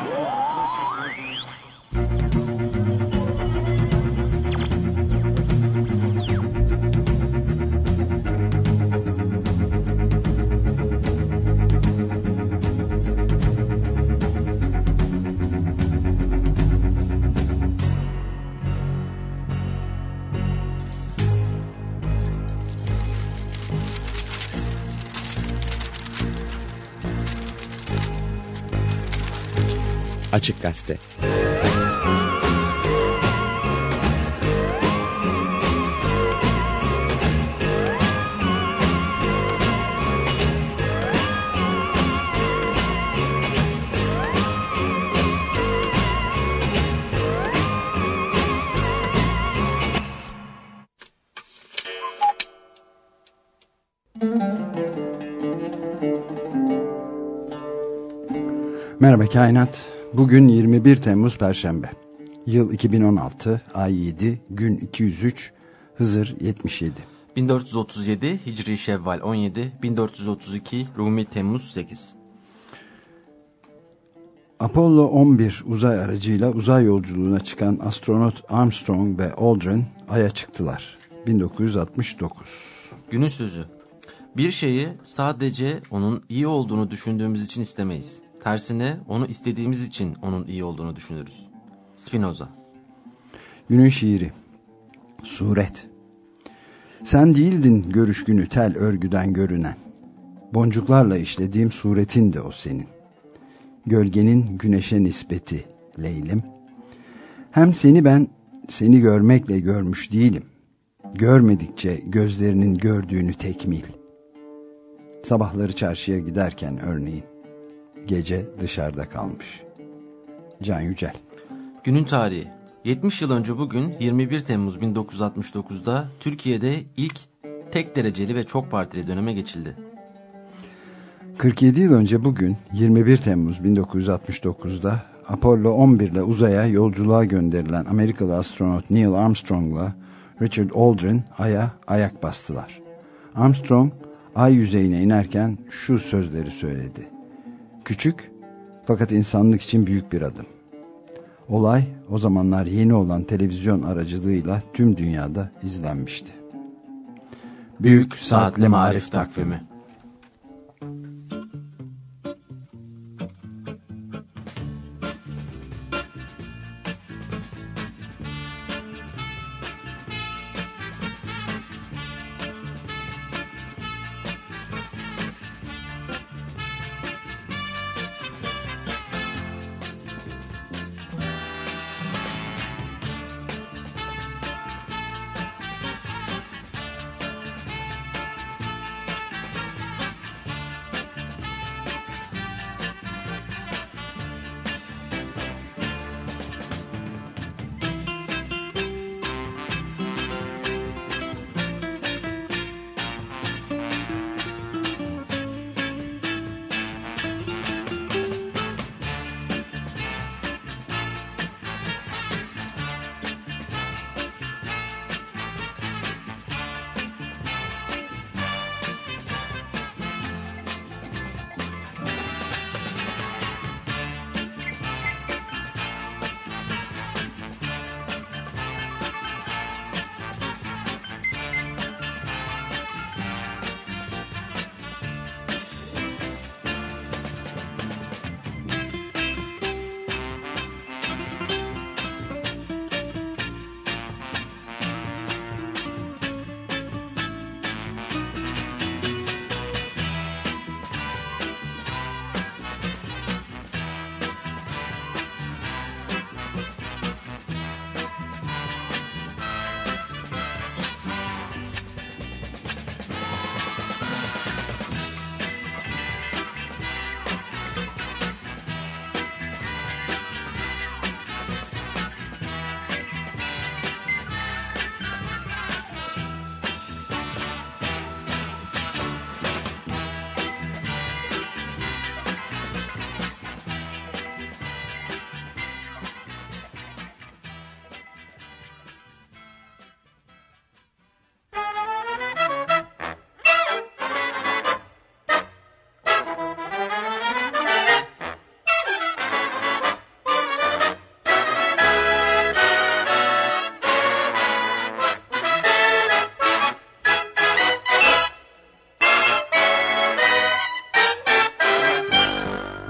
Woo! Açık Gazete. Merhaba Kainat. Bugün 21 Temmuz Perşembe. Yıl 2016, ay 7, gün 203, Hızır 77. 1437 Hicri Şevval 17, 1432 Rumi Temmuz 8. Apollo 11 uzay aracıyla uzay yolculuğuna çıkan astronot Armstrong ve Aldrin Ay'a çıktılar. 1969. Günün sözü. Bir şeyi sadece onun iyi olduğunu düşündüğümüz için istemeyiz. Tersine onu istediğimiz için onun iyi olduğunu düşünürüz. Spinoza. Günün şiiri. Suret. Sen değildin görüş günü tel örgüden görünen. Boncuklarla işlediğim suretin de o senin. Gölgenin güneşe nispeti Leylim. Hem seni ben seni görmekle görmüş değilim. Görmedikçe gözlerinin gördüğünü tekmil. Sabahları çarşıya giderken örneğin gece dışarıda kalmış. Can Yücel. Günün tarihi. 70 yıl önce bugün 21 Temmuz 1969'da Türkiye'de ilk tek dereceli ve çok partili döneme geçildi. 47 yıl önce bugün 21 Temmuz 1969'da Apollo 11 ile uzaya yolculuğa gönderilen Amerikalı astronot Neil Armstrong'la Richard Aldrin Ay'a ayak bastılar. Armstrong ay yüzeyine inerken şu sözleri söyledi. Küçük fakat insanlık için büyük bir adım. Olay o zamanlar yeni olan televizyon aracılığıyla tüm dünyada izlenmişti. Büyük Saatli Marif Takvimi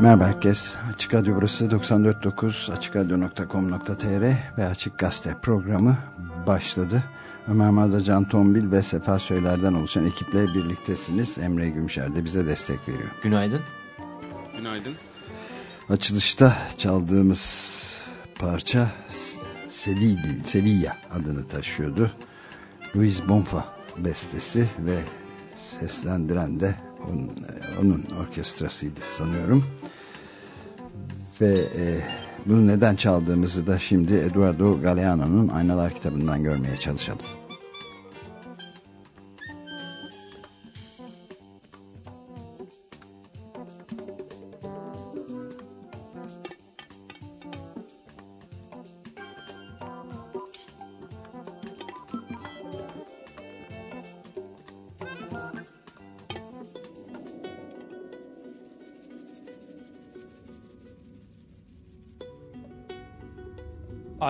Merhaba herkes. Açık Radyo burası 94.9 AçıkRadyo.com.tr ve Açık Gazete programı başladı. Ömer Madra, Can Tombil ve Sefa Söyler'den oluşan ekiple birliktesiniz. Emre Gümşer de bize destek veriyor. Günaydın. Günaydın. Açılışta çaldığımız parça Sevilla, Sevilla adını taşıyordu. Luis Bonfa bestesi ve seslendiren de onun, onun orkestrasıydı sanıyorum. Ve e, bunu neden çaldığımızı da şimdi Eduardo Galeano'nun Aynalar kitabından görmeye çalışalım.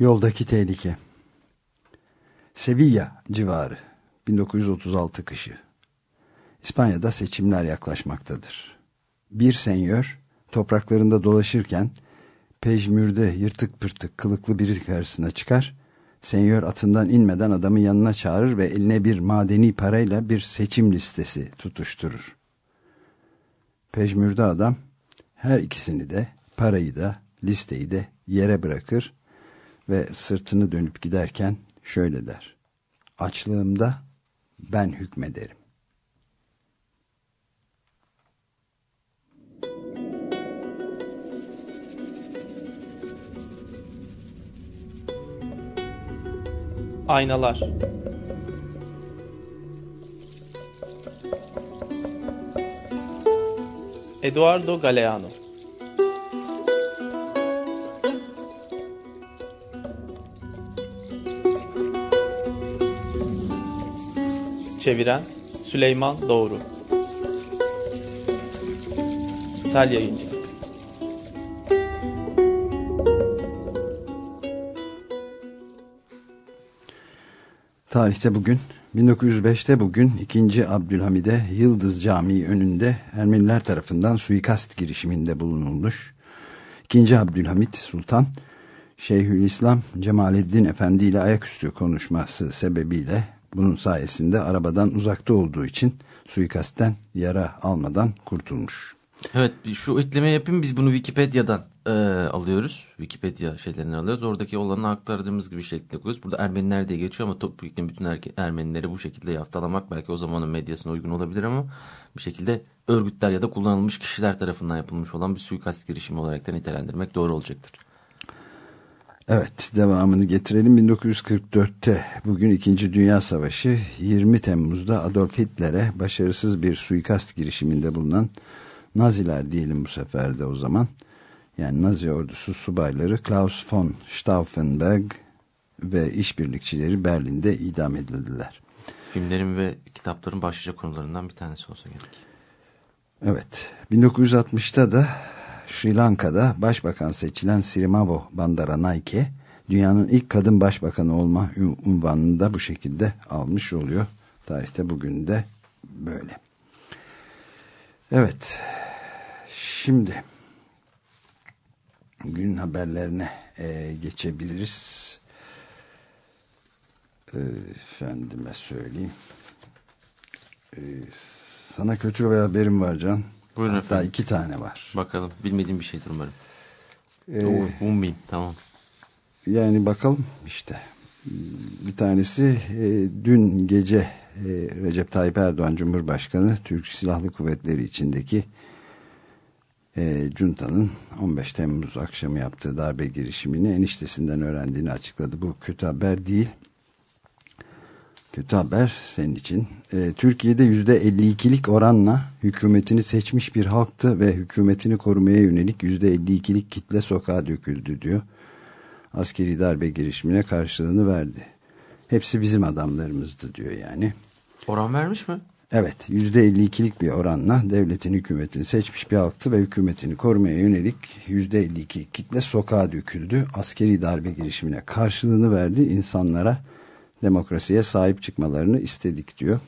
Yoldaki Tehlike Sevilla civarı 1936 kışı İspanya'da seçimler yaklaşmaktadır. Bir senyör topraklarında dolaşırken pejmürde yırtık pırtık kılıklı biri karşısına çıkar. Senyör atından inmeden adamı yanına çağırır ve eline bir madeni parayla bir seçim listesi tutuşturur. Pejmürde adam her ikisini de parayı da listeyi de yere bırakır ve sırtını dönüp giderken şöyle der. Açlığımda ben hükmederim. Aynalar Eduardo Galeano Çeviren Süleyman Doğru Sel Yayıncı Tarihte bugün 1905'te bugün 2. Abdülhamid'e Yıldız Camii önünde Ermeniler tarafından suikast girişiminde bulunulmuş. 2. Abdülhamid Sultan Şeyhülislam Cemaleddin Efendi ile ayaküstü konuşması sebebiyle bunun sayesinde arabadan uzakta olduğu için suikastten yara almadan kurtulmuş. Evet şu ekleme yapayım biz bunu Wikipedia'dan e, alıyoruz. Wikipedia şeylerini alıyoruz. Oradaki olanı aktardığımız gibi şekilde koyuyoruz. Burada Ermeniler diye geçiyor ama topyekun bütün Ermenileri bu şekilde yaftalamak belki o zamanın medyasına uygun olabilir ama bir şekilde örgütler ya da kullanılmış kişiler tarafından yapılmış olan bir suikast girişimi olarak da nitelendirmek doğru olacaktır. Evet devamını getirelim 1944'te bugün 2. Dünya Savaşı 20 Temmuz'da Adolf Hitler'e başarısız bir suikast girişiminde bulunan Naziler diyelim bu sefer de o zaman yani Nazi ordusu subayları Klaus von Stauffenberg ve işbirlikçileri Berlin'de idam edildiler. Filmlerin ve kitapların başlıca konularından bir tanesi olsa gerek. Evet 1960'ta da Sri Lanka'da başbakan seçilen Sirimavo Bandaranaike dünyanın ilk kadın başbakanı olma unvanını da bu şekilde almış oluyor. Tarihte bugün de böyle. Evet. Şimdi gün haberlerine e, geçebiliriz. E, efendime söyleyeyim. E, sana kötü bir haberim var Can. Buyurun Hatta efendim. iki tane var. Bakalım bilmediğim bir şeydir umarım. Ee, Doğru, ummayayım tamam. Yani bakalım işte. Bir tanesi e, dün gece e, Recep Tayyip Erdoğan Cumhurbaşkanı Türk Silahlı Kuvvetleri içindeki e, Cunta'nın 15 Temmuz akşamı yaptığı darbe girişimini eniştesinden öğrendiğini açıkladı. Bu kötü haber değil. Kötü haber senin için. E, Türkiye'de %52'lik oranla hükümetini seçmiş bir halktı ve hükümetini korumaya yönelik %52'lik kitle sokağa döküldü diyor. Askeri darbe girişimine karşılığını verdi. Hepsi bizim adamlarımızdı diyor yani. Oran vermiş mi? Evet %52'lik bir oranla devletin hükümetini seçmiş bir halktı ve hükümetini korumaya yönelik %52 kitle sokağa döküldü. Askeri darbe girişimine karşılığını verdi. insanlara demokrasiye sahip çıkmalarını istedik diyor.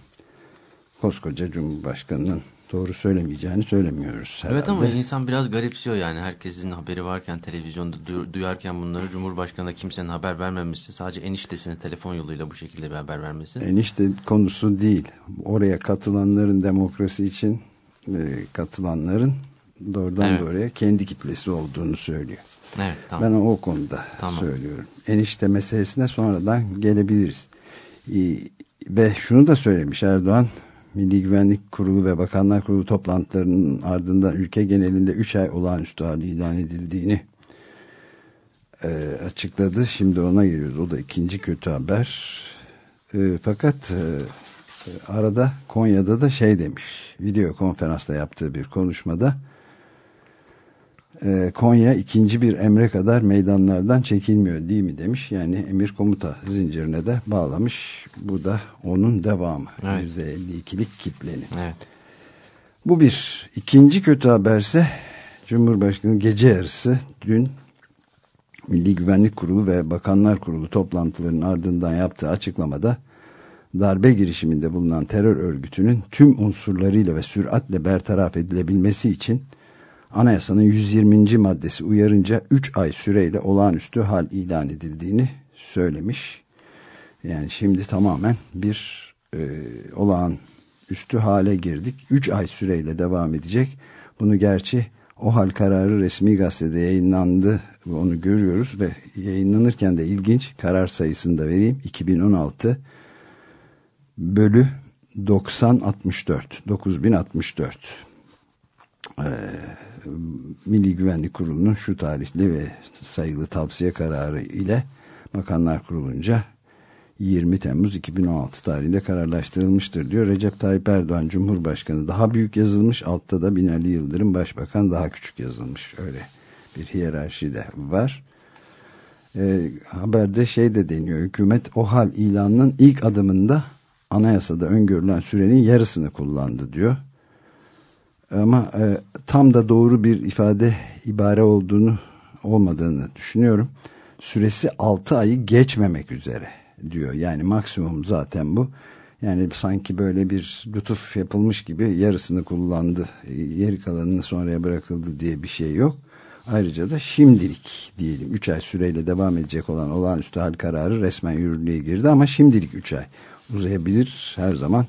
Koskoca Cumhurbaşkanı'nın doğru söylemeyeceğini söylemiyoruz herhalde. Evet ama insan biraz garipsiyor yani herkesin haberi varken televizyonda duyarken bunları Cumhurbaşkanı'na kimsenin haber vermemesi sadece eniştesine telefon yoluyla bu şekilde bir haber vermesi. Enişte konusu değil. Oraya katılanların demokrasi için e, katılanların doğrudan evet. doğruya kendi kitlesi olduğunu söylüyor. Evet, tamam. Ben o konuda tamam. söylüyorum. Enişte meselesine sonradan gelebiliriz. Ee, ve şunu da söylemiş Erdoğan Milli Güvenlik Kurulu ve Bakanlar Kurulu toplantılarının ardından ülke genelinde 3 ay olağanüstü hali ilan edildiğini e, açıkladı. Şimdi ona giriyoruz. O da ikinci kötü haber. E, fakat e, arada Konya'da da şey demiş. Video konferansta yaptığı bir konuşmada e, Konya ikinci bir emre kadar meydanlardan çekilmiyor değil mi demiş. Yani emir komuta zincirine de bağlamış. Bu da onun devamı. Evet. %52'lik kitlenin. Evet. Bu bir. ikinci kötü haberse Cumhurbaşkanı gece yarısı dün Milli Güvenlik Kurulu ve Bakanlar Kurulu toplantılarının ardından yaptığı açıklamada darbe girişiminde bulunan terör örgütünün tüm unsurlarıyla ve süratle bertaraf edilebilmesi için anayasanın 120. maddesi uyarınca 3 ay süreyle olağanüstü hal ilan edildiğini söylemiş. Yani şimdi tamamen bir e, olağan üstü hale girdik. 3 ay süreyle devam edecek. Bunu gerçi o hal kararı resmi gazetede yayınlandı. Onu görüyoruz ve yayınlanırken de ilginç karar sayısını da vereyim. 2016 bölü 9064 9064 ee, Milli Güvenlik Kurulu'nun şu tarihli ve sayılı tavsiye kararı ile Bakanlar Kurulunca 20 Temmuz 2016 tarihinde kararlaştırılmıştır diyor. Recep Tayyip Erdoğan Cumhurbaşkanı daha büyük yazılmış. Altta da Binali Yıldırım Başbakan daha küçük yazılmış. Öyle bir hiyerarşi de var. E, haberde şey de deniyor. Hükümet o hal ilanının ilk adımında anayasada öngörülen sürenin yarısını kullandı diyor. Ama e, tam da doğru bir ifade ibare olduğunu olmadığını düşünüyorum. Süresi 6 ayı geçmemek üzere diyor. Yani maksimum zaten bu. Yani sanki böyle bir lütuf yapılmış gibi yarısını kullandı, geri kalanını sonraya bırakıldı diye bir şey yok. Ayrıca da şimdilik diyelim 3 ay süreyle devam edecek olan olağanüstü hal kararı resmen yürürlüğe girdi ama şimdilik 3 ay uzayabilir her zaman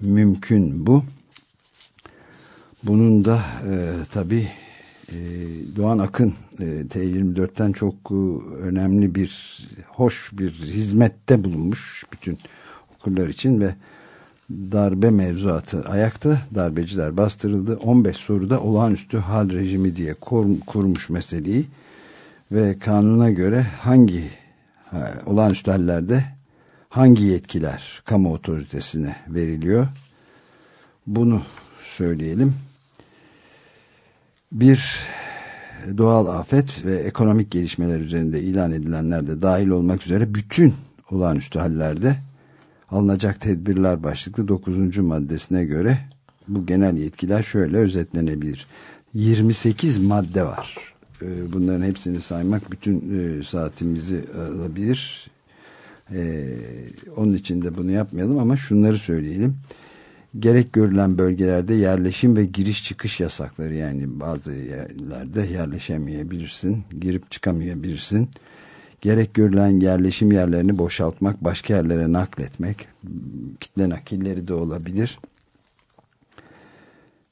mümkün bu. Bunun da e, tabii e, Doğan Akın e, T24'ten çok e, önemli bir hoş bir hizmette bulunmuş bütün okullar için ve darbe mevzuatı ayakta darbeciler bastırıldı. 15 soruda olağanüstü hal rejimi diye kur, kurmuş meseleyi ve kanuna göre hangi ha, olağanüstü hallerde hangi yetkiler kamu otoritesine veriliyor? Bunu söyleyelim bir doğal afet ve ekonomik gelişmeler üzerinde ilan edilenler de dahil olmak üzere bütün olağanüstü hallerde alınacak tedbirler başlıklı 9. maddesine göre bu genel yetkiler şöyle özetlenebilir. 28 madde var. Ee, bunların hepsini saymak bütün e, saatimizi alabilir. Ee, onun için de bunu yapmayalım ama şunları söyleyelim gerek görülen bölgelerde yerleşim ve giriş çıkış yasakları yani bazı yerlerde yerleşemeyebilirsin, girip çıkamayabilirsin. Gerek görülen yerleşim yerlerini boşaltmak, başka yerlere nakletmek, kitle nakilleri de olabilir.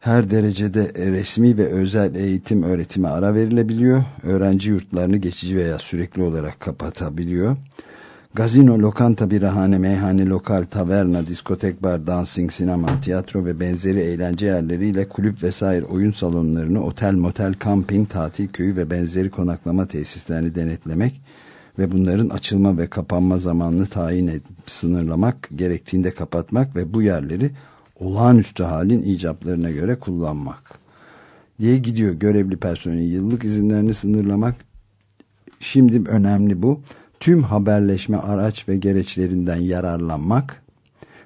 Her derecede resmi ve özel eğitim öğretime ara verilebiliyor. Öğrenci yurtlarını geçici veya sürekli olarak kapatabiliyor Gazino, lokanta, birahane, meyhane, lokal, taverna, diskotek, bar, dancing, sinema, tiyatro ve benzeri eğlence yerleriyle kulüp vesaire oyun salonlarını, otel, motel, kamping, tatil köyü ve benzeri konaklama tesislerini denetlemek ve bunların açılma ve kapanma zamanını tayin edip sınırlamak, gerektiğinde kapatmak ve bu yerleri olağanüstü halin icaplarına göre kullanmak diye gidiyor. Görevli personelin yıllık izinlerini sınırlamak şimdi önemli bu. Tüm haberleşme araç ve gereçlerinden yararlanmak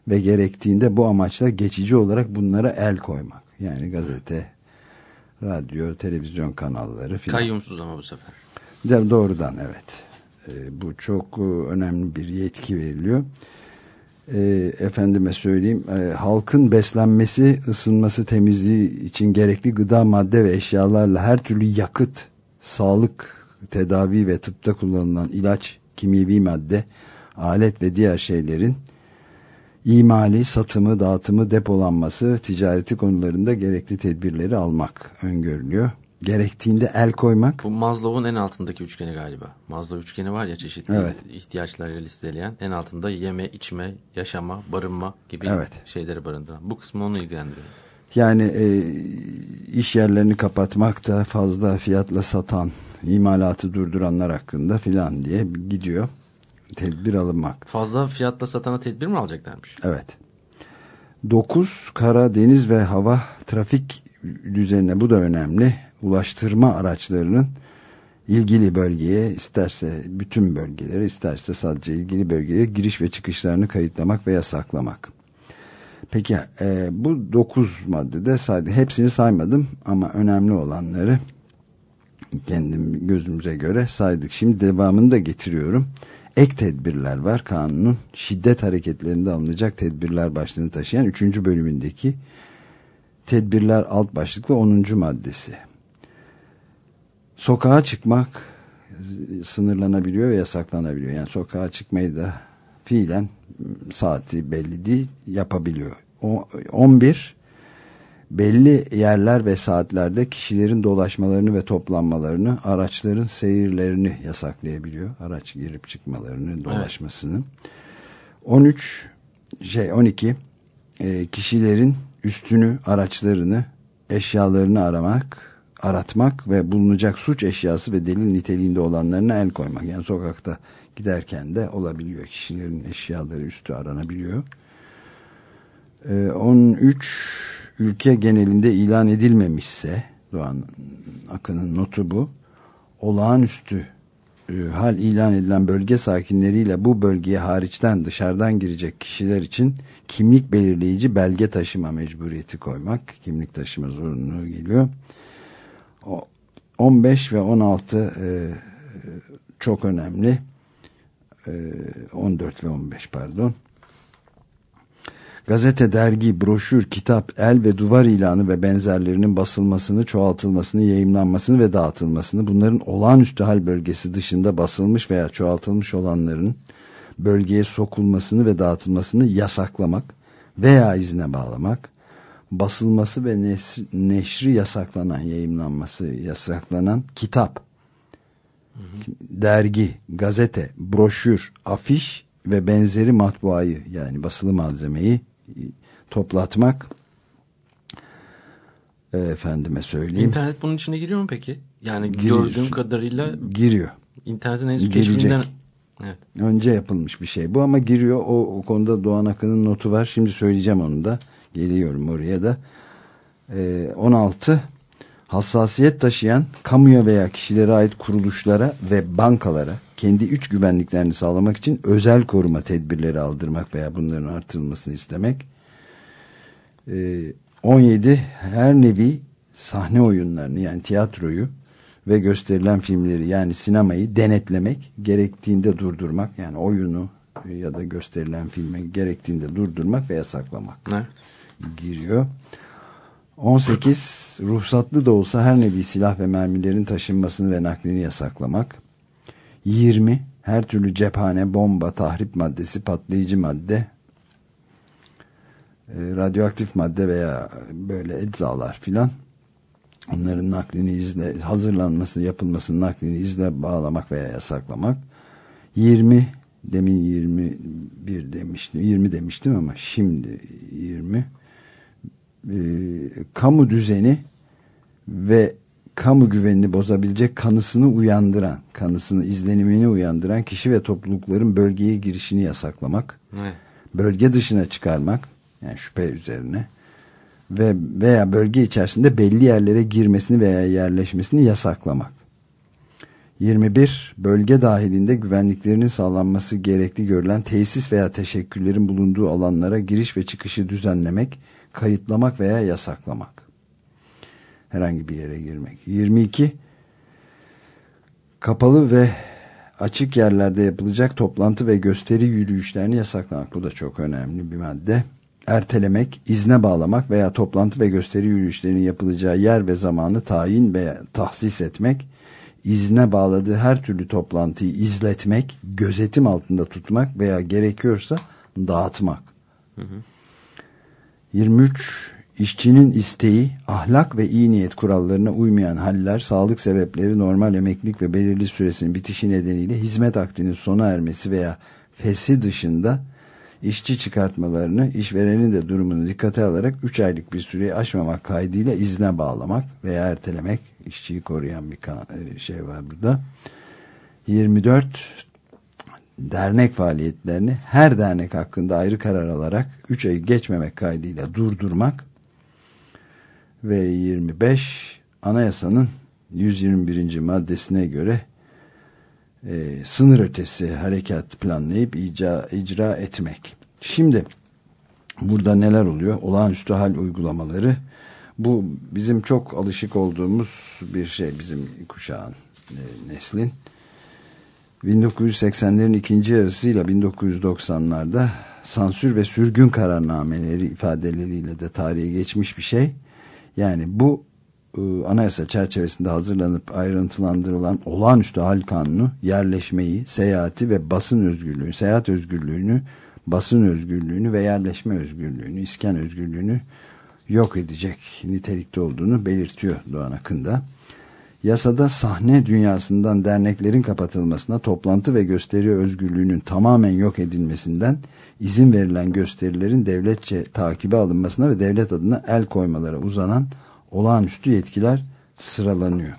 ve gerektiğinde bu amaçla geçici olarak bunlara el koymak. Yani gazete, radyo, televizyon kanalları filan. Kayyumsuz ama bu sefer. De- Doğrudan evet. E, bu çok e, önemli bir yetki veriliyor. E, efendime söyleyeyim e, halkın beslenmesi, ısınması, temizliği için gerekli gıda madde ve eşyalarla her türlü yakıt, sağlık, tedavi ve tıpta kullanılan ilaç, kimyevi madde, alet ve diğer şeylerin imali, satımı, dağıtımı, depolanması, ticareti konularında gerekli tedbirleri almak öngörülüyor. Gerektiğinde el koymak Bu Maslow'un en altındaki üçgeni galiba. Maslow üçgeni var ya çeşitli Evet. ihtiyaçları listeleyen. En altında yeme, içme, yaşama, barınma gibi Evet. şeyleri barındıran. Bu kısmı onu ilgilendiriyor. Yani e, iş yerlerini kapatmakta fazla fiyatla satan, imalatı durduranlar hakkında filan diye gidiyor. Tedbir alınmak. Fazla fiyatla satana tedbir mi alacaklarmış? Evet. 9 kara, deniz ve hava trafik düzenine bu da önemli. Ulaştırma araçlarının ilgili bölgeye isterse bütün bölgelere isterse sadece ilgili bölgeye giriş ve çıkışlarını kayıtlamak ve yasaklamak. Peki e, bu 9 maddede sadece hepsini saymadım ama önemli olanları kendim gözümüze göre saydık. Şimdi devamını da getiriyorum. Ek tedbirler var kanunun şiddet hareketlerinde alınacak tedbirler başlığını taşıyan 3. bölümündeki tedbirler alt başlıklı 10. maddesi. Sokağa çıkmak sınırlanabiliyor ve yasaklanabiliyor. Yani sokağa çıkmayı da fiilen saati belli değil yapabiliyor. O, 11 belli yerler ve saatlerde kişilerin dolaşmalarını ve toplanmalarını, araçların seyirlerini yasaklayabiliyor. Araç girip çıkmalarını, dolaşmasını. 13 şey 12 e, kişilerin üstünü, araçlarını, eşyalarını aramak, aratmak ve bulunacak suç eşyası ve delil niteliğinde olanlarına el koymak. Yani sokakta giderken de olabiliyor. Kişilerin eşyaları üstü aranabiliyor. Ee, 13 ülke genelinde ilan edilmemişse Doğan Akın'ın notu bu. Olağanüstü e, hal ilan edilen bölge sakinleriyle bu bölgeye hariçten dışarıdan girecek kişiler için kimlik belirleyici belge taşıma mecburiyeti koymak. Kimlik taşıma zorunluluğu geliyor. O- 15 ve 16 e, çok önemli. E, 14 ve 15 pardon. Gazete, dergi, broşür, kitap, el ve duvar ilanı ve benzerlerinin basılmasını, çoğaltılmasını, yayımlanmasını ve dağıtılmasını, bunların olağanüstü hal bölgesi dışında basılmış veya çoğaltılmış olanların bölgeye sokulmasını ve dağıtılmasını yasaklamak veya izne bağlamak, basılması ve neşri yasaklanan, yayımlanması yasaklanan kitap, dergi, gazete, broşür, afiş ve benzeri matbuayı yani basılı malzemeyi toplatmak e, efendime söyleyeyim İnternet bunun içine giriyor mu peki? Yani Giriyor. gördüğüm kadarıyla giriyor. internetin Girecek. keşfinden... Evet. Önce yapılmış bir şey bu ama giriyor. O, o konuda Doğan Akın'ın notu var. Şimdi söyleyeceğim onu da. Geliyorum oraya da. Ee, 16 hassasiyet taşıyan kamuya veya kişilere ait kuruluşlara ve bankalara kendi üç güvenliklerini sağlamak için özel koruma tedbirleri aldırmak veya bunların artırılmasını istemek. Ee, 17 her nevi sahne oyunlarını yani tiyatroyu ve gösterilen filmleri yani sinemayı denetlemek, gerektiğinde durdurmak yani oyunu ya da gösterilen filmi gerektiğinde durdurmak ve yasaklamak Evet. giriyor. 18 ruhsatlı da olsa her nevi silah ve mermilerin taşınmasını ve naklini yasaklamak. 20 her türlü cephane, bomba, tahrip maddesi, patlayıcı madde, e, radyoaktif madde veya böyle eczalar filan onların naklini izle, hazırlanmasını, yapılmasının naklini izle bağlamak veya yasaklamak. 20 demin 21 demiştim, 20 demiştim ama şimdi 20 e, kamu düzeni ve kamu güvenini bozabilecek kanısını uyandıran, kanısını izlenimini uyandıran kişi ve toplulukların bölgeye girişini yasaklamak, Evet. bölge dışına çıkarmak, yani şüphe üzerine ve veya bölge içerisinde belli yerlere girmesini veya yerleşmesini yasaklamak. 21. Bölge dahilinde güvenliklerinin sağlanması gerekli görülen tesis veya teşekkürlerin bulunduğu alanlara giriş ve çıkışı düzenlemek, kayıtlamak veya yasaklamak. Herhangi bir yere girmek. 22. Kapalı ve açık yerlerde yapılacak toplantı ve gösteri yürüyüşlerini yasaklamak. Bu da çok önemli bir madde. Ertelemek, izne bağlamak veya toplantı ve gösteri yürüyüşlerinin yapılacağı yer ve zamanı tayin veya tahsis etmek, izne bağladığı her türlü toplantıyı izletmek, gözetim altında tutmak veya gerekiyorsa dağıtmak. 23. İşçinin isteği, ahlak ve iyi niyet kurallarına uymayan haller, sağlık sebepleri, normal emeklilik ve belirli süresinin bitişi nedeniyle hizmet akdinin sona ermesi veya fesi dışında işçi çıkartmalarını, işverenin de durumunu dikkate alarak 3 aylık bir süreyi aşmamak kaydıyla izne bağlamak veya ertelemek, işçiyi koruyan bir e, şey var burada. 24 dernek faaliyetlerini her dernek hakkında ayrı karar alarak 3 ayı geçmemek kaydıyla durdurmak ve 25 anayasanın 121. maddesine göre e, sınır ötesi harekat planlayıp ica, icra etmek. Şimdi burada neler oluyor? Olağanüstü hal uygulamaları bu bizim çok alışık olduğumuz bir şey bizim kuşağın e, neslin 1980'lerin ikinci yarısıyla 1990'larda sansür ve sürgün kararnameleri ifadeleriyle de tarihe geçmiş bir şey. Yani bu e, anayasa çerçevesinde hazırlanıp ayrıntılandırılan olağanüstü hal kanunu yerleşmeyi, seyahati ve basın özgürlüğünü, seyahat özgürlüğünü, basın özgürlüğünü ve yerleşme özgürlüğünü, iskan özgürlüğünü yok edecek nitelikte olduğunu belirtiyor Doğan Akın'da. Yasada sahne dünyasından derneklerin kapatılmasına, toplantı ve gösteri özgürlüğünün tamamen yok edilmesinden, izin verilen gösterilerin devletçe takibe alınmasına ve devlet adına el koymalara uzanan olağanüstü yetkiler sıralanıyor.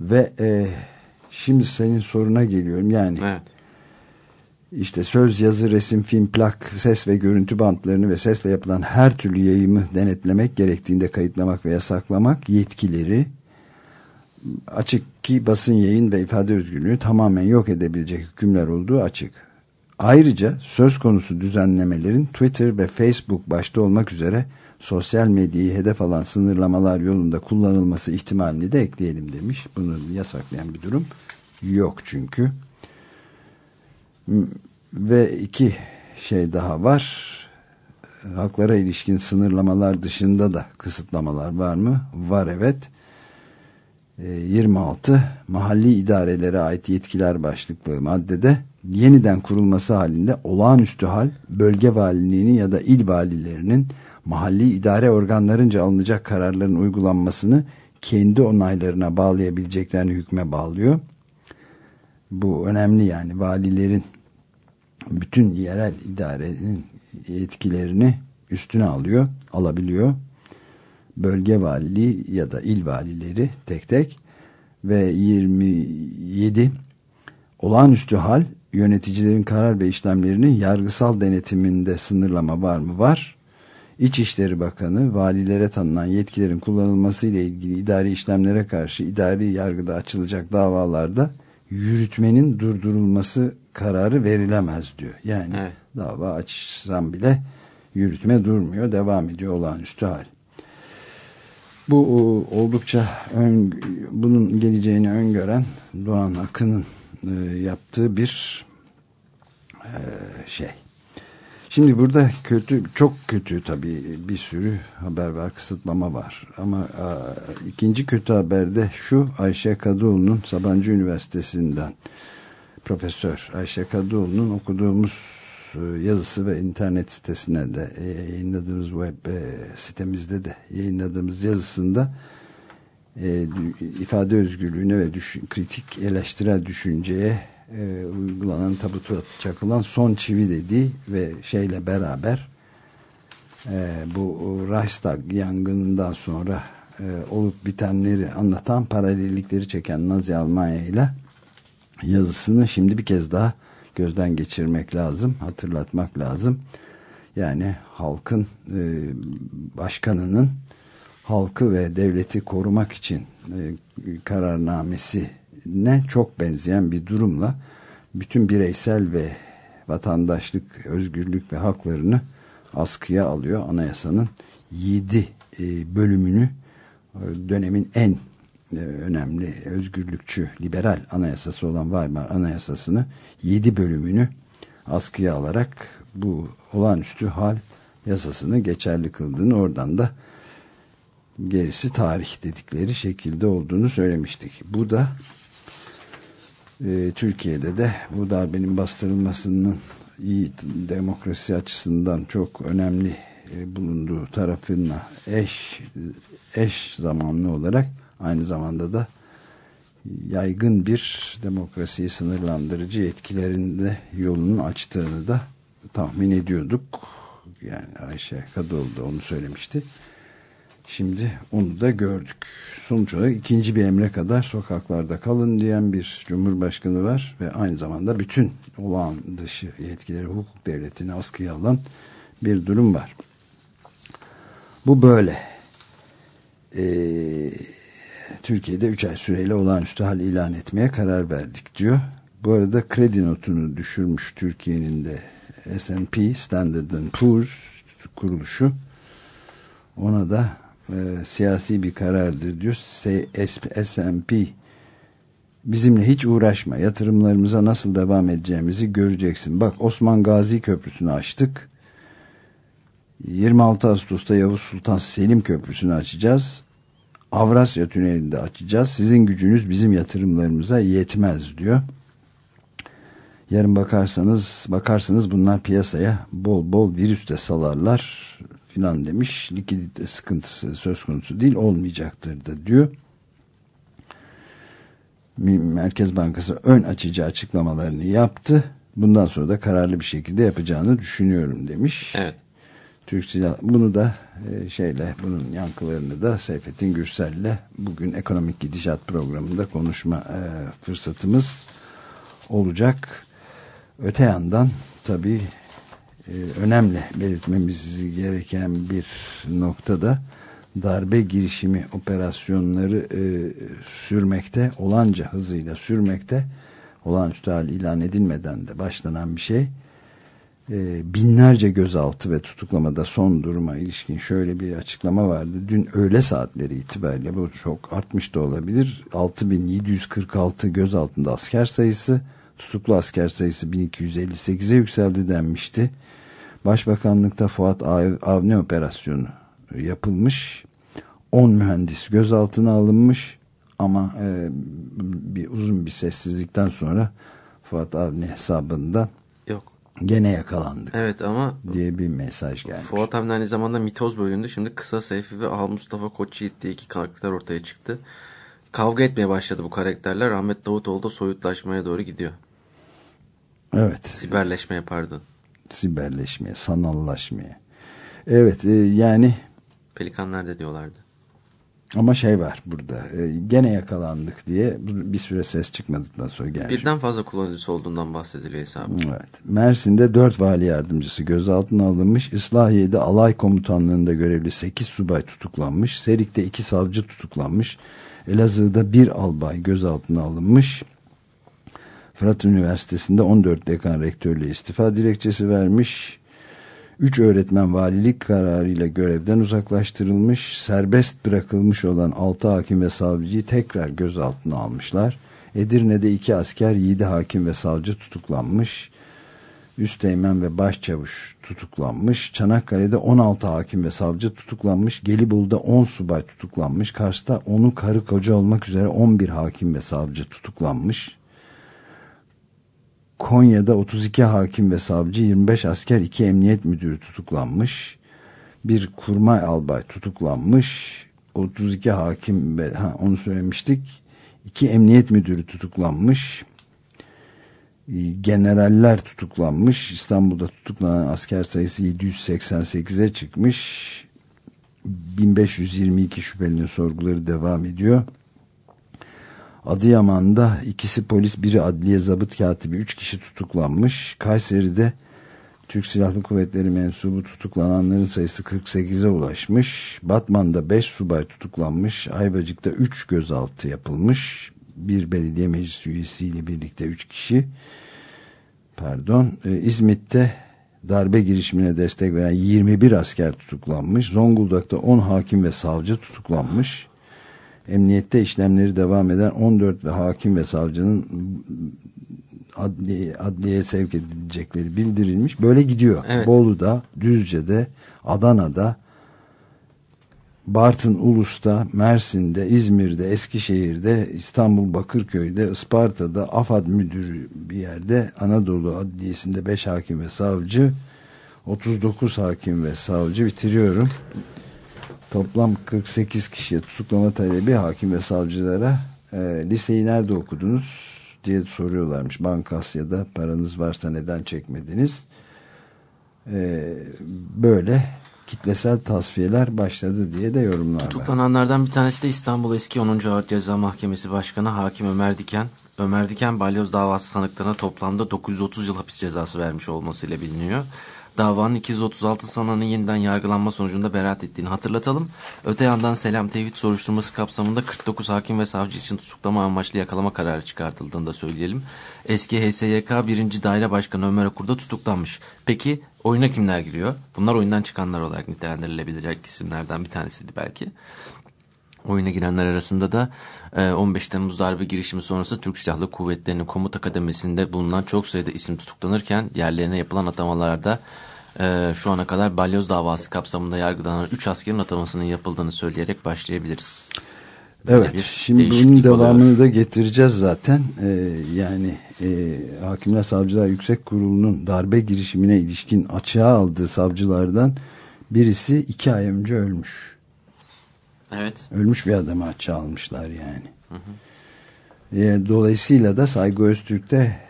Ve e, şimdi senin soruna geliyorum. Yani Evet. işte söz, yazı, resim, film, plak, ses ve görüntü bantlarını ve sesle yapılan her türlü yayımı denetlemek, gerektiğinde kayıtlamak ve yasaklamak yetkileri açık ki basın yayın ve ifade özgürlüğünü tamamen yok edebilecek hükümler olduğu açık. Ayrıca söz konusu düzenlemelerin Twitter ve Facebook başta olmak üzere sosyal medyayı hedef alan sınırlamalar yolunda kullanılması ihtimalini de ekleyelim demiş. Bunu yasaklayan bir durum yok çünkü. Ve iki şey daha var. Haklara ilişkin sınırlamalar dışında da kısıtlamalar var mı? Var evet. E, 26 mahalli idarelere ait yetkiler başlıklı maddede yeniden kurulması halinde olağanüstü hal bölge valiliğinin ya da il valilerinin mahalli idare organlarınca alınacak kararların uygulanmasını kendi onaylarına bağlayabileceklerini hükme bağlıyor. Bu önemli yani valilerin bütün yerel idarenin yetkilerini üstüne alıyor, alabiliyor. Bölge valiliği ya da il valileri tek tek ve 27 olağanüstü hal yöneticilerin karar ve işlemlerinin yargısal denetiminde sınırlama var mı? Var. İçişleri Bakanı valilere tanınan yetkilerin kullanılması ile ilgili idari işlemlere karşı idari yargıda açılacak davalarda yürütmenin durdurulması kararı verilemez diyor. Yani Evet. dava açsam bile yürütme durmuyor, devam ediyor olağanüstü hal. Bu o, oldukça ön, bunun geleceğini öngören Doğan Akın'ın e, yaptığı bir e, şey. Şimdi burada kötü, çok kötü tabii bir sürü haber var, kısıtlama var. Ama a, ikinci kötü haberde şu Ayşe Kadıoğlu'nun Sabancı Üniversitesi'nden Profesör Ayşe Kadıoğlu'nun okuduğumuz e, yazısı ve internet sitesine de e, yayınladığımız web e, sitemizde de yayınladığımız yazısında e, ifade özgürlüğüne ve düşün, kritik eleştirel düşünceye e, uygulanan tabuta çakılan son çivi dediği ve şeyle beraber e, bu Reichstag yangınından sonra e, olup bitenleri anlatan paralellikleri çeken Nazi Almanya ile yazısını şimdi bir kez daha gözden geçirmek lazım, hatırlatmak lazım. Yani halkın e, başkanının halkı ve devleti korumak için e, kararnamesine çok benzeyen bir durumla bütün bireysel ve vatandaşlık, özgürlük ve haklarını askıya alıyor. Anayasanın 7 e, bölümünü e, dönemin en e, önemli özgürlükçü liberal anayasası olan Weimar anayasasını 7 bölümünü askıya alarak bu olağanüstü hal yasasını geçerli kıldığını oradan da gerisi tarih dedikleri şekilde olduğunu söylemiştik. Bu da e, Türkiye'de de bu darbenin bastırılmasının iyi demokrasi açısından çok önemli e, bulunduğu tarafına eş eş zamanlı olarak aynı zamanda da yaygın bir demokrasiyi sınırlandırıcı etkilerinde yolunu açtığını da tahmin ediyorduk. Yani Ayşe Kadıoğlu da onu söylemişti. Şimdi onu da gördük. Sonuç olarak ikinci bir emre kadar sokaklarda kalın diyen bir cumhurbaşkanı var ve aynı zamanda bütün olağan dışı yetkileri hukuk devletini askıya alan bir durum var. Bu böyle. Ee, Türkiye'de 3 ay süreyle olağanüstü hal ilan etmeye karar verdik diyor. Bu arada kredi notunu düşürmüş Türkiye'nin de S&P Standard Poor's kuruluşu ona da e, siyasi bir karardır diyor. S&P bizimle hiç uğraşma yatırımlarımıza nasıl devam edeceğimizi göreceksin. Bak Osman Gazi Köprüsü'nü açtık. 26 Ağustos'ta Yavuz Sultan Selim Köprüsü'nü açacağız. Avrasya Tüneli'ni de açacağız. Sizin gücünüz bizim yatırımlarımıza yetmez diyor. Yarın bakarsanız bakarsanız bunlar piyasaya bol bol virüs de salarlar filan demiş. Likidite sıkıntısı söz konusu değil olmayacaktır da diyor. Merkez Bankası ön açıcı açıklamalarını yaptı. Bundan sonra da kararlı bir şekilde yapacağını düşünüyorum demiş. Evet. Türk Silah bunu da e, şeyle bunun yankılarını da Seyfettin Gürsel'le bugün ekonomik gidişat programında konuşma e, fırsatımız olacak. Öte yandan tabii önemli belirtmemiz gereken bir noktada darbe girişimi operasyonları e, sürmekte olanca hızıyla sürmekte olağanüstü hal ilan edilmeden de başlanan bir şey e, binlerce gözaltı ve tutuklamada son duruma ilişkin şöyle bir açıklama vardı. Dün öğle saatleri itibariyle bu çok artmış da olabilir. 6746 gözaltında asker sayısı tutuklu asker sayısı 1258'e yükseldi denmişti. Başbakanlıkta Fuat Avni operasyonu yapılmış. 10 mühendis gözaltına alınmış ama e, bir uzun bir sessizlikten sonra Fuat Avni hesabında Yok. gene yakalandık. Evet ama diye bir mesaj gelmiş. Fuat Avni aynı zamanda mitoz bölündü. Şimdi Kısa Seyfi ve Al Mustafa Koçyiğit diye iki karakter ortaya çıktı. Kavga etmeye başladı bu karakterler. Ahmet Davutoğlu da soyutlaşmaya doğru gidiyor. Evet. Siberleşmeye pardon. Siberleşmeye, sanallaşmaya. Evet e, yani. Pelikanlar da diyorlardı. Ama şey var burada. E, gene yakalandık diye bir süre ses çıkmadıktan sonra gelmiş. Birden fazla kullanıcısı olduğundan bahsediliyor hesabı. Evet. Mersin'de 4 vali yardımcısı gözaltına alınmış. Islahiye'de alay komutanlığında görevli 8 subay tutuklanmış. Serik'te 2 savcı tutuklanmış. Elazığ'da 1 albay gözaltına alınmış. Fırat Üniversitesi'nde 14 dekan rektörle istifa dilekçesi vermiş. 3 öğretmen valilik kararıyla görevden uzaklaştırılmış. Serbest bırakılmış olan 6 hakim ve savcıyı tekrar gözaltına almışlar. Edirne'de 2 asker 7 hakim ve savcı tutuklanmış. Üsteğmen ve başçavuş tutuklanmış. Çanakkale'de 16 hakim ve savcı tutuklanmış. Gelibolu'da 10 subay tutuklanmış. Kars'ta 10'u karı koca olmak üzere 11 hakim ve savcı tutuklanmış. Konya'da 32 hakim ve savcı 25 asker 2 emniyet müdürü tutuklanmış. Bir kurmay albay tutuklanmış. 32 hakim ve ha, onu söylemiştik. 2 emniyet müdürü tutuklanmış. Generaller tutuklanmış. İstanbul'da tutuklanan asker sayısı 788'e çıkmış. 1522 şüphelinin sorguları devam ediyor. Adıyaman'da ikisi polis, biri adliye zabıt katibi, üç kişi tutuklanmış. Kayseri'de Türk Silahlı Kuvvetleri mensubu tutuklananların sayısı 48'e ulaşmış. Batman'da 5 subay tutuklanmış. Ayvacık'ta 3 gözaltı yapılmış. Bir belediye meclis üyesiyle birlikte 3 kişi. Pardon. Ee, İzmit'te darbe girişimine destek veren 21 asker tutuklanmış. Zonguldak'ta 10 hakim ve savcı tutuklanmış. Emniyette işlemleri devam eden 14 ve hakim ve savcının adliye, adliyeye sevk edilecekleri bildirilmiş. Böyle gidiyor. Evet. Bolu'da, Düzce'de, Adana'da, Bartın Ulus'ta, Mersin'de, İzmir'de, Eskişehir'de, İstanbul Bakırköy'de, Isparta'da, AFAD müdürü bir yerde, Anadolu Adliyesi'nde 5 hakim ve savcı, 39 hakim ve savcı bitiriyorum. Toplam 48 kişiye tutuklama talebi hakim ve savcılara e, liseyi nerede okudunuz diye soruyorlarmış. Bankasya'da paranız varsa neden çekmediniz? E, böyle kitlesel tasfiyeler başladı diye de yorumlar. Tutuklananlardan bir tanesi de İstanbul Eski 10. Ağır Ceza Mahkemesi Başkanı Hakim Ömer Diken. Ömer Diken balyoz davası sanıklarına toplamda 930 yıl hapis cezası vermiş olmasıyla biliniyor. Davanın 236 sanığının yeniden yargılanma sonucunda beraat ettiğini hatırlatalım. Öte yandan Selam Tevhid soruşturması kapsamında 49 hakim ve savcı için tutuklama amaçlı yakalama kararı çıkartıldığını da söyleyelim. Eski HSYK 1. Daire Başkanı Ömer Okur da tutuklanmış. Peki oyuna kimler giriyor? Bunlar oyundan çıkanlar olarak nitelendirilebilecek isimlerden bir tanesiydi belki. Oyuna girenler arasında da e, 15 Temmuz darbe girişimi sonrası Türk Silahlı Kuvvetleri'nin komuta kademesinde bulunan çok sayıda isim tutuklanırken yerlerine yapılan atamalarda e, şu ana kadar balyoz davası kapsamında yargılanan 3 askerin atamasının yapıldığını söyleyerek başlayabiliriz. Evet bir şimdi bunun devamını oluyor. da getireceğiz zaten. Ee, yani e, Hakimler Savcılar Yüksek Kurulu'nun darbe girişimine ilişkin açığa aldığı savcılardan birisi iki ay önce ölmüş. Evet. Ölmüş bir adamı açığa almışlar yani. E, dolayısıyla da Saygı Öztürk'te e,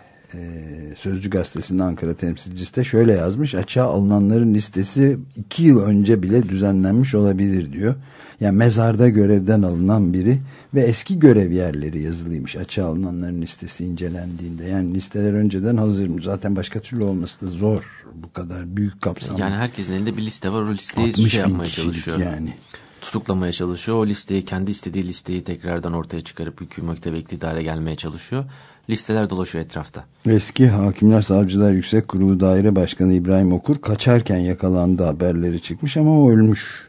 Sözcü Gazetesi'nin Ankara temsilcisi de şöyle yazmış. Açığa alınanların listesi iki yıl önce bile düzenlenmiş olabilir diyor. Yani mezarda görevden alınan biri ve eski görev yerleri yazılıymış. Açığa alınanların listesi incelendiğinde. Yani listeler önceden hazırmış. Zaten başka türlü olması da zor. Bu kadar büyük kapsamlı. Yani herkesin elinde bir liste var. O listeyi 60 şey yapmaya çalışıyor. yani. Tutuklamaya çalışıyor. O listeyi kendi istediği listeyi tekrardan ortaya çıkarıp hükümete ve iktidara gelmeye çalışıyor. Listeler dolaşıyor etrafta. Eski Hakimler Savcılar Yüksek Kurulu Daire Başkanı İbrahim Okur kaçarken yakalandı haberleri çıkmış ama o ölmüş.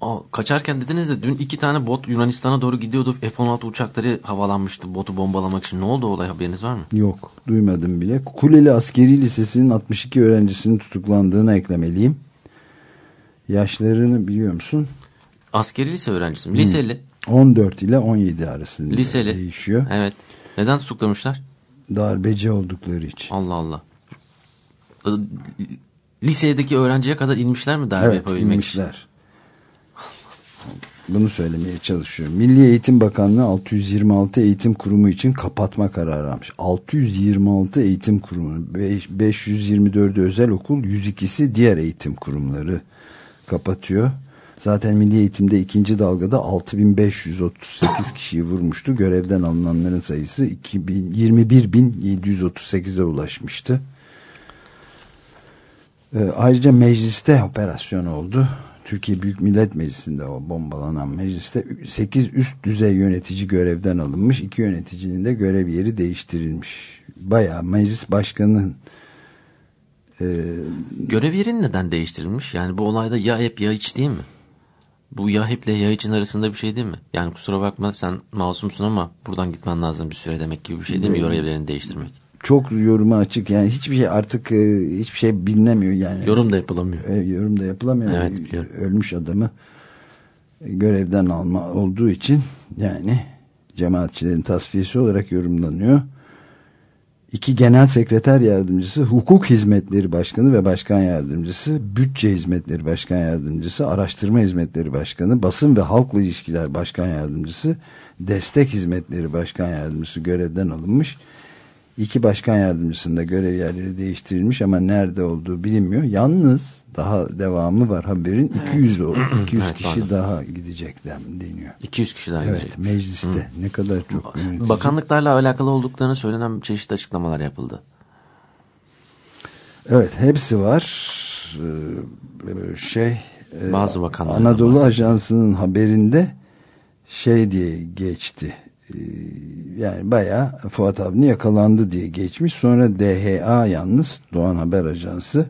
Aa, kaçarken dediniz de dün iki tane bot Yunanistan'a doğru gidiyordu. F-16 uçakları havalanmıştı botu bombalamak için. Ne oldu olay haberiniz var mı? Yok duymadım bile. Kuleli Askeri Lisesi'nin 62 öğrencisinin tutuklandığını eklemeliyim. Yaşlarını biliyor musun? Askeri lise öğrencisi mi? Liseli. 14 ile 17 arasında Liseli. değişiyor. Evet. Neden tutuklamışlar? Darbeci oldukları için. Allah Allah. Lisedeki öğrenciye kadar inmişler mi darbe Evet yapabilmek için? inmişler. Bunu söylemeye çalışıyorum. Milli Eğitim Bakanlığı 626 eğitim kurumu için kapatma kararı almış. 626 eğitim kurumu, 524'ü özel okul, 102'si diğer eğitim kurumları kapatıyor. Zaten milli eğitimde ikinci dalgada 6538 kişiyi vurmuştu. Görevden alınanların sayısı 2000, 21.738'e ulaşmıştı. Ee, ayrıca mecliste operasyon oldu. Türkiye Büyük Millet Meclisi'nde o bombalanan mecliste 8 üst düzey yönetici görevden alınmış. iki yöneticinin de görev yeri değiştirilmiş. Bayağı meclis başkanının e, Görev yerini neden değiştirilmiş? Yani bu olayda ya hep ya hiç değil mi? Bu ya heple ya için arasında bir şey değil mi? Yani kusura bakma sen masumsun ama buradan gitmen lazım bir süre demek gibi bir şey değil mi? Görevlerini değiştirmek. çok yoruma açık. Yani hiçbir şey artık e, hiçbir şey bilinemiyor yani. Yorum da yapılamıyor. E, yorum da yapılamıyor. Evet, biliyorum. Ölmüş adamı görevden alma olduğu için yani cemaatçilerin tasfiyesi olarak yorumlanıyor. İki genel sekreter yardımcısı, hukuk hizmetleri başkanı ve başkan yardımcısı, bütçe hizmetleri başkan yardımcısı, araştırma hizmetleri başkanı, basın ve halkla ilişkiler başkan yardımcısı, destek hizmetleri başkan yardımcısı görevden alınmış. İki başkan yardımcısında görev yerleri değiştirilmiş ama nerede olduğu bilinmiyor. Yalnız daha devamı var haberin 200 o 200 Evet, kişi pardon. daha gidecek deniyor. 200 kişi daha Evet gidecek. mecliste ne kadar çok yönetici. Bakanlıklarla alakalı olduklarını söylenen çeşitli açıklamalar yapıldı. Evet hepsi var. Ee, şey e, Bazı bakanlardan Anadolu. Ajansı'nın haberinde şey diye geçti. Ee, Yani bayağı Fuat Avni yakalandı diye geçmiş. Sonra DHA yalnız Doğan Haber Ajansı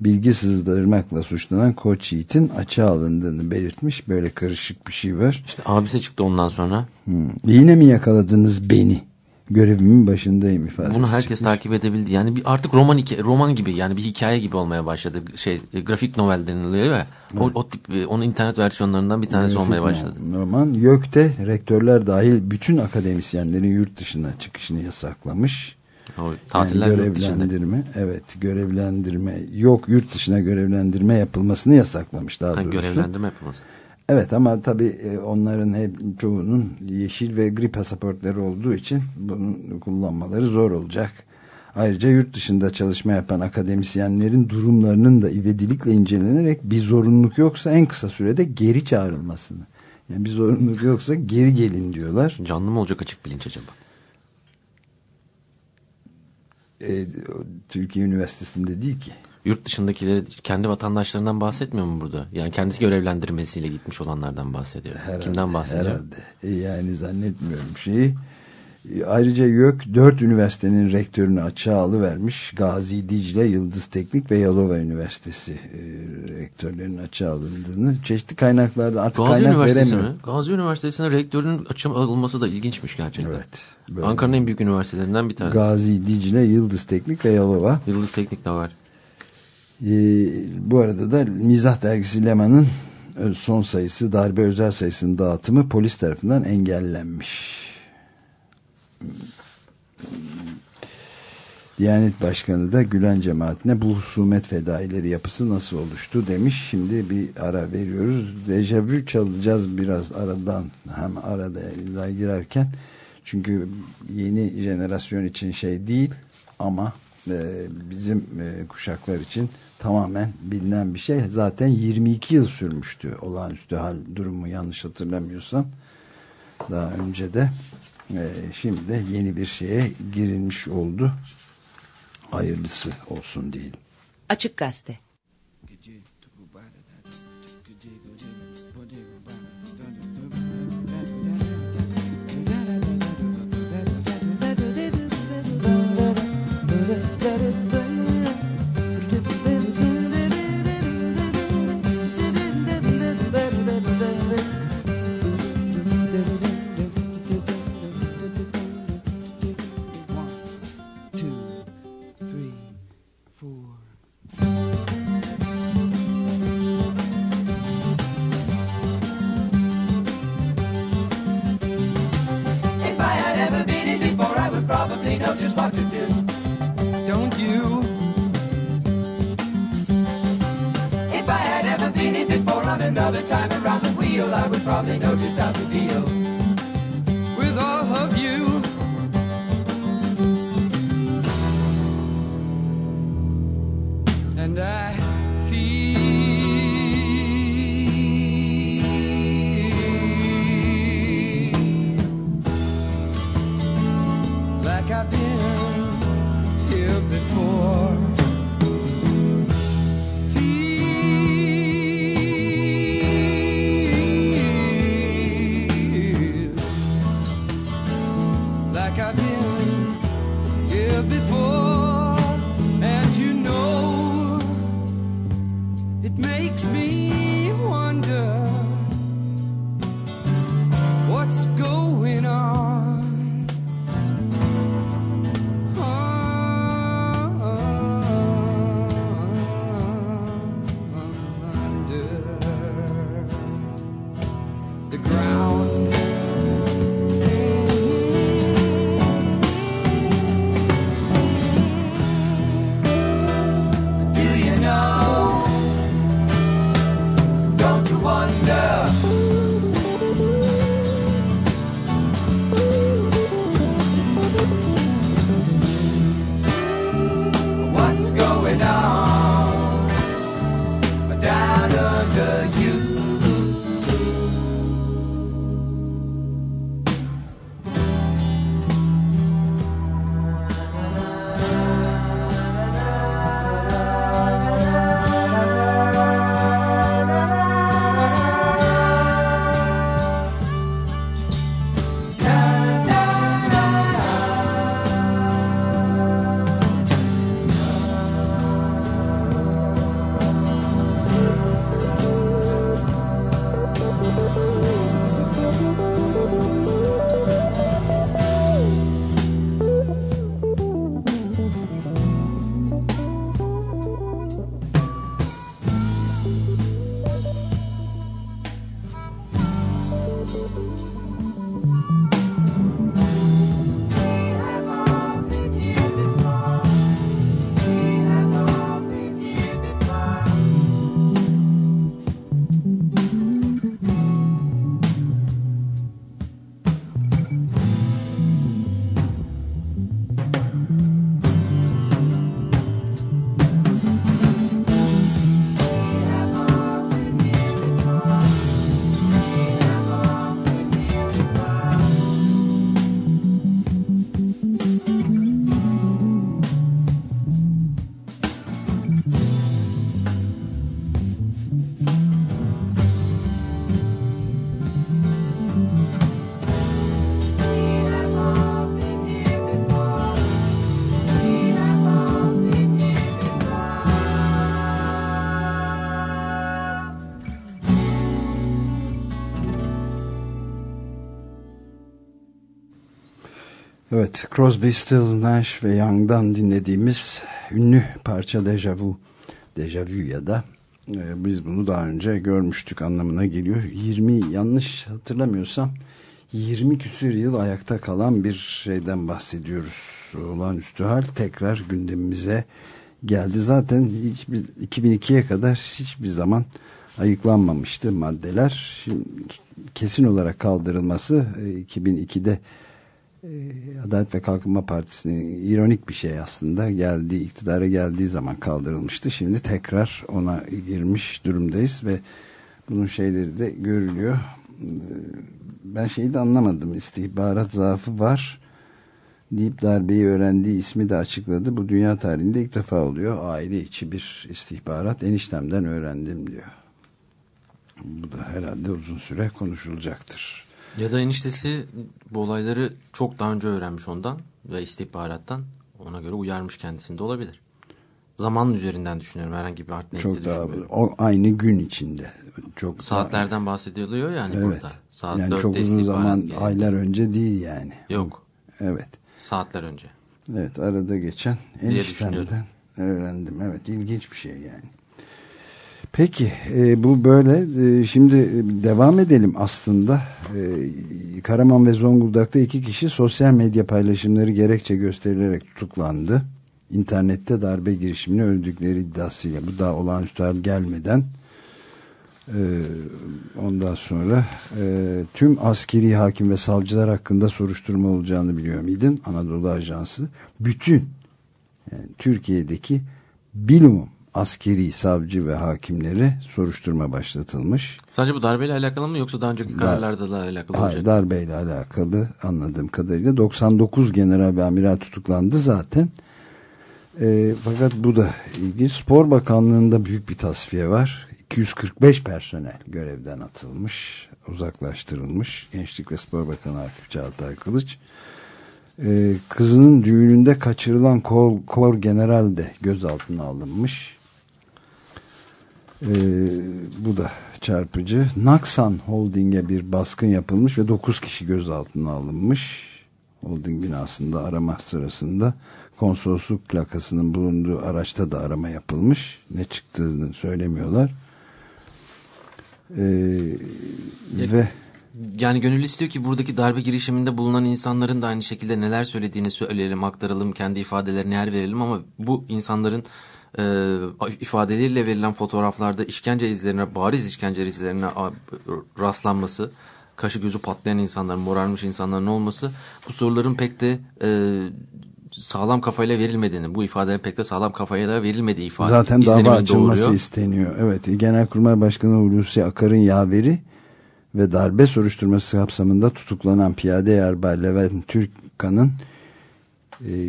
bilgi sızdırmakla suçlanan Koç Yiğit'in açığa alındığını belirtmiş. Böyle karışık bir şey var. İşte abisi çıktı ondan sonra. Hmm. Yine mi yakaladınız beni? Görevimin başındayım ifadesi. Bunu herkes çıkmış. takip edebildi. Yani bir artık roman roman gibi yani bir hikaye gibi olmaya başladı. Şey e, grafik novel deniliyor ya. O, o tip e, onun internet versiyonlarından bir tanesi olmaya başladı. Roman YÖK'te rektörler dahil bütün akademisyenlerin yurt dışına çıkışını yasaklamış. O tatiller yani yurt görevlendirme, evet görevlendirme yok yurt dışına görevlendirme yapılmasını yasaklamış daha Ha, doğrusu. görevlendirme yapılması. Evet ama tabii e, onların hep çoğunun yeşil ve gri pasaportları olduğu için bunu kullanmaları zor olacak. Ayrıca yurt dışında çalışma yapan akademisyenlerin durumlarının da ivedilikle incelenerek bir zorunluluk yoksa en kısa sürede geri çağrılmasını. Yani bir zorunluluk yoksa geri gelin diyorlar. Canlı mı olacak açık bilinç acaba? E, Türkiye Üniversitesi'nde değil ki. Yurt dışındakileri kendi vatandaşlarından bahsetmiyor mu burada? Yani kendisi görevlendirmesiyle gitmiş olanlardan bahsediyor. Herhalde, Kimden bahsediyor? Herhalde. E, Yani zannetmiyorum şeyi. E, Ayrıca YÖK dört üniversitenin rektörünü açığa alıvermiş. Gazi, Dicle, Yıldız Teknik ve Yalova Üniversitesi e, rektörlerinin açığa alındığını çeşitli kaynaklarda artık Gazi kaynak Üniversitesi veremiyor. mi? Gazi Üniversitesi'nin rektörünün açım alınması da ilginçmiş gerçekten. Evet. Ankara'nın en büyük üniversitelerinden bir tanesi. Gazi, Dicle, Yıldız Teknik ve Yalova. Yıldız Teknik de var. E, bu arada da Mizah Dergisi Leman'ın ö- son sayısı darbe özel sayısının dağıtımı polis tarafından engellenmiş. Diyanet Başkanı da Gülen cemaatine bu husumet fedaileri yapısı nasıl oluştu demiş. Şimdi bir ara veriyoruz. Dejavu çalacağız biraz aradan hem arada girerken. Çünkü yeni jenerasyon için şey değil ama e, bizim e, kuşaklar için tamamen bilinen bir şey. Zaten 22 yıl sürmüştü olağanüstü hal durumu yanlış hatırlamıyorsam. Daha önce de e, şimdi yeni bir şeye girilmiş oldu. Hayırlısı olsun diyelim. Açık Gazete. Another time around the wheel, I would probably know just how to deal. With all of you. And I feel like I've been Crosby, Stills, Nash ve Young'dan dinlediğimiz ünlü parça Deja Vu, Deja Vu ya da e, biz bunu daha önce görmüştük anlamına geliyor. 20 yanlış hatırlamıyorsam 20 küsür yıl ayakta kalan bir şeyden bahsediyoruz. Olağanüstü hal tekrar gündemimize geldi. Zaten hiçbir 2002'ye kadar hiçbir zaman ayıklanmamıştı maddeler. Şimdi kesin olarak kaldırılması e, 2002'de e, Adalet ve Kalkınma Partisi'nin ironik bir şey aslında geldiği iktidara geldiği zaman kaldırılmıştı. Şimdi tekrar ona girmiş durumdayız ve bunun şeyleri de görülüyor. E, Ben şeyi de anlamadım. İstihbarat zaafı var deyip darbeyi öğrendiği ismi de açıkladı. Bu dünya tarihinde ilk defa oluyor. Aile içi bir istihbarat eniştemden öğrendim diyor. Bu da herhalde uzun süre konuşulacaktır. Ya da eniştesi bu olayları çok daha önce öğrenmiş ondan ve istihbarattan ona göre uyarmış kendisinde olabilir. Zaman üzerinden düşünüyorum herhangi bir art niyetli Çok daha o aynı gün içinde çok daha- Saatlerden bahsediliyor yani evet. burada. Saat yani 4'te çok uzun zaman geldi. aylar önce değil yani. Yok Evet. saatler önce. Evet arada geçen eniştemden öğrendim. Evet ilginç bir şey yani. Peki e, bu böyle E, şimdi e, devam edelim aslında. E, Karaman ve Zonguldak'ta iki kişi sosyal medya paylaşımları gerekçe gösterilerek tutuklandı. İnternette darbe girişimini öldükleri iddiasıyla bu daha olağanüstü hal gelmeden e, ondan sonra e, tüm askeri hakim ve savcılar hakkında soruşturma olacağını biliyor muydun? Anadolu Ajansı bütün yani Türkiye'deki bilumum askeri savcı ve hakimleri soruşturma başlatılmış. Sadece bu darbeyle alakalı mı yoksa daha önceki kararlarda da alakalı Hayır, olacak? darbeyle alakalı anladığım kadarıyla 99 general ve amiral tutuklandı zaten. E, fakat bu da ilginç. Spor Bakanlığı'nda büyük bir tasfiye var. 245 personel görevden atılmış, uzaklaştırılmış. Gençlik ve Spor Bakanı Akif Çağatay Kılıç. E, kızının düğününde kaçırılan kor, kor general de gözaltına alınmış. E, bu da çarpıcı. Naksan Holding'e bir baskın yapılmış ve 9 kişi gözaltına alınmış. Holding binasında arama sırasında konsolosluk plakasının bulunduğu araçta da arama yapılmış. Ne çıktığını söylemiyorlar. Ee, ve Yani gönül istiyor ki buradaki darbe girişiminde bulunan insanların da aynı şekilde neler söylediğini söyleyelim, aktaralım, kendi ifadelerine yer verelim ama bu insanların e, ifadeleriyle verilen fotoğraflarda işkence izlerine, bariz işkence izlerine rastlanması, kaşı gözü patlayan insanların, morarmış insanların olması bu soruların pek de e, sağlam kafayla verilmediğini, bu ifadelerin pek de sağlam kafaya da verilmediği ifade zaten dava açılması doğuruyor. isteniyor. Evet, Genelkurmay Başkanı Hulusi Akar'ın yaveri ve darbe soruşturması kapsamında tutuklanan piyade yarbay Levent Türkan'ın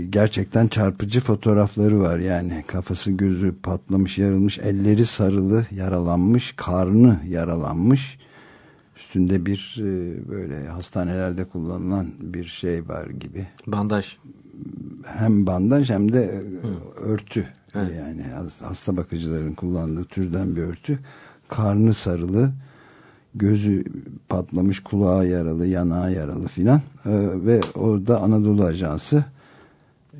gerçekten çarpıcı fotoğrafları var. Yani kafası gözü patlamış, yarılmış, elleri sarılı, yaralanmış, karnı yaralanmış. Üstünde bir e, böyle hastanelerde kullanılan bir şey var gibi. Bandaj. Hem bandaj hem de e, örtü. Evet. Yani hasta bakıcıların kullandığı türden bir örtü. Karnı sarılı, gözü patlamış, kulağı yaralı, yanağı yaralı filan. E, ve orada Anadolu Ajansı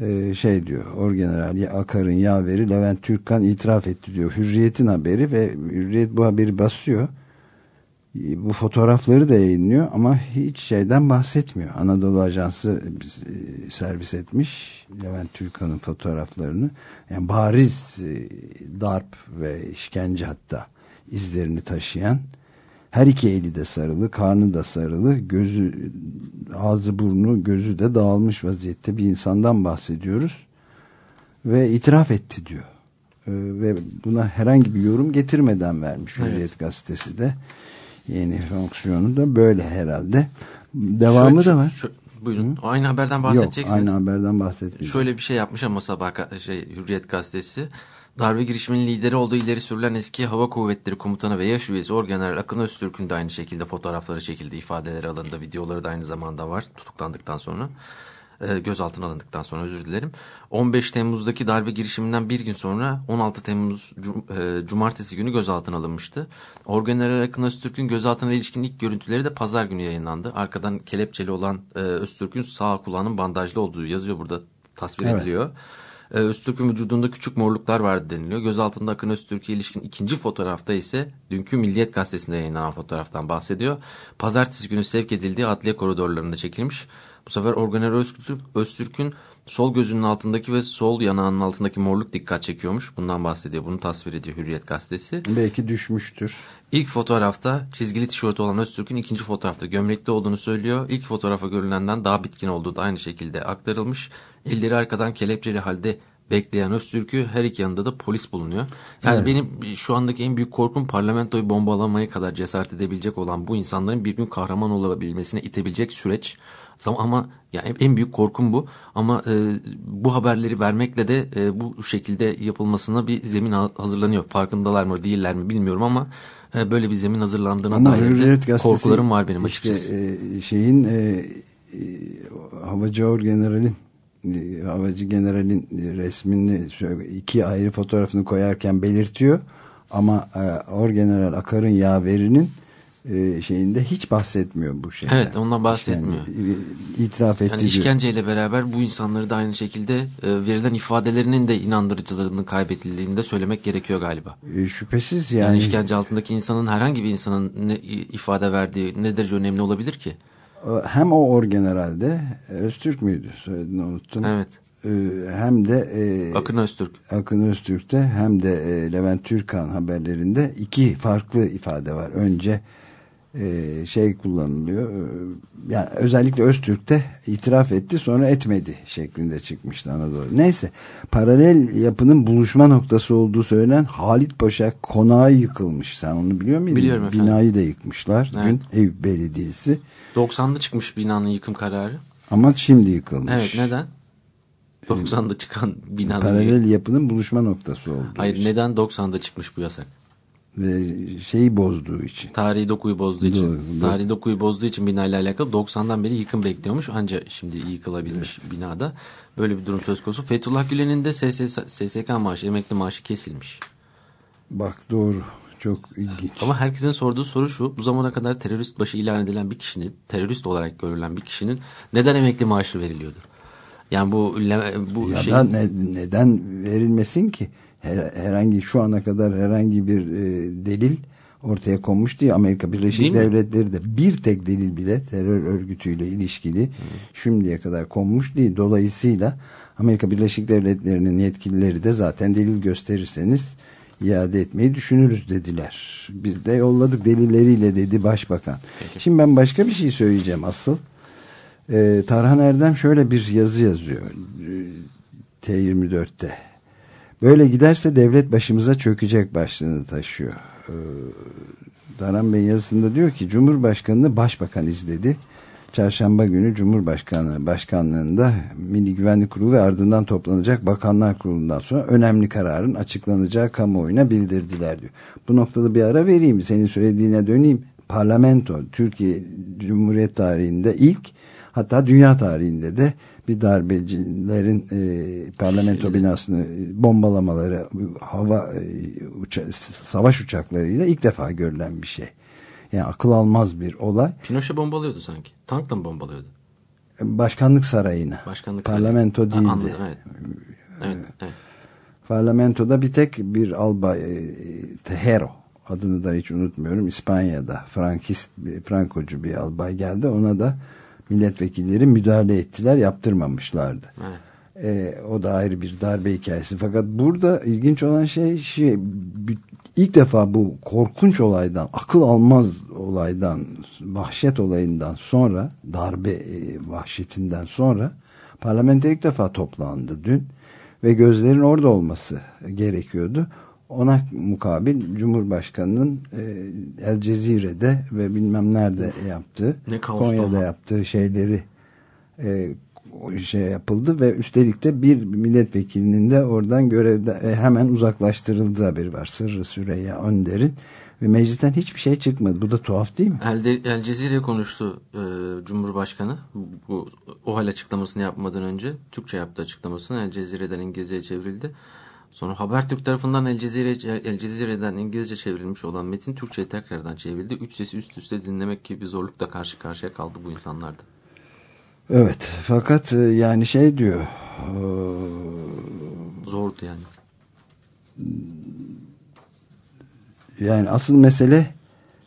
e, şey diyor Orgeneral Akar'ın yaveri Levent Türkkan itiraf etti diyor. Hürriyet'in haberi ve Hürriyet bu haberi basıyor. E, Bu fotoğrafları da yayınlıyor ama hiç şeyden bahsetmiyor. Anadolu Ajansı e, servis etmiş Levent Türkan'ın fotoğraflarını. Yani bariz darp ve işkence hatta izlerini taşıyan her iki eli de sarılı, karnı da sarılı, gözü, ağzı burnu, gözü de dağılmış vaziyette bir insandan bahsediyoruz. Ve itiraf etti diyor. Ee, ve buna herhangi bir yorum getirmeden vermiş Evet. Hürriyet gazetesi de. Yeni fonksiyonu da böyle herhalde. Devamı Şöyle- da var. şö- buyurun. Aynı haberden Yok bahsedeceksiniz. aynı haberden bahsetmiyorum. Şöyle bir şey yapmış ama sabah şey Hürriyet gazetesi. Darbe girişiminin lideri olduğu ileri sürülen eski Hava Kuvvetleri Komutanı ve yaş üyesi Orgeneral Akın Öztürk'ün de aynı şekilde fotoğrafları çekildi, ifadeleri alındı, videoları da aynı zamanda var tutuklandıktan sonra. E, gözaltına alındıktan sonra özür dilerim. 15 Temmuz'daki darbe girişiminden bir gün sonra 16 Temmuz cum, e, Cumartesi günü gözaltına alınmıştı. Orgeneral Akın Öztürk'ün gözaltına ilişkin ilk görüntüleri de pazar günü yayınlandı. Arkadan kelepçeli olan e, Öztürk'ün sağ kulağının bandajlı olduğu yazıyor burada tasvir Evet. ediliyor. Ee, Öztürk'ün vücudunda küçük morluklar vardı deniliyor. Gözaltında Akın Öztürk'e ilişkin ikinci fotoğrafta ise dünkü Milliyet Gazetesi'nde yayınlanan fotoğraftan bahsediyor. Pazartesi günü sevk edildiği adliye koridorlarında çekilmiş. Bu sefer Organer Öztürk, Öztürk'ün sol gözünün altındaki ve sol yanağının altındaki morluk dikkat çekiyormuş. Bundan bahsediyor. Bunu tasvir ediyor Hürriyet Gazetesi. Belki düşmüştür. İlk fotoğrafta çizgili tişörtü olan Öztürk'ün ikinci fotoğrafta gömlekli olduğunu söylüyor. İlk fotoğrafa görünenden daha bitkin olduğu da aynı şekilde aktarılmış. Elleri arkadan kelepçeli halde bekleyen Öztürk'ü her iki yanında da polis bulunuyor. Yani Evet. benim şu andaki en büyük korkum parlamentoyu bombalamaya kadar cesaret edebilecek olan bu insanların bir gün kahraman olabilmesine itebilecek süreç. Ama, ama yani en büyük korkum bu. Ama e, bu haberleri vermekle de e, bu şekilde yapılmasına bir zemin ha- hazırlanıyor. Farkındalar mı değiller mi bilmiyorum ama e, böyle bir zemin hazırlandığına Ama dair de korkularım var benim işte, açıkçası. e, şeyin e, e, Havacı Orgeneral'in e, Havacı General'in e, resmini iki ayrı fotoğrafını koyarken belirtiyor ama e, Orgeneral Akar'ın yaverinin e, şeyinde hiç bahsetmiyor bu şeyden. Evet, ondan bahsetmiyor. Yani, e, itiraf etti Yani diyor. işkenceyle beraber bu insanları da aynı şekilde e, verilen ifadelerinin de inandırıcılığını kaybedildiğini de söylemek gerekiyor galiba. E, şüphesiz Yani, yani, işkence altındaki insanın herhangi bir insanın ne ifade verdiği ne derece önemli olabilir ki? hem o orgeneralde Öztürk müydü söylediğini unuttum. Evet. E, hem de e, Akın Öztürk. Akın Öztürk'te hem de e, Levent Türkan haberlerinde iki farklı ifade var. Önce e, şey kullanılıyor. e, yani özellikle Öztürk'te itiraf etti sonra etmedi şeklinde çıkmıştı Anadolu. Neyse paralel yapının buluşma noktası olduğu söylenen Halit Paşa konağı yıkılmış. Sen onu biliyor muydun? Biliyorum efendim. Binayı da yıkmışlar. Evet. Dün Eyüp Belediyesi. 90'da çıkmış binanın yıkım kararı. Ama şimdi yıkılmış. Evet neden? 90'da çıkan binanın Paralel yapının buluşma noktası olduğu Hayır için. neden 90'da çıkmış bu yasak? Ve şeyi bozduğu için. Tarihi dokuyu bozduğu için. Doğru, doğru. Tarihi dokuyu bozduğu için binayla alakalı 90'dan beri yıkım bekliyormuş. Ancak şimdi yıkılabilmiş binada. Böyle bir durum söz konusu. Fethullah Gülen'in de SSK, SSK maaşı, emekli maaşı kesilmiş. Bak doğru. Çok ilginç. Ama herkesin sorduğu soru şu. Bu zamana kadar terörist başı ilan edilen bir kişinin, terörist olarak görülen bir kişinin neden emekli maaşı veriliyordu? Yani bu bu ya şey da ne- neden verilmesin ki? Her- herhangi şu ana kadar herhangi bir e, delil ortaya konmuş değil. Amerika Birleşik Değil mi? Devletleri de bir tek delil bile terör örgütüyle ilişkili şimdiye kadar konmuş değil. Dolayısıyla Amerika Birleşik Devletleri'nin yetkilileri de zaten delil gösterirseniz iade etmeyi düşünürüz dediler. Biz de yolladık delilleriyle dedi başbakan. Şimdi ben başka bir şey söyleyeceğim asıl. Ee, Tarhan Erdem şöyle bir yazı yazıyor. Ee, T24'te. Böyle giderse devlet başımıza çökecek başlığını taşıyor. Ee, Tarhan Bey yazısında diyor ki Cumhurbaşkanını başbakan izledi. Çarşamba günü Cumhurbaşkanı başkanlığında Milli Güvenlik Kurulu ve ardından toplanacak Bakanlar Kurulu'ndan sonra önemli kararın açıklanacağı kamuoyuna bildirdiler diyor. Bu noktada bir ara vereyim. Senin söylediğine döneyim. Parlamento Türkiye Cumhuriyet tarihinde ilk hatta dünya tarihinde de bir darbecilerin e, parlamento binasını bombalamaları hava e, uça- savaş uçaklarıyla ilk defa görülen bir şey. Yani akıl almaz bir olay. Pinochet bombalıyordu sanki. Tankla mı bombalıyordu? Başkanlık sarayına. Başkanlık Parlamento sarayı. Ha, değildi. anladım, evet. Evet, evet. Parlamentoda bir tek bir albay e, Tejero adını da hiç unutmuyorum İspanya'da Frankist Frankocu bir albay geldi ona da milletvekilleri müdahale ettiler yaptırmamışlardı. Evet. E, o da ayrı bir darbe hikayesi fakat burada ilginç olan şey şey ilk defa bu korkunç olaydan akıl almaz olaydan vahşet olayından sonra darbe e, vahşetinden sonra parlamento ilk defa toplandı dün ve gözlerin orada olması gerekiyordu. Ona mukabil Cumhurbaşkanı'nın e, El Cezire'de ve bilmem nerede yaptığı, Ne Konya'da ama. yaptığı şeyleri e, o şey yapıldı ve üstelik de bir milletvekilinin de oradan görevde e, hemen uzaklaştırıldığı haberi var. Sırrı Süreyya Önder'in Ve meclisten hiçbir şey çıkmadı. Bu da tuhaf değil mi? El, El Cezire konuştu e, Cumhurbaşkanı. Bu, bu OHAL açıklamasını yapmadan önce Türkçe yaptı açıklamasını. El Cezire'den İngilizce'ye çevrildi. Sonra Habertürk tarafından El, Cezire, El Cezire'den İngilizce çevrilmiş olan metin Türkçe'ye tekrardan çevrildi. Üç sesi üst üste dinlemek gibi bir zorlukla karşı karşıya kaldı bu insanlarda. Evet fakat e, yani şey diyor e, Zordu yani. yani asıl mesele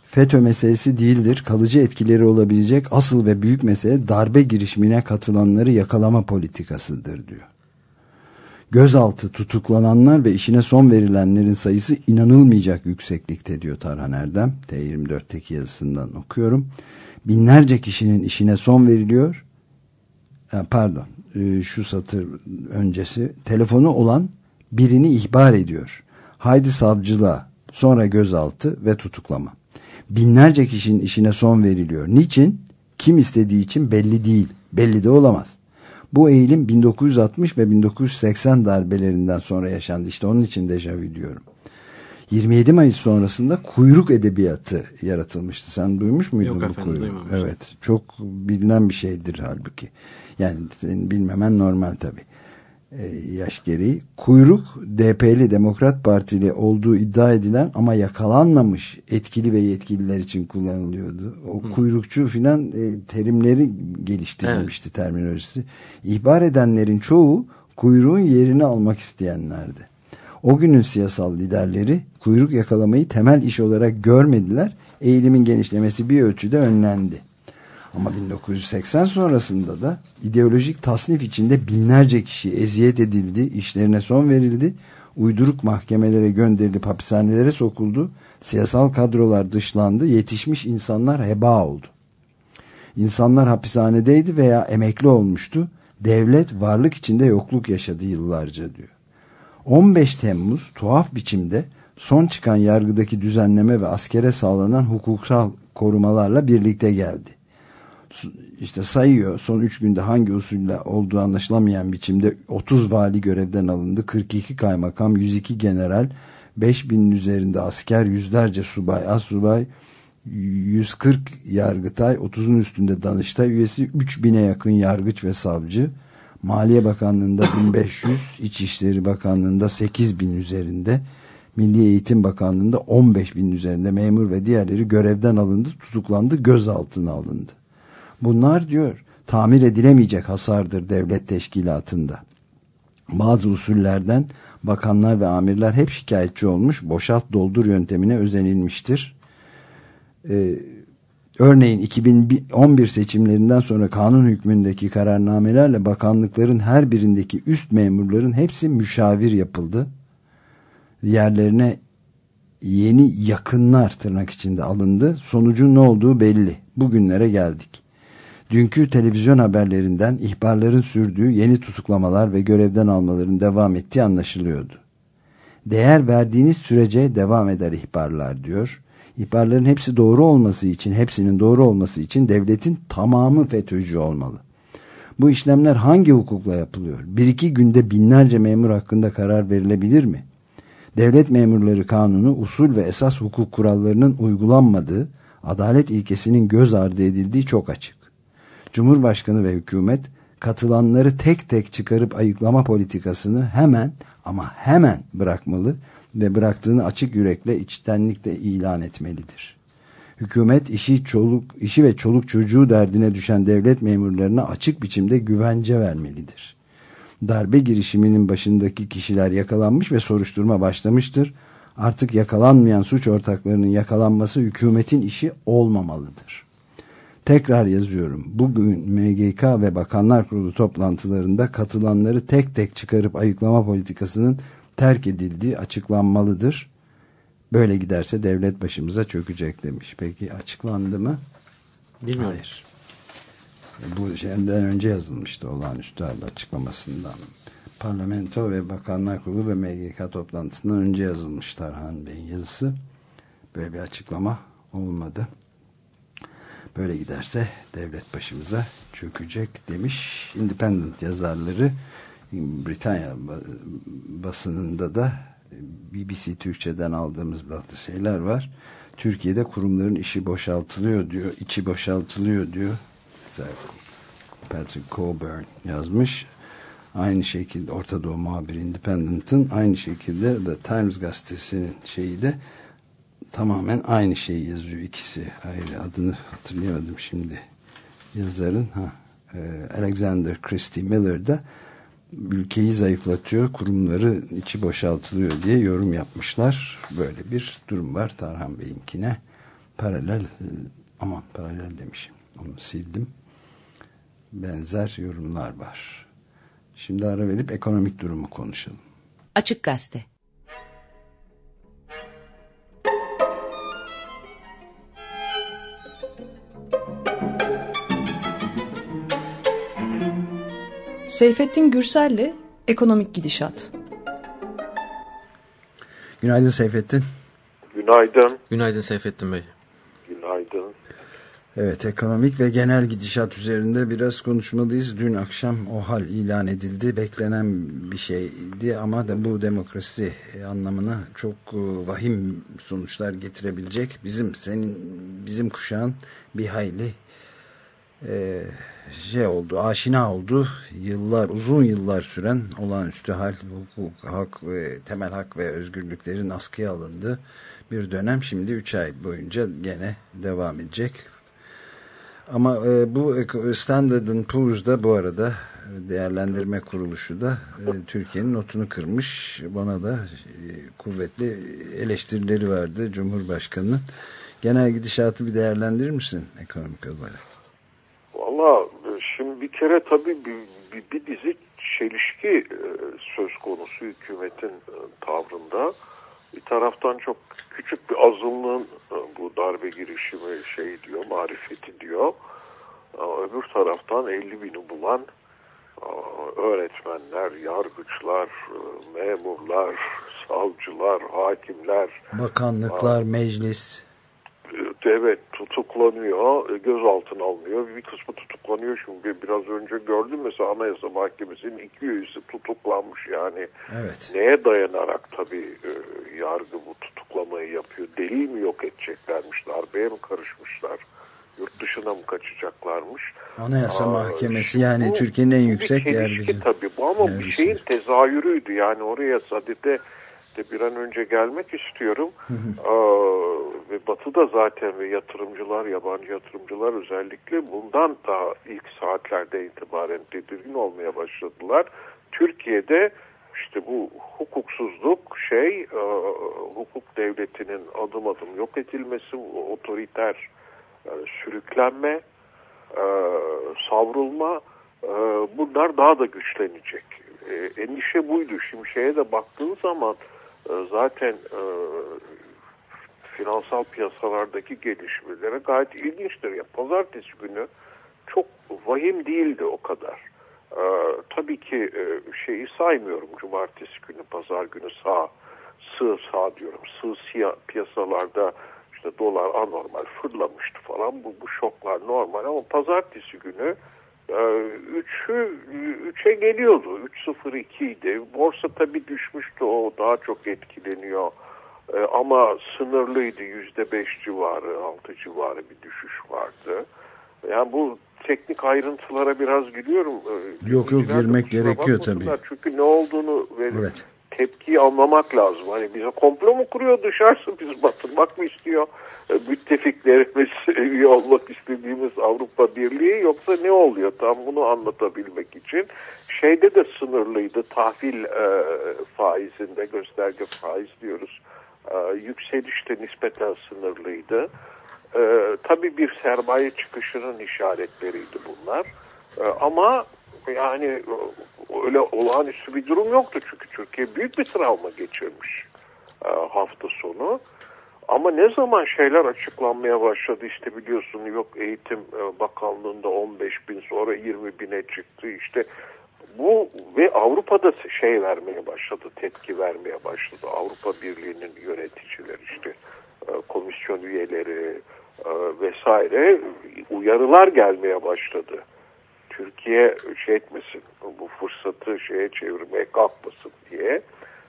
FETÖ meselesi değildir. Kalıcı etkileri olabilecek asıl ve büyük mesele darbe girişimine katılanları yakalama politikasıdır diyor. Gözaltı tutuklananlar ve işine son verilenlerin sayısı inanılmayacak yükseklikte diyor Tarhan Erdem. T24'teki yazısından okuyorum. Binlerce kişinin işine son veriliyor. Pardon e, şu satır öncesi telefonu olan birini ihbar ediyor. Haydi savcılığa sonra gözaltı ve tutuklama. Binlerce kişinin işine son veriliyor. Niçin? Kim istediği için belli değil. Belli de olamaz. Bu eğilim 1960 ve 1980 darbelerinden sonra yaşandı. İşte onun için dejavu diyorum. 27 Mayıs sonrasında kuyruk edebiyatı yaratılmıştı. Sen duymuş muydun Yok bu efendim, kuyruğu? duymamıştım. Evet. Çok bilinen bir şeydir halbuki. Yani bilmemen normal tabii. Ee, yaş gereği. Kuyruk DP'li Demokrat Partili olduğu iddia edilen ama yakalanmamış etkili ve yetkililer için kullanılıyordu. O kuyrukçu filan e, terimleri geliştirilmişti terminolojisi. İhbar edenlerin çoğu kuyruğun yerini almak isteyenlerdi. O günün siyasal liderleri kuyruk yakalamayı temel iş olarak görmediler. Eğilimin genişlemesi bir ölçüde önlendi. Ama 1980 sonrasında da ideolojik tasnif içinde binlerce kişi eziyet edildi, işlerine son verildi, uyduruk mahkemelere gönderilip hapishanelere sokuldu, siyasal kadrolar dışlandı, yetişmiş insanlar heba oldu. İnsanlar hapishanedeydi veya emekli olmuştu, devlet varlık içinde yokluk yaşadı yıllarca diyor. 15 Temmuz tuhaf biçimde son çıkan yargıdaki düzenleme ve askere sağlanan hukuksal korumalarla birlikte geldi. İşte sayıyor son 3 günde hangi usulle olduğu anlaşılamayan biçimde 30 vali görevden alındı. 42 kaymakam, 102 general, 5000'in üzerinde asker, yüzlerce subay, az subay, 140 yargıtay, 30'un üstünde danıştay üyesi, 3000'e yakın yargıç ve savcı, Maliye Bakanlığı'nda 1500, İçişleri Bakanlığı'nda 8000 üzerinde, Milli Eğitim Bakanlığı'nda 15 bin üzerinde memur ve diğerleri görevden alındı, tutuklandı, gözaltına alındı. Bunlar diyor tamir edilemeyecek hasardır devlet teşkilatında. Bazı usullerden bakanlar ve amirler hep şikayetçi olmuş, boşalt doldur yöntemine özenilmiştir. Ee, örneğin 2011 seçimlerinden sonra kanun hükmündeki kararnamelerle bakanlıkların her birindeki üst memurların hepsi müşavir yapıldı yerlerine yeni yakınlar tırnak içinde alındı. Sonucun ne olduğu belli. Bugünlere geldik. Dünkü televizyon haberlerinden ihbarların sürdüğü yeni tutuklamalar ve görevden almaların devam ettiği anlaşılıyordu. Değer verdiğiniz sürece devam eder ihbarlar diyor. İhbarların hepsi doğru olması için, hepsinin doğru olması için devletin tamamı FETÖ'cü olmalı. Bu işlemler hangi hukukla yapılıyor? Bir iki günde binlerce memur hakkında karar verilebilir mi? devlet memurları kanunu usul ve esas hukuk kurallarının uygulanmadığı, adalet ilkesinin göz ardı edildiği çok açık. Cumhurbaşkanı ve hükümet katılanları tek tek çıkarıp ayıklama politikasını hemen ama hemen bırakmalı ve bıraktığını açık yürekle içtenlikle ilan etmelidir. Hükümet işi çoluk işi ve çoluk çocuğu derdine düşen devlet memurlarına açık biçimde güvence vermelidir darbe girişiminin başındaki kişiler yakalanmış ve soruşturma başlamıştır. Artık yakalanmayan suç ortaklarının yakalanması hükümetin işi olmamalıdır. Tekrar yazıyorum. Bugün MGK ve Bakanlar Kurulu toplantılarında katılanları tek tek çıkarıp ayıklama politikasının terk edildiği açıklanmalıdır. Böyle giderse devlet başımıza çökecek demiş. Peki açıklandı mı? Bilmiyorum. Hayır. Bu şeyden önce yazılmıştı olağanüstü hal açıklamasından. Parlamento ve Bakanlar Kurulu ve MGK toplantısından önce yazılmış Tarhan Bey'in yazısı. Böyle bir açıklama olmadı. Böyle giderse devlet başımıza çökecek demiş. Independent yazarları Britanya basınında da BBC Türkçe'den aldığımız bazı şeyler var. Türkiye'de kurumların işi boşaltılıyor diyor, içi boşaltılıyor diyor. Mesela Patrick Coburn yazmış. Aynı şekilde Orta Doğu muhabiri Independent'ın aynı şekilde The Times gazetesinin şeyi de tamamen aynı şeyi yazıyor ikisi. Ayrı adını hatırlayamadım şimdi. Yazarın ha, e, Alexander Christie Miller da ülkeyi zayıflatıyor, kurumları içi boşaltılıyor diye yorum yapmışlar. Böyle bir durum var Tarhan Bey'inkine. Paralel, e, aman paralel demişim. Onu sildim. Benzer yorumlar var. Şimdi ara verip ekonomik durumu konuşalım. Açık Gazete Seyfettin Gürsel'le Ekonomik Gidişat. Günaydın Seyfettin. Günaydın. Günaydın Seyfettin Bey. Günaydın. Evet ekonomik ve genel gidişat üzerinde biraz konuşmalıyız. Dün akşam o hal ilan edildi. Beklenen bir şeydi ama da bu demokrasi anlamına çok e, vahim sonuçlar getirebilecek. Bizim senin bizim kuşağın bir hayli e, şey oldu, aşina oldu. Yıllar, uzun yıllar süren olağanüstü hal, hukuk, hak ve temel hak ve özgürlüklerin askıya alındı. Bir dönem şimdi 3 ay boyunca gene devam edecek. Ama e, bu Standard Poor's'da bu arada değerlendirme kuruluşu da e, Türkiye'nin notunu kırmış. Bana da e, kuvvetli eleştirileri vardı Cumhurbaşkanı'nın. Genel gidişatı bir değerlendirir misin ekonomik olarak? Valla şimdi bir kere tabii bir, bir, bir dizi çelişki e, söz konusu hükümetin e, tavrında. Bir taraftan çok küçük bir azınlığın e, bu darbe girişimi şey diyor, marifeti diyor. Öbür taraftan 50 bini bulan öğretmenler, yargıçlar, memurlar, savcılar, hakimler. Bakanlıklar, meclis. Evet tutuklanıyor, gözaltına alınıyor. Bir kısmı tutuklanıyor çünkü biraz önce gördüm mesela Anayasa Mahkemesi'nin iki üyesi tutuklanmış yani. Evet. Neye dayanarak tabii e, yargı bu tutuklamayı yapıyor? Delil mi yok edeceklermiş? Darbeye mi karışmışlar? Yurt dışına mı kaçacaklarmış? Anayasa Aa, Mahkemesi yani Türkiye'nin en yüksek yargıcı. tabii bu ama bir şeyin tezahürüydü yani oraya Sadede de bir an önce gelmek istiyorum. Aa, ve Batı'da zaten ve yatırımcılar, yabancı yatırımcılar özellikle bundan daha ilk saatlerde itibaren tedirgin olmaya başladılar. Türkiye'de işte bu hukuksuzluk şey, e, hukuk devletinin adım adım yok edilmesi, otoriter e, sürüklenme, e, savrulma e, bunlar daha da güçlenecek. E, endişe buydu. Şimdi şeye de baktığın zaman zaten e, finansal piyasalardaki gelişmelere gayet ilginçtir. Ya pazartesi günü çok vahim değildi o kadar. Ee, tabii ki e, şeyi saymıyorum cumartesi günü, pazar günü sağ, sığ sağ diyorum. Sığ siyah piyasalarda işte dolar anormal fırlamıştı falan. Bu, bu şoklar normal ama pazartesi günü 3'ü e, 3'e geliyordu. 3.02 idi. Borsa tabii düşmüştü. O daha çok etkileniyor e, ama sınırlıydı yüzde beş civarı, altı civarı bir düşüş vardı. Yani bu teknik ayrıntılara biraz giriyorum. E, yok yok girmek gerekiyor tabii. Çünkü ne olduğunu ve evet. Tepkiyi anlamak lazım. Hani bize komplo mu kuruyor dışarısı biz batırmak mı istiyor? E, müttefiklerimiz üye olmak istediğimiz Avrupa Birliği yoksa ne oluyor? Tam bunu anlatabilmek için. Şeyde de sınırlıydı tahvil e, faizinde gösterge faiz diyoruz e, yükseliş de nispeten sınırlıydı. E, tabii bir sermaye çıkışının işaretleriydi bunlar. E, ama yani öyle olağanüstü bir durum yoktu çünkü Türkiye büyük bir travma geçirmiş e, hafta sonu. Ama ne zaman şeyler açıklanmaya başladı işte biliyorsun yok eğitim e, bakanlığında 15 bin sonra 20 bine çıktı işte bu ve Avrupa'da şey vermeye başladı, tepki vermeye başladı. Avrupa Birliği'nin yöneticileri işte e, komisyon üyeleri vesaire uyarılar gelmeye başladı. Türkiye şey etmesin, bu fırsatı şeye çevirmeye kalkmasın diye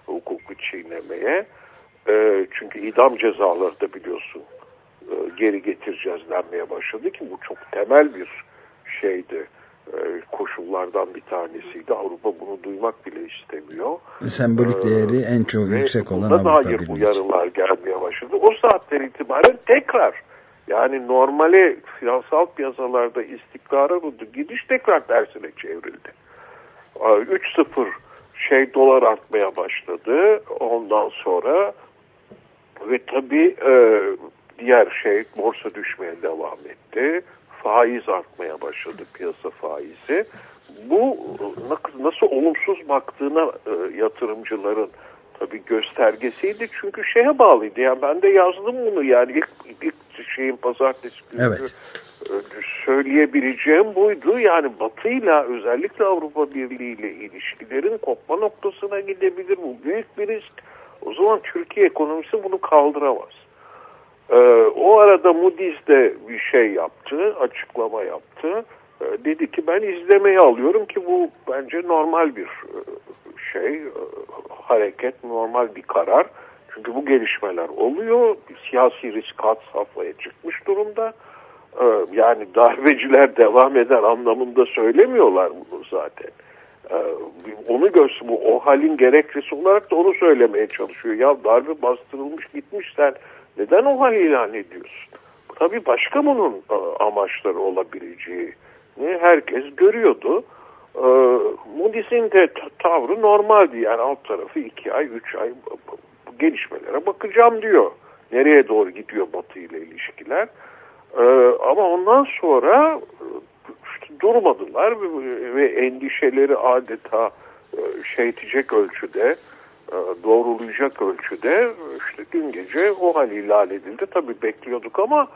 hukuku çiğnemeye. E, çünkü idam cezaları da biliyorsun e, geri getireceğiz denmeye başladı ki bu çok temel bir şeydi. E, koşullardan bir tanesiydi. Avrupa bunu duymak bile istemiyor. Sembolik değeri en çok yüksek olan Avrupa Birliği. için. uyarılar gelmeye başladı. O saatten itibaren tekrar yani normale finansal piyasalarda istikrara doğru gidiş tekrar tersine çevrildi. Ee, 3-0 şey dolar artmaya başladı. Ondan sonra ve tabii e, diğer şey borsa düşmeye devam etti. Faiz artmaya başladı piyasa faizi. Bu e, na- nasıl olumsuz baktığına e, yatırımcıların tabii göstergesiydi. Çünkü şeye bağlıydı. Yani ben de yazdım bunu yani ilk, ilk şeyin pazartesi günü Evet. e, söyleyebileceğim buydu. Yani Batı'yla özellikle Avrupa Birliği ile ilişkilerin kopma noktasına gidebilir. Bu büyük bir risk. O zaman Türkiye ekonomisi bunu kaldıramaz. Ee, o arada Moody's de bir şey yaptı, açıklama yaptı. Ee, dedi ki ben izlemeyi alıyorum ki bu bence normal bir e, şey, e, hareket, normal bir karar. Çünkü bu gelişmeler oluyor. Siyasi risk had safhaya çıkmış durumda. Ee, yani darbeciler devam eder anlamında söylemiyorlar bunu zaten. Ee, onu görsün bu o halin gerekçesi olarak da onu söylemeye çalışıyor. Ya darbe bastırılmış gitmiş sen neden o hal ilan ediyorsun? Tabii başka bunun e, amaçları olabileceği herkes görüyordu. Ee, Moody's'in de ta- tavrı normaldi. Yani alt tarafı iki ay, üç ay gelişmelere bakacağım diyor. Nereye doğru gidiyor Batı ile ilişkiler. Ee, ama ondan sonra e, işte durmadılar ve endişeleri adeta e, şey edecek ölçüde, e, doğrulayacak ölçüde işte dün gece o hal ilan edildi. Tabii bekliyorduk ama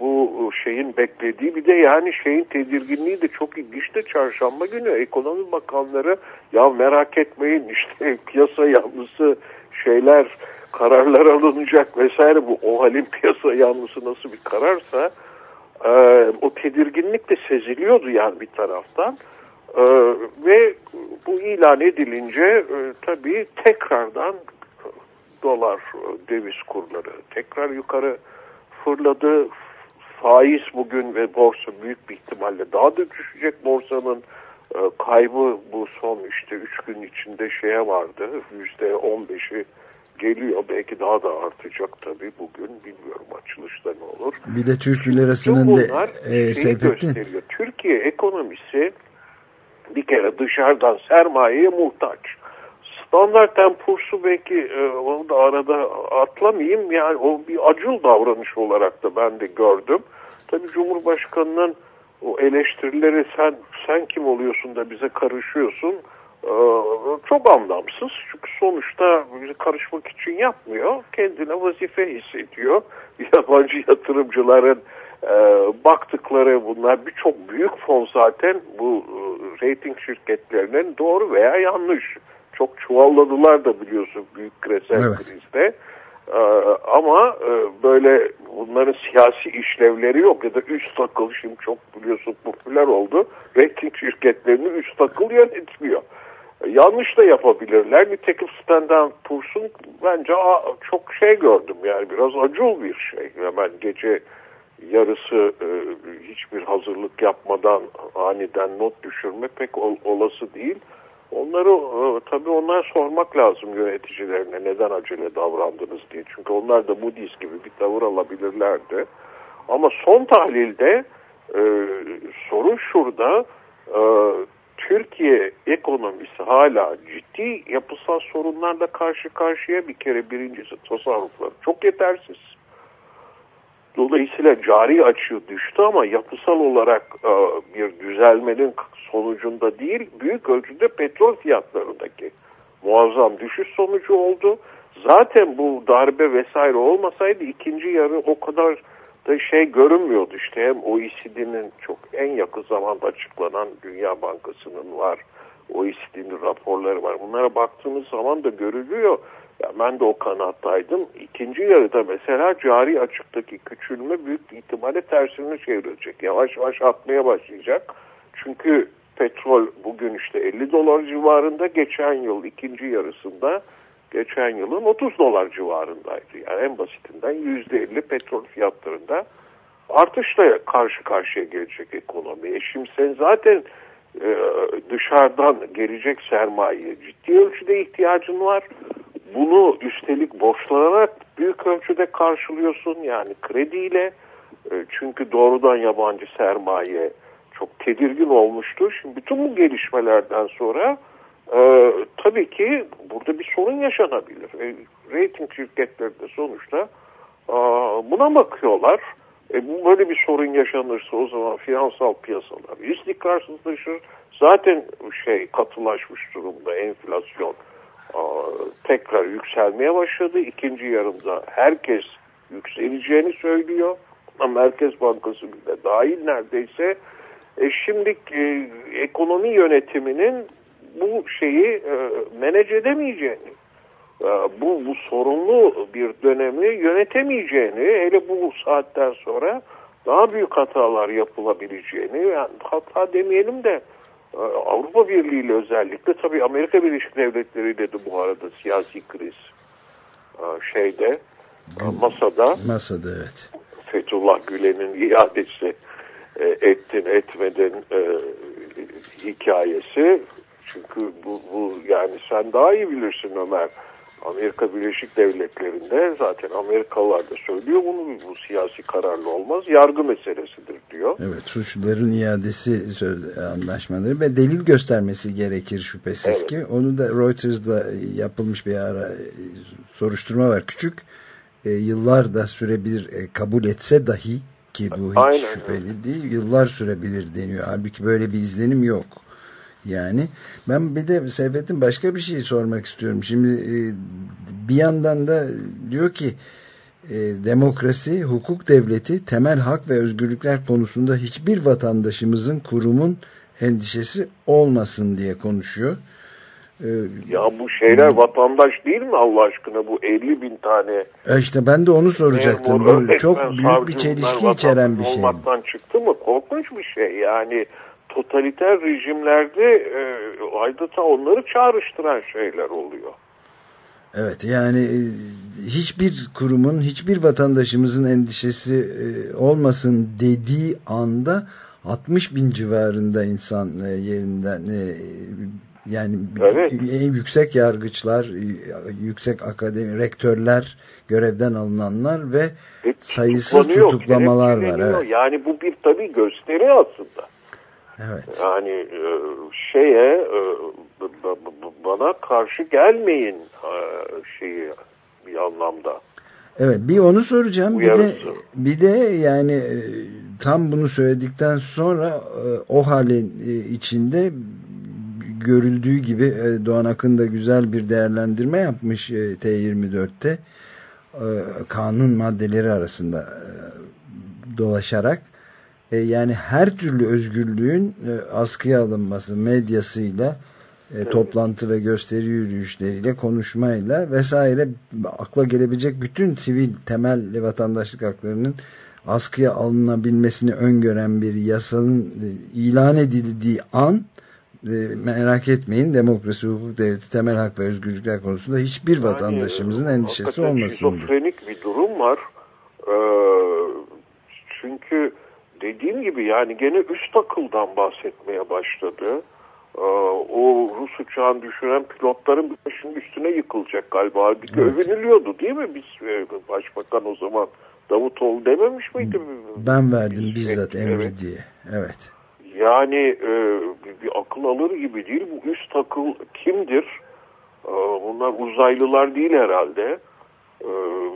bu şeyin beklediği bir de yani şeyin tedirginliği de çok ilginçti. Çarşamba günü ekonomi bakanları ya merak etmeyin işte piyasa yanlısı şeyler kararlar alınacak vesaire bu o halin piyasa yanlısı nasıl bir kararsa e, o tedirginlik de seziliyordu yani bir taraftan. E, ve bu ilan edilince e, tabii tekrardan dolar e, döviz kurları tekrar yukarı fırladı. Faiz bugün ve borsa büyük bir ihtimalle daha da düşecek. Borsanın e, kaybı bu son işte 3 gün içinde şeye vardı. Yüzde 15'i geliyor. Belki daha da artacak tabii bugün. Bilmiyorum açılışta ne olur. Bir de Türk lirasının da e, Seyfettin gösteriyor. Türkiye ekonomisi bir kere dışarıdan sermayeye muhtaç. Standart Poor'su belki e, onu da arada atlamayayım. Yani o bir acıl davranış olarak da ben de gördüm. Tabii Cumhurbaşkanı'nın o eleştirileri sen sen kim oluyorsun da bize karışıyorsun e, çok anlamsız. Çünkü sonuçta bize karışmak için yapmıyor. Kendine vazife hissediyor. Yabancı yatırımcıların e, baktıkları bunlar birçok büyük fon zaten bu e, rating şirketlerinin doğru veya yanlış. Çok çuvalladılar da biliyorsun büyük küresel Evet. krizde. Ee, ama e, böyle bunların siyasi işlevleri yok ya da üst akıl şimdi çok biliyorsun popüler oldu. Rating şirketlerini üst akıl yönetmiyor. E, yanlış da yapabilirler. Nitekim Standard Poor's'un bence a, çok şey gördüm yani biraz acul bir şey. Hemen gece yarısı e, hiçbir hazırlık yapmadan aniden not düşürme pek ol- olası değil. Onları e, tabii onlar sormak lazım yöneticilerine neden acele davrandınız diye. Çünkü onlar da Moody's gibi bir tavır alabilirlerdi. Ama son tahlilde e, sorun şurada e, Türkiye ekonomisi hala ciddi yapısal sorunlarla karşı karşıya bir kere birincisi tasarrufları çok yetersiz. Dolayısıyla cari açığı düştü ama yapısal olarak e, bir düzelmenin sonucunda değil, büyük ölçüde petrol fiyatlarındaki muazzam düşüş sonucu oldu. Zaten bu darbe vesaire olmasaydı ikinci yarı o kadar da şey görünmüyordu işte hem OECD'nin çok en yakın zamanda açıklanan Dünya Bankası'nın var. OECD'nin raporları var. Bunlara baktığımız zaman da görülüyor. Ya ben de o kanattaydım. İkinci yarıda mesela cari açıktaki küçülme büyük ihtimalle tersine çevrilecek. Yavaş yavaş atmaya başlayacak. Çünkü petrol bugün işte 50 dolar civarında geçen yıl ikinci yarısında geçen yılın 30 dolar civarındaydı. Yani en basitinden %50 petrol fiyatlarında artışla karşı karşıya gelecek ekonomi. E şimdi sen zaten e, dışarıdan gelecek sermayeye ciddi ölçüde ihtiyacın var. Bunu üstelik borçlanarak büyük ölçüde karşılıyorsun yani krediyle. E, çünkü doğrudan yabancı sermaye çok tedirgin olmuştu. Şimdi bütün bu gelişmelerden sonra e, tabii ki burada bir sorun yaşanabilir. E, rating şirketleri de sonuçta e, buna bakıyorlar. E, böyle bir sorun yaşanırsa o zaman finansal piyasalar istikrarsızlaşır. Zaten şey katılaşmış durumda enflasyon tekrar yükselmeye başladı. İkinci yarımda herkes yükseleceğini söylüyor. Ama Merkez Bankası bile dahil neredeyse. E şimdi e, ekonomi yönetiminin bu şeyi e, manage edemeyeceğini, e, bu, bu sorunlu bir dönemi yönetemeyeceğini, hele bu saatten sonra daha büyük hatalar yapılabileceğini, yani hata demeyelim de Avrupa Birliği ile özellikle tabii Amerika Birleşik Devletleri ile de bu arada siyasi kriz e, şeyde masada Masada evet. Fethullah Gülen'in iadesi e, ettin etmedin e, hikayesi. Çünkü bu, bu yani sen daha iyi bilirsin Ömer. Amerika Birleşik Devletleri'nde zaten Amerikalılar da söylüyor bunu bu siyasi kararlı olmaz yargı meselesidir diyor. Evet suçluların iadesi söz, anlaşmaları ve delil göstermesi gerekir şüphesiz Evet. ki. Onu da Reuters'da yapılmış bir ara soruşturma var. Küçük e, yıllar da sürebilir e, kabul etse dahi ki bu hiç Aynen şüpheli değil. Yıllar sürebilir deniyor. Halbuki böyle bir izlenim yok. Yani ben bir de Seyfettin başka bir şey sormak istiyorum. Şimdi e, bir yandan da diyor ki e, demokrasi, hukuk devleti, temel hak ve özgürlükler konusunda hiçbir vatandaşımızın, kurumun endişesi olmasın diye konuşuyor. E, Ya bu şeyler vatandaş değil mi Allah aşkına bu 50 bin tane işte ben de onu soracaktım. Bu çok büyük bir çelişki içeren bir şey. Olmaktan çıktı mı? Korkunç bir şey. Yani totaliter rejimlerde e, adeta onları çağrıştıran şeyler oluyor. Evet yani e, hiçbir kurumun, hiçbir vatandaşımızın endişesi e, olmasın dediği anda 60 bin civarında insan e, yerinden yani Evet. en yüksek yargıçlar, yüksek akademi, rektörler, görevden alınanlar ve Hep sayısız tutuklamalar var. Evet. Yani bu bir tabii gösteri aslında. Evet. Yani e, şeye e, bana karşı gelmeyin e, şeyi bir anlamda. Evet bir onu soracağım. Bir de bir de yani tam bunu söyledikten sonra o halin içinde görüldüğü gibi Doğan Akın da güzel bir değerlendirme yapmış e, T24'te e, kanun maddeleri arasında dolaşarak e, yani her türlü özgürlüğün e, askıya alınması medyasıyla e, toplantı ve gösteri yürüyüşleriyle konuşmayla vesaire akla gelebilecek bütün sivil temel vatandaşlık haklarının askıya alınabilmesini öngören bir yasanın e, ilan edildiği an e, merak etmeyin demokrasi, hukuk devleti, temel hak ve özgürlükler konusunda hiçbir vatandaşımızın Yani, endişesi olmasın. Şizofrenik bir durum var. Ee, çünkü dediğim gibi yani gene üst akıldan bahsetmeye başladı. Ee, o Rus uçağını düşüren pilotların başının üstüne yıkılacak galiba. Halbuki Evet. övünülüyordu değil mi? Biz e, başbakan o zaman Davutoğlu dememiş miydi? Ben verdim Biz- bizzat emri Evet. diye. Evet. Yani e, bir, bir akıl alır gibi değil. Bu üst akıl kimdir? E, bunlar uzaylılar değil herhalde.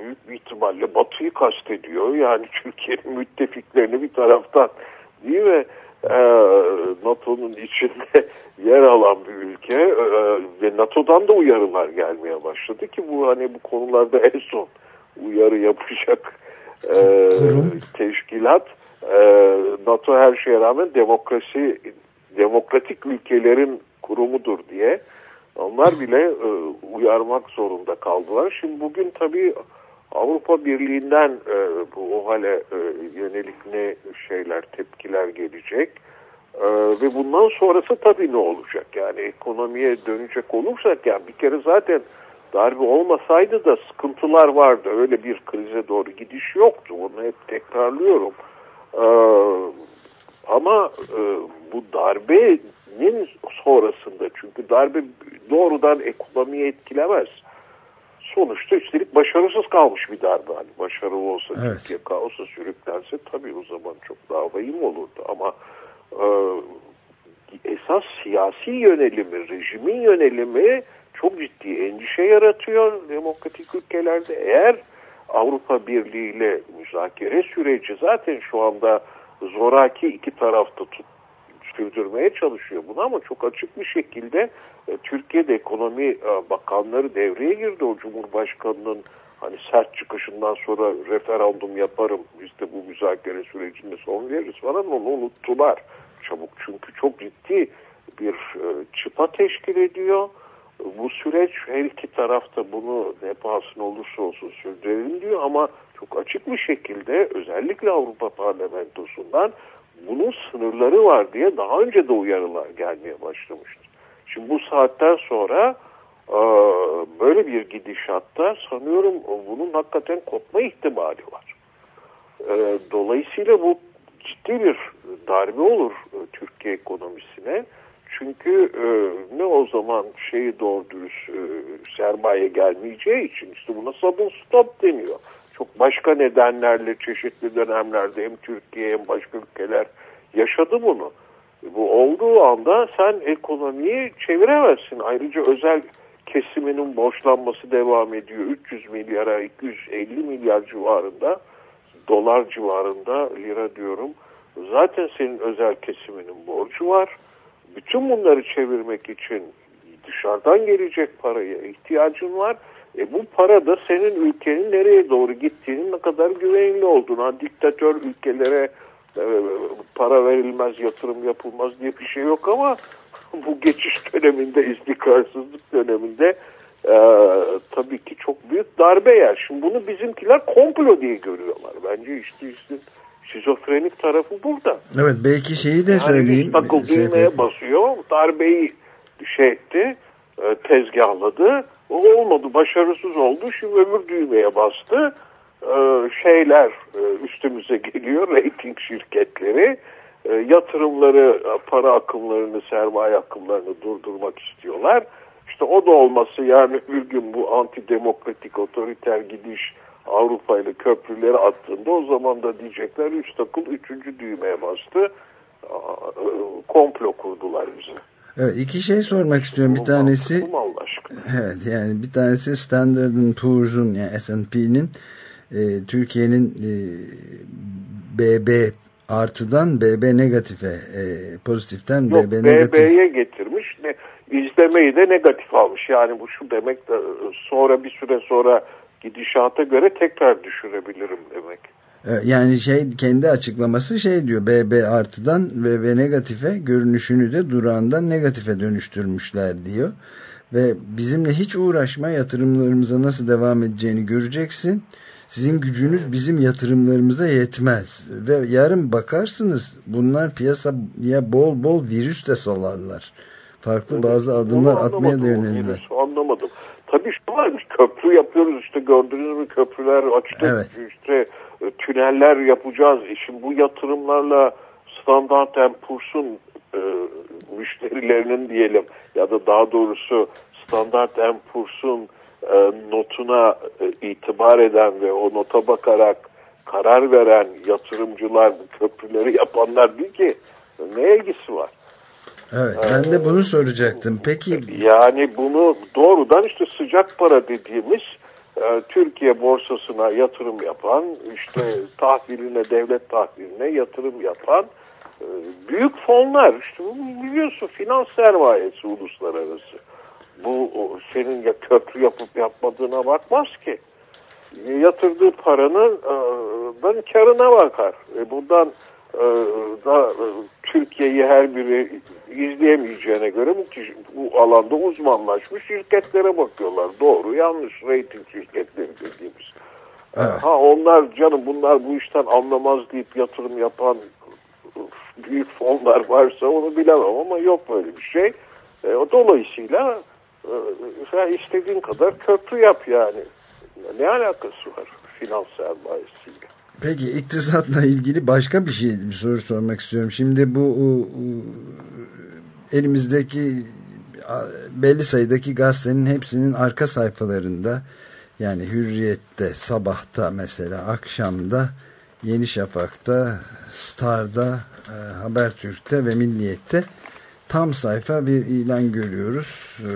Büyük bir ihtimalle Batı'yı kastediyor. Yani Türkiye'nin müttefiklerini bir taraftan değil mi? E, NATO'nun içinde yer alan bir ülke e, ve NATO'dan da uyarılar gelmeye başladı ki bu hani bu konularda en son uyarı yapacak e, teşkilat e, NATO her şeye rağmen demokrasi demokratik ülkelerin kurumudur diye onlar bile e, uyarmak zorunda kaldılar. Şimdi bugün tabii Avrupa Birliği'nden e, bu o hale e, yönelik ne şeyler tepkiler gelecek. E, ve bundan sonrası tabii ne olacak? Yani ekonomiye dönecek olursak yani bir kere zaten darbe olmasaydı da sıkıntılar vardı. Öyle bir krize doğru gidiş yoktu. Onu hep tekrarlıyorum. Ee, ama e, bu darbenin sonrasında çünkü darbe doğrudan ekonomiyi etkilemez. Sonuçta üstelik başarısız kalmış bir darbe. Hani başarılı olsa, Evet. Türkiye kaosa sürüklense tabii o zaman çok daha vahim olurdu. Ama e, esas siyasi yönelimi, rejimin yönelimi çok ciddi endişe yaratıyor demokratik ülkelerde. Eğer Avrupa Birliği ile müzakere süreci zaten şu anda zoraki iki tarafta tut, sürdürmeye çalışıyor bunu ama çok açık bir şekilde e, Türkiye'de ekonomi e, bakanları devreye girdi. O Cumhurbaşkanı'nın hani sert çıkışından sonra referandum yaparım biz de bu müzakere sürecinde son veririz falan onu unuttular çabuk. Çünkü çok ciddi bir e, çıpa teşkil ediyor. Bu süreç her iki tarafta bunu ne pahasına olursa olsun sürdürelim diyor ama çok açık bir şekilde özellikle Avrupa Parlamentosu'ndan bunun sınırları var diye daha önce de uyarılar gelmeye başlamıştır. Şimdi bu saatten sonra e, böyle bir gidişatta sanıyorum bunun hakikaten kopma ihtimali var. E, Dolayısıyla bu ciddi bir darbe olur e, Türkiye ekonomisine. Çünkü ne o zaman şeyi doğru dürüst sermaye gelmeyeceği için işte buna sudden stop deniyor. Çok başka nedenlerle çeşitli dönemlerde hem Türkiye hem başka ülkeler yaşadı bunu. Bu olduğu anda sen ekonomiyi çeviremezsin. Ayrıca özel kesiminin borçlanması devam ediyor. 300 milyara 250 milyar civarında dolar civarında lira diyorum. Zaten senin özel kesiminin borcu var. Bütün bunları çevirmek için dışarıdan gelecek paraya ihtiyacın var. E bu para da senin ülkenin nereye doğru gittiğinin ne kadar güvenli olduğunu. Ha, diktatör ülkelere e, para verilmez, yatırım yapılmaz diye bir şey yok ama bu geçiş döneminde, istikrarsızlık döneminde e, tabii ki çok büyük darbe yer. Şimdi bunu bizimkiler komplo diye görüyorlar. Bence işte, işte şizofrenik tarafı burada. Evet belki şeyi de Yani söyleyeyim. düğmeye basıyor, darbeyi şey etti, e, tezgahladı. Olmadı, başarısız oldu. Şimdi öbür düğmeye bastı. E, şeyler e, üstümüze geliyor, rating şirketleri. E, yatırımları, para akımlarını, sermaye akımlarını durdurmak istiyorlar. İşte o da olması yani bir gün bu antidemokratik otoriter gidiş Avrupa ile köprüleri attığında o zaman da diyecekler üst akıl üçüncü düğmeye bastı. E, Komplo kurdular bize. Evet iki şey sormak istiyorum. Bir tanesi evet yani bir tanesi Standard Poor's'un yani S&P'nin e, Türkiye'nin e, BB artıdan BB negatife e, pozitiften Yok BB negatif. BB'ye getirmiş. Ne, izlemeyi de negatif almış. Yani bu şu demek de sonra bir süre sonra gidişata göre tekrar düşürebilirim demek. Evet, Yani şey kendi açıklaması şey diyor BB artıdan BB negatife görünüşünü de durağından negatife dönüştürmüşler diyor. Ve bizimle hiç uğraşma yatırımlarımıza nasıl devam edeceğini göreceksin. Sizin gücünüz bizim yatırımlarımıza yetmez. Ve yarın bakarsınız bunlar piyasaya bol bol virüs de salarlar. Farklı bazı adımlar atmaya da yönelirler. Anlamadım. Tabii şu varmış köprü yapıyoruz işte gördünüz mü köprüler açtık Evet. işte e, tüneller yapacağız. E şimdi bu yatırımlarla Standard Poor's'un e, müşterilerinin diyelim ya da daha doğrusu Standard Poor's'un e, notuna e, itibar eden ve o nota bakarak karar veren yatırımcılar bu köprüleri yapanlar değil ki ne ilgisi var? Evet, ben de bunu soracaktım. Peki Yani bunu doğrudan işte sıcak para dediğimiz e, Türkiye borsasına yatırım yapan, işte tahviline, devlet tahviline yatırım yapan e, büyük fonlar. İşte biliyorsun finans sermayesi uluslararası. Bu senin ya köprü yapıp yapmadığına bakmaz ki. Yatırdığı paranın e, ben karına bakar. E, buradan e, da e, Türkiye'yi her biri izleyemeyeceğine göre bu, kişi- bu alanda uzmanlaşmış şirketlere bakıyorlar. Doğru yanlış rating şirketleri dediğimiz. E, Ha onlar canım bunlar bu işten anlamaz deyip yatırım yapan e, büyük fonlar varsa onu bilemem ama yok böyle bir şey. E, o dolayısıyla e, sen istediğin kadar köprü yap yani. Ne alakası var finans sermayesiyle? Peki iktisatla ilgili başka bir şey bir soru sormak istiyorum. Şimdi bu elimizdeki belli sayıdaki gazetenin hepsinin arka sayfalarında yani Hürriyet'te, Sabah'ta mesela, akşamda, Yeni Şafak'ta, Star'da, e, Habertürk'te ve Milliyet'te tam sayfa bir ilan görüyoruz. E,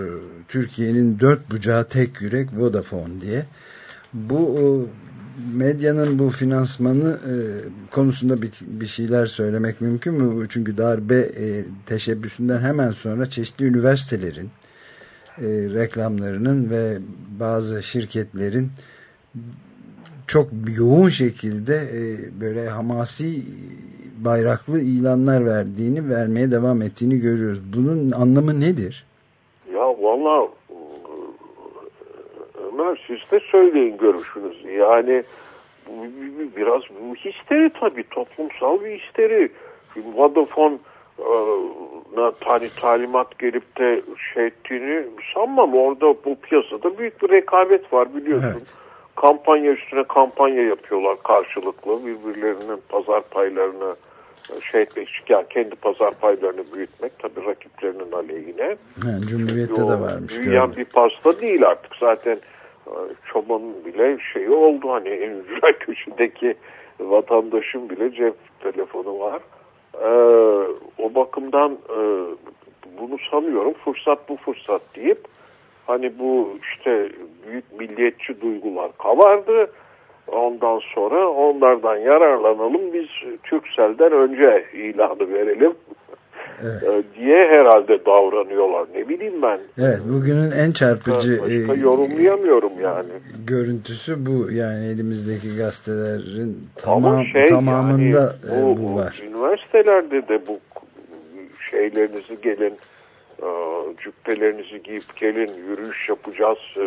Türkiye'nin dört bucağı tek yürek Vodafone diye. Bu medyanın bu finansmanı e, konusunda bir, bir şeyler söylemek mümkün mü? Çünkü darbe e, teşebbüsünden hemen sonra çeşitli üniversitelerin e, reklamlarının ve bazı şirketlerin çok yoğun şekilde e, böyle hamasi bayraklı ilanlar verdiğini vermeye devam ettiğini görüyoruz. Bunun anlamı nedir? Ya valla Ömer siz de söyleyin görüşünüzü. Yani bu, biraz bu histeri tabii toplumsal bir histeri. Şimdi Vodafone e, na tani talimat gelip de şey ettiğini sanmam. Orada bu piyasada büyük bir rekabet var biliyorsun. Evet. Kampanya üstüne kampanya yapıyorlar karşılıklı. Birbirlerinin pazar paylarını e, şey etmek, yani kendi pazar paylarını büyütmek tabii rakiplerinin aleyhine. Ha, Cumhuriyet'te de varmış. Büyüyen gördüm. bir pasta değil artık zaten e, çobanın bile şeyi oldu hani en ücra köşedeki vatandaşın bile cep telefonu var. E, o bakımdan e, bunu sanıyorum fırsat bu fırsat deyip hani bu işte büyük milliyetçi duygular kavardı. Ondan sonra onlardan yararlanalım biz Türksel'den önce ilanı verelim e, diye herhalde davranıyorlar. Ne bileyim ben. Evet bugünün en çarpıcı Başka e, yorumlayamıyorum yani. görüntüsü bu. Yani elimizdeki gazetelerin Ama tamam, şey tamamında yani, e, bu, var. Üniversitelerde de bu şeylerinizi gelin e, cübbelerinizi giyip gelin yürüyüş yapacağız e,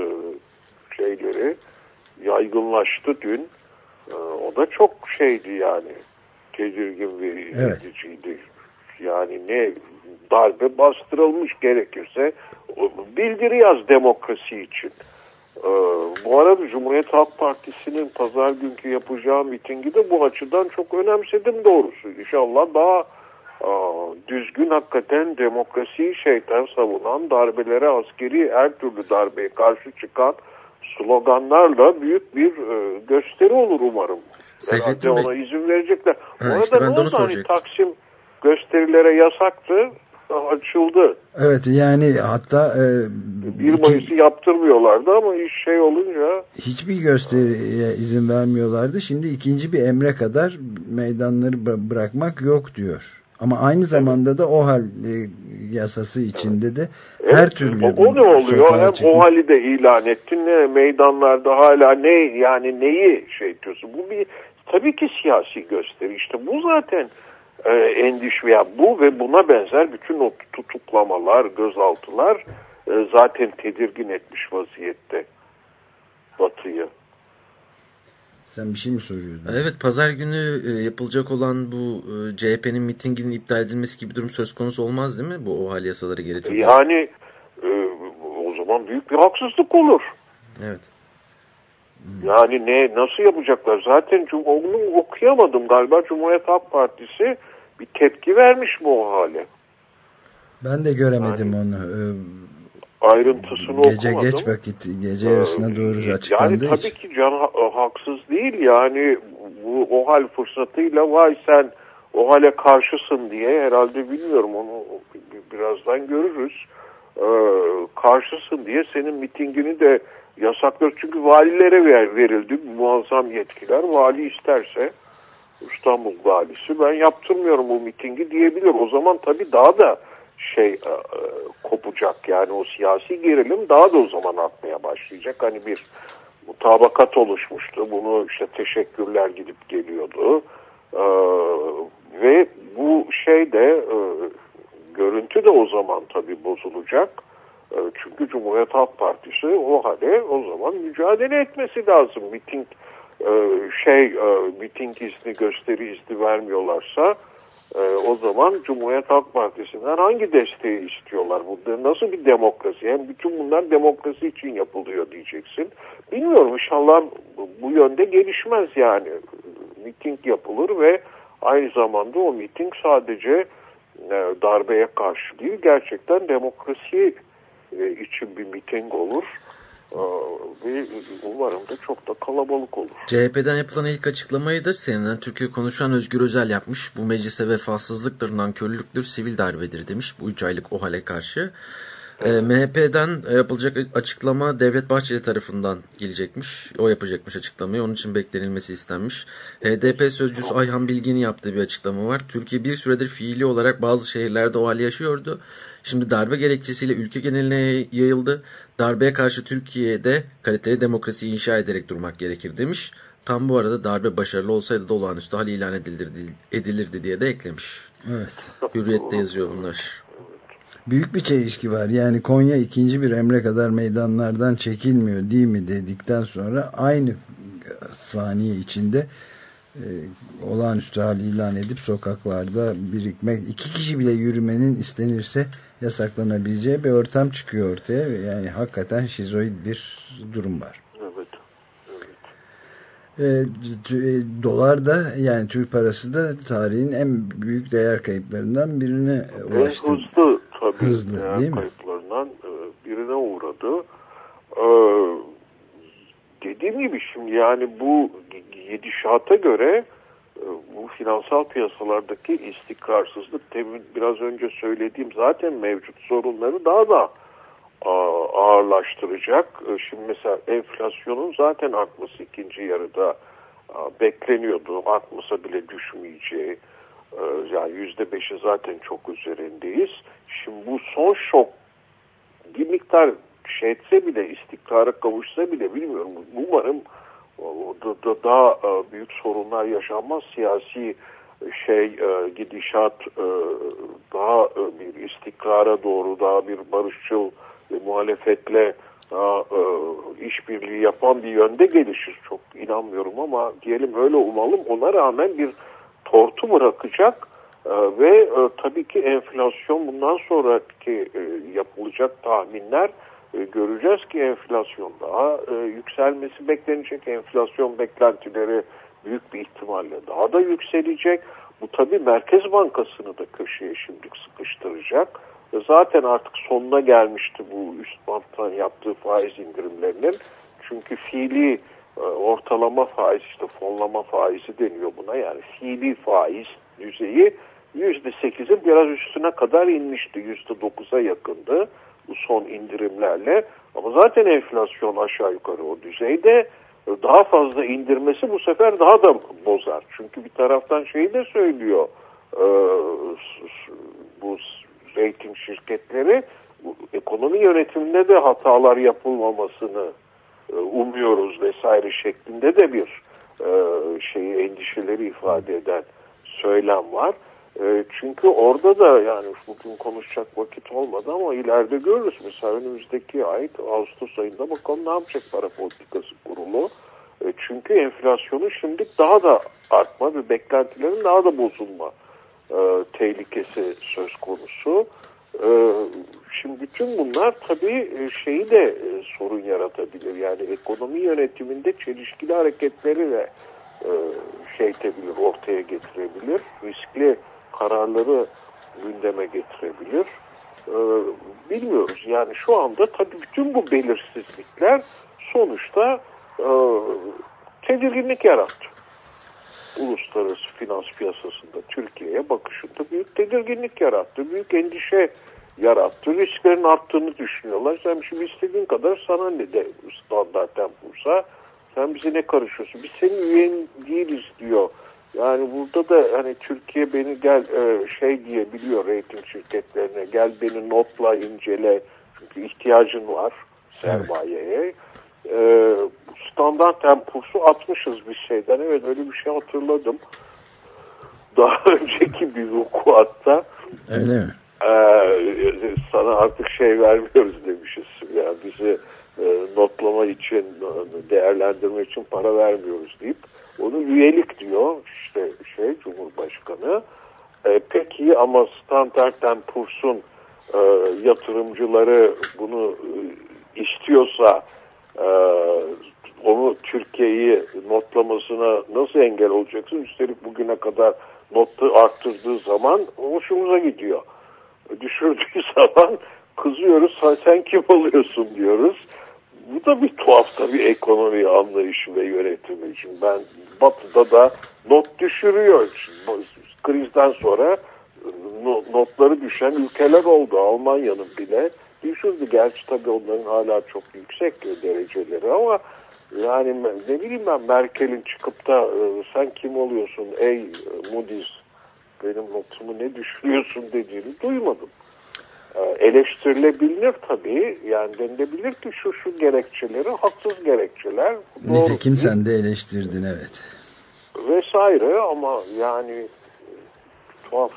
şeyleri yaygınlaştı dün. E, o da çok şeydi yani tedirgin ve Evet. Yani ne darbe bastırılmış gerekirse bildiri yaz demokrasi için. Ee, bu arada Cumhuriyet Halk Partisi'nin pazar günkü yapacağı mitingi de bu açıdan çok önemsedim doğrusu. İnşallah daha aa, düzgün hakikaten demokrasiyi şeytan savunan darbelere askeri her türlü darbeye karşı çıkan sloganlarla büyük bir e, gösteri olur umarım. Seyfettin Bey- ona izin verecekler. Bu Ha, arada işte ben de onu? Hani. Taksim gösterilere yasaktı açıldı. Evet yani hatta e, 1 iki- Mayıs'ı yaptırmıyorlardı ama iş şey olunca hiçbir gösteriye izin vermiyorlardı. Şimdi ikinci bir emre kadar meydanları bı- bırakmak yok diyor. Ama aynı zamanda da o hal e, yasası içinde de her Evet, türlü o, o ne oluyor? Hem çıkma- o hali de ilan ettin ne meydanlarda hala ne yani neyi şey diyorsun? Bu bir tabii ki siyasi gösteri. İşte bu zaten e, endiş veya bu ve buna benzer bütün o tutuklamalar, gözaltılar e, zaten tedirgin etmiş vaziyette Batı'yı. Sen bir şey mi soruyordun? Evet pazar günü e, yapılacak olan bu e, CHP'nin mitinginin iptal edilmesi gibi bir durum söz konusu olmaz değil mi? Bu OHAL yasaları gelecek. Yani e, o zaman büyük bir haksızlık olur. Evet. Yani ne nasıl yapacaklar? Zaten onu okuyamadım galiba Cumhuriyet Halk Partisi bir tepki vermiş bu o hale. Ben de göremedim onu. Ee, Ayrıntısını Gece okumadım. geç vakit, gece yarısına doğru Yani açıklandığı tabii için. ki can ha- haksız değil yani bu OHAL fırsatıyla vay sen OHAL'e karşısın diye herhalde bilmiyorum onu bi- birazdan görürüz. Ee, karşısın diye senin mitingini de yasaklar çünkü valilere ver, verildi muazzam yetkiler. Vali isterse İstanbul valisi ben yaptırmıyorum bu mitingi diyebilir. O zaman tabii daha da şey e, e, kopacak yani o siyasi gerilim daha da o zaman artmaya başlayacak. Hani bir mutabakat oluşmuştu. Bunu işte teşekkürler gidip geliyordu. Ee, ve bu şey de e, görüntü de o zaman tabii bozulacak. E, çünkü Cumhuriyet Halk Partisi o halde o zaman mücadele etmesi lazım. Miting e, şey e, miting izni gösteri izni vermiyorlarsa e, o zaman Cumhuriyet Halk Partisi'nden hangi desteği istiyorlar? Bu nasıl bir demokrasi? Hem bütün bunlar demokrasi için yapılıyor diyeceksin. Bilmiyorum inşallah bu- yönde gelişmez yani. Miting yapılır ve aynı zamanda o miting sadece e, darbeye karşı değil gerçekten demokrasi için bir miting olur. E, ve umarım da çok da kalabalık olur. CHP'den yapılan ilk açıklamayı da CNN Türkiye konuşan Özgür Özel yapmış. Bu meclise vefasızlıktır, nankörlüktür, sivil darbedir demiş bu 3 aylık o hale karşı. Ee, MHP'den yapılacak açıklama Devlet Bahçeli tarafından gelecekmiş. O yapacakmış açıklamayı. Onun için beklenilmesi istenmiş. HDP sözcüsü Ayhan Bilgin'in yaptığı bir açıklama var. Türkiye bir süredir fiili olarak bazı şehirlerde o hali yaşıyordu. Şimdi darbe gerekçesiyle ülke geneline yayıldı. Darbeye karşı Türkiye'de kaliteli demokrasi inşa ederek durmak gerekir demiş. Tam bu arada darbe başarılı olsaydı da olağanüstü hal ilan edilirdi, edilirdi diye de eklemiş. Evet. Hürriyette yazıyor bunlar. Büyük bir çelişki var. Yani Konya ikinci bir emre kadar meydanlardan çekilmiyor değil mi dedikten sonra aynı saniye içinde e, olağanüstü hal ilan edip sokaklarda birikmek, iki kişi bile yürümenin istenirse yasaklanabileceği bir ortam çıkıyor ortaya. Yani hakikaten şizoid bir durum var. Evet. E, t- e, dolar da yani Türk parası da tarihin en büyük değer kayıplarından birine En ulaştı. hızlı tabii Hızlı, değer değil mi? kayıplarından e, birine uğradı. E, dediğim gibi şimdi yani bu gidişata göre e, bu finansal piyasalardaki istikrarsızlık temin biraz önce söylediğim zaten mevcut sorunları daha da a- ağırlaştıracak. E, Şimdi mesela enflasyonun zaten artması ikinci yarıda bekleniyordu. Artmasa bile düşmeyeceği. E, Yani yüzde beşi zaten çok üzerindeyiz. Şimdi bu son şok bir miktar şey etse bile istikrara kavuşsa bile bilmiyorum. Umarım da- daha e, büyük sorunlar yaşanmaz. Siyasi şey e, gidişat e, daha e, bir istikrara doğru daha bir barışçıl muhalefetle e, işbirliği yapan bir yönde gelişir. Çok inanmıyorum ama diyelim öyle umalım. Ona rağmen bir tortu bırakacak e, ve e, tabii ki enflasyon bundan sonraki e, yapılacak tahminler e, göreceğiz ki enflasyon daha e, yükselmesi beklenecek. Enflasyon beklentileri büyük bir ihtimalle daha da yükselecek. Bu tabii Merkez Bankası'nı da köşeye şimdi sıkıştıracak. E, Zaten artık sonuna gelmişti bu üst banttan yaptığı faiz indirimlerinin. Çünkü fiili e, ortalama faiz işte fonlama faizi deniyor buna yani fiili faiz düzeyi %8'in biraz üstüne kadar inmişti. %9'a yakındı bu son indirimlerle. Ama zaten enflasyon aşağı yukarı o düzeyde daha fazla indirmesi bu sefer daha da bozar. Çünkü bir taraftan şeyi de söylüyor e, bu rating şirketleri ekonomi yönetiminde de hatalar yapılmamasını e, umuyoruz vesaire şeklinde de bir e, şeyi endişeleri ifade eden söylem var. E, çünkü orada da yani bugün konuşacak vakit olmadı ama ileride görürüz. Mesela önümüzdeki ay Ağustos ayında bakalım ne yapacak para politikası kurulu. E, çünkü enflasyonun şimdi daha da artma ve beklentilerin daha da bozulma e, tehlikesi söz konusu. E, şimdi bütün bunlar tabii e, şeyi de e, sorun yaratabilir. Yani ekonomi yönetiminde çelişkili hareketleri de e, şey edebilir, ortaya getirebilir. Riskli kararları gündeme getirebilir. E, bilmiyoruz. Yani şu anda tabii bütün bu belirsizlikler sonuçta e, tedirginlik yarattı uluslararası finans piyasasında Türkiye'ye bakışında büyük tedirginlik yarattı. Büyük endişe yarattı. Risklerin arttığını düşünüyorlar. Sen şimdi istediğin kadar sana ne de standart Poor'sa sen bize ne karışıyorsun? Biz senin üyen değiliz diyor. Yani burada da hani Türkiye beni gel e, şey diyebiliyor rating şirketlerine gel beni notla incele çünkü ihtiyacın var sermayeye. E, standart Poor'su atmışız bir şeyden. Evet öyle bir şey hatırladım. Daha önceki bir vukuatta Öyle mi? ee, sana artık şey vermiyoruz demişiz. Yani bizi e, notlama için, e, değerlendirme için para vermiyoruz deyip onu üyelik diyor işte şey Cumhurbaşkanı. E, peki ama Standard Poor's'un e, yatırımcıları bunu e, istiyorsa e, onu Türkiye'yi notlamasına nasıl engel olacaksın? Üstelik bugüne kadar notu arttırdığı zaman hoşumuza gidiyor. Düşürdüğü zaman kızıyoruz "Ha, sen kim oluyorsun diyoruz. Bu da bir tuhaf tabii ekonomi anlayışı ve yönetimi için. Ben batıda da not düşürüyor. Şimdi Krizden sonra no- notları düşen ülkeler oldu. Almanya'nın bile düşürdü. Gerçi tabii onların hala çok yüksek dereceleri ama yani ne bileyim ben Merkel'in çıkıp da e, sen kim oluyorsun ey e, Moody's benim notumu ne düşürüyorsun dediğini duymadım. E, Eleştirilebilir tabii. Yani denilebilir ki şu şu gerekçeleri haksız gerekçeler. Doğru Nitekim değil sen de eleştirdin evet. vesaire ama yani tuhaf.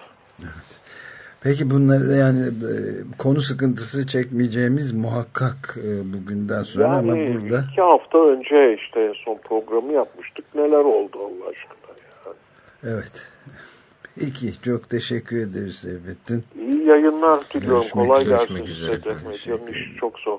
Peki bunları yani e, konu sıkıntısı çekmeyeceğimiz muhakkak e, bugünden sonra Yani ama burada iki hafta önce işte son programı yapmıştık. Neler oldu Allah aşkına ya. evet. Peki çok teşekkür ederiz Seyfettin. İyi yayınlar diliyorum. Görüşmek- Kolay görüşmek gelsin üzere. size işi çok zor.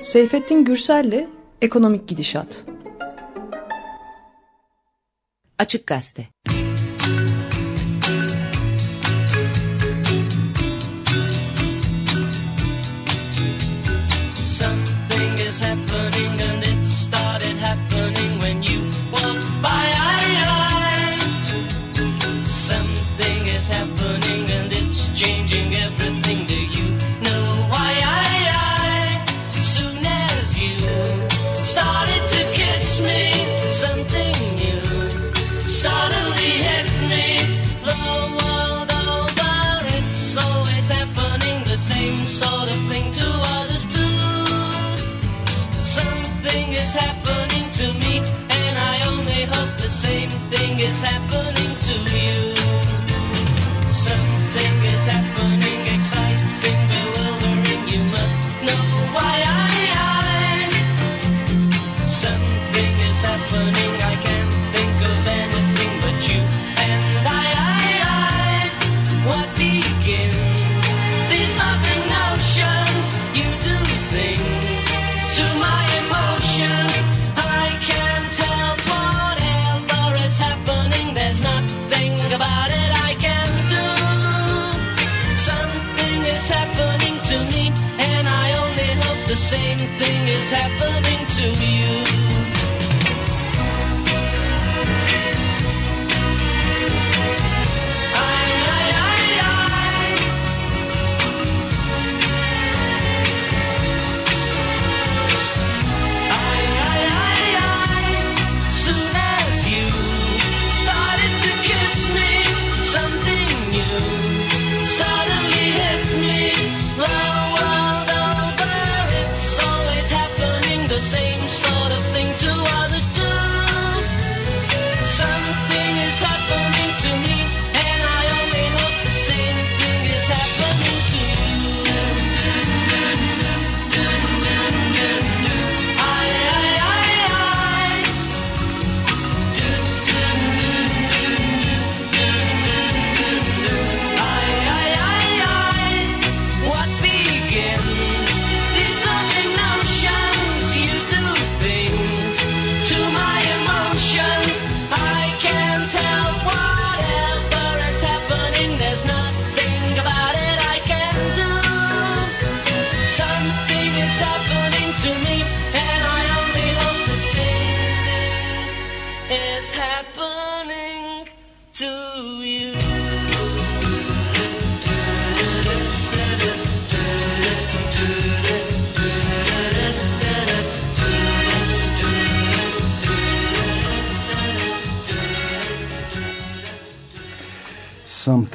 Seyfettin Gürsel'le Ekonomik Gidişat. Açık Gazete.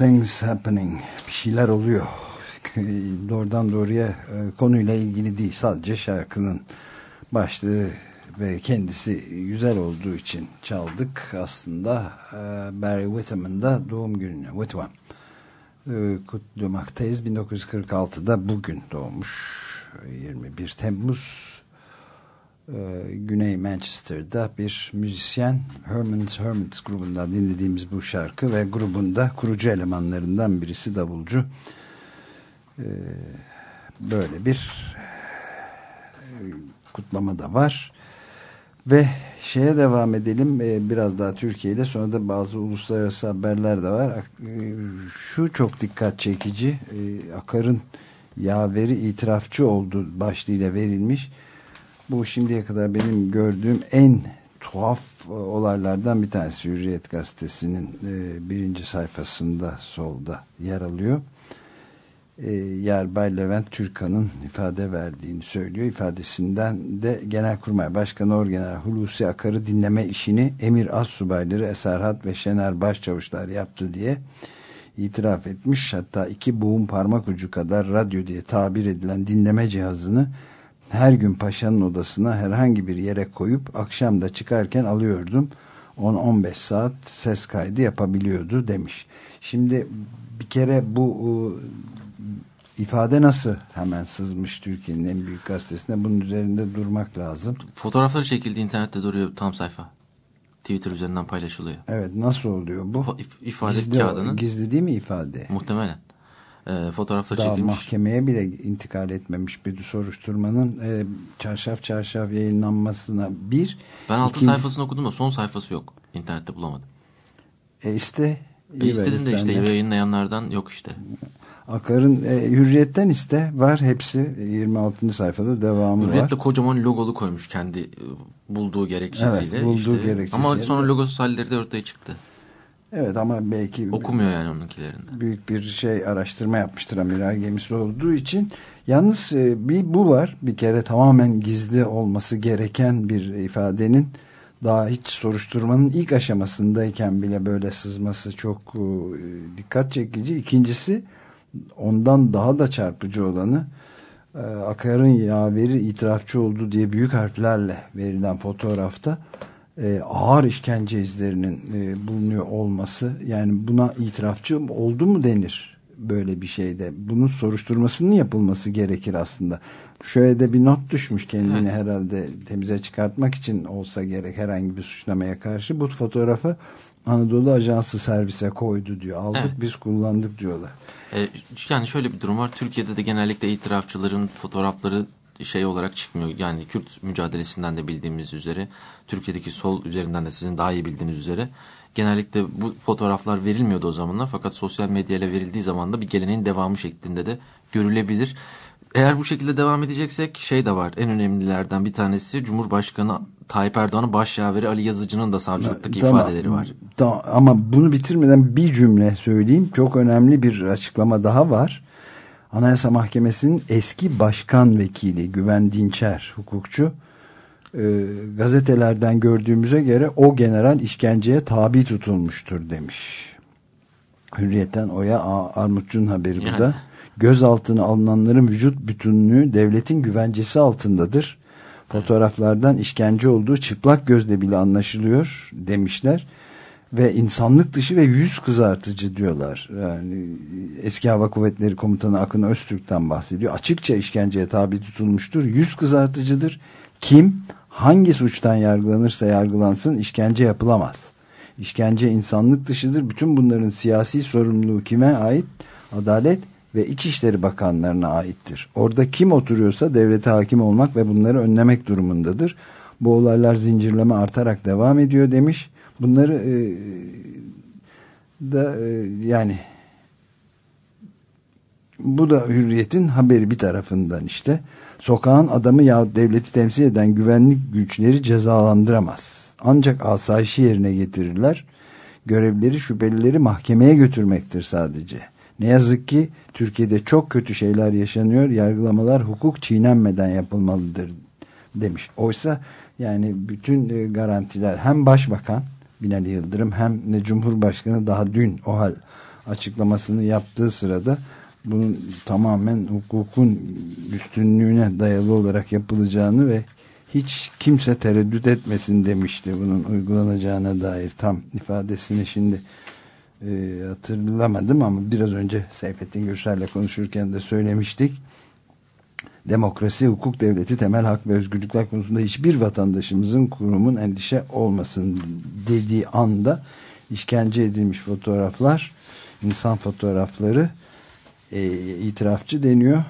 Something's happening. Bir şeyler oluyor. Doğrudan doğruya e, konuyla ilgili değil. Sadece şarkının başlığı ve kendisi güzel olduğu için çaldık. Aslında e, Barry Whitham'ın da doğum gününe. Whitham. e, kutlamaktayız. 1946'da bugün doğmuş 21 Temmuz Güney Manchester'da bir müzisyen Herman's Hermits grubundan dinlediğimiz bu şarkı ve grubunda kurucu elemanlarından birisi davulcu. E, böyle bir e, kutlama da var. Ve şeye devam edelim e, biraz daha Türkiye ile sonra da bazı uluslararası haberler de var. E, şu çok dikkat çekici Akar'ın yaveri itirafçı oldu başlığıyla verilmiş bu şimdiye kadar benim gördüğüm en tuhaf e, olaylardan bir tanesi Hürriyet Gazetesi'nin e, birinci sayfasında solda yer alıyor. E, Yerbay Levent Türkan'ın ifade verdiğini söylüyor. İfadesinden de Genelkurmay Başkanı Orgeneral Hulusi Akar'ı dinleme işini Emir Assubayları Eserhat ve Şener Başçavuşlar yaptı diye itiraf etmiş. Hatta iki buğum parmak ucu kadar radyo diye tabir edilen dinleme cihazını her gün paşanın odasına herhangi bir yere koyup akşam da çıkarken alıyordum. 10-15 saat ses kaydı yapabiliyordu demiş. Şimdi bir kere bu e, ifade nasıl hemen sızmış Türkiye'nin en büyük gazetesine bunun üzerinde durmak lazım. Fotoğrafları çekildi internette duruyor tam sayfa. Twitter üzerinden paylaşılıyor. Evet nasıl oluyor bu? İf- ifade gizli, kağıdının gizli değil mi ifade? muhtemelen e, fotoğrafları Daha çekilmiş. mahkemeye bile intikal etmemiş bir soruşturmanın e, çarşaf çarşaf yayınlanmasına bir Ben altı ikinci- sayfasını okudum da son sayfası yok. İnternette bulamadım. e, iste E, istedim de işte İstersen yayınlayanlardan yok işte. Akar'ın e, hürriyetten iste var hepsi 26. sayfada devamı Hürriyet de var. kocaman logolu koymuş kendi e, bulduğu gerekçesiyle. Evet, bulduğu işte. gerekçesiyle. Ama sonra logosuz halleri de ortaya çıktı. Evet ama belki Okumuyor yani onunkilerinde. büyük bir şey araştırma yapmıştır amiral gemisi olduğu için. Yalnız e, bir bu var. Bir kere tamamen gizli olması gereken bir ifadenin daha hiç soruşturmanın ilk aşamasındayken bile böyle sızması çok e, dikkat çekici. İkincisi ondan daha da çarpıcı olanı e, Akar'ın yaveri itirafçı oldu diye büyük harflerle verilen fotoğrafta e, ağır işkence izlerinin e, bulunuyor olması yani buna itirafçı oldu mu denir böyle bir şeyde bunun soruşturmasının yapılması gerekir aslında şöyle de bir not düşmüş kendini Evet. herhalde temize çıkartmak için olsa gerek herhangi bir suçlamaya karşı bu fotoğrafı Anadolu Ajansı servise koydu diyor aldık Evet. biz kullandık diyorlar E, yani şöyle bir durum var. Türkiye'de de genellikle itirafçıların fotoğrafları şey olarak çıkmıyor. Yani Kürt mücadelesinden de bildiğimiz üzere Türkiye'deki sol üzerinden de sizin daha iyi bildiğiniz üzere genellikle bu fotoğraflar verilmiyordu o zamanlar fakat sosyal medyayla verildiği zaman da bir geleneğin devamı şeklinde de görülebilir. Eğer bu şekilde devam edeceksek şey de var. En önemlilerden bir tanesi Cumhurbaşkanı Tayyip Erdoğan'ın başyaveri Ali Yazıcı'nın da savcılıktaki Tamam, ifadeleri var. Tamam, ama bunu bitirmeden bir cümle söyleyeyim. Çok önemli bir açıklama daha var. Anayasa Mahkemesi'nin eski başkan vekili Güven Dinçer hukukçu e, gazetelerden gördüğümüze göre o general işkenceye tabi tutulmuştur demiş. Hürriyetten Oya Armutçu'nun haberi bu Yani. da. Gözaltına alınanların vücut bütünlüğü devletin güvencesi altındadır. Fotoğraflardan işkence olduğu çıplak gözle bile anlaşılıyor demişler. Ve insanlık dışı ve yüz kızartıcı diyorlar. Yani eski Hava Kuvvetleri Komutanı Akın Öztürk'ten bahsediyor. Açıkça işkenceye tabi tutulmuştur. Yüz kızartıcıdır. Kim hangi suçtan yargılanırsa yargılansın işkence yapılamaz. İşkence insanlık dışıdır. Bütün bunların siyasi sorumluluğu kime ait? Adalet ve İçişleri Bakanlarına aittir. Orada kim oturuyorsa devlete hakim olmak ve bunları önlemek durumundadır. Bu olaylar zincirleme artarak devam ediyor demiş. Bunları e, da e, yani bu da hürriyetin haberi bir tarafından işte. Sokağın adamı ya devleti temsil eden güvenlik güçleri cezalandıramaz. Ancak asayişi yerine getirirler. Görevleri şüphelileri mahkemeye götürmektir sadece. Ne yazık ki Türkiye'de çok kötü şeyler yaşanıyor. Yargılamalar hukuk çiğnenmeden yapılmalıdır demiş. Oysa yani bütün e, garantiler hem başbakan Binali Yıldırım hem de Cumhurbaşkanı daha dün o hal açıklamasını yaptığı sırada bunun tamamen hukukun üstünlüğüne dayalı olarak yapılacağını ve hiç kimse tereddüt etmesin demişti bunun uygulanacağına dair tam ifadesini şimdi e, hatırlamadım ama biraz önce Seyfettin Gürsel'le konuşurken de söylemiştik. Demokrasi, hukuk devleti, temel hak ve özgürlükler konusunda hiçbir vatandaşımızın kurumun endişe olmasın dediği anda işkence edilmiş fotoğraflar, insan fotoğrafları e, itirafçı deniyor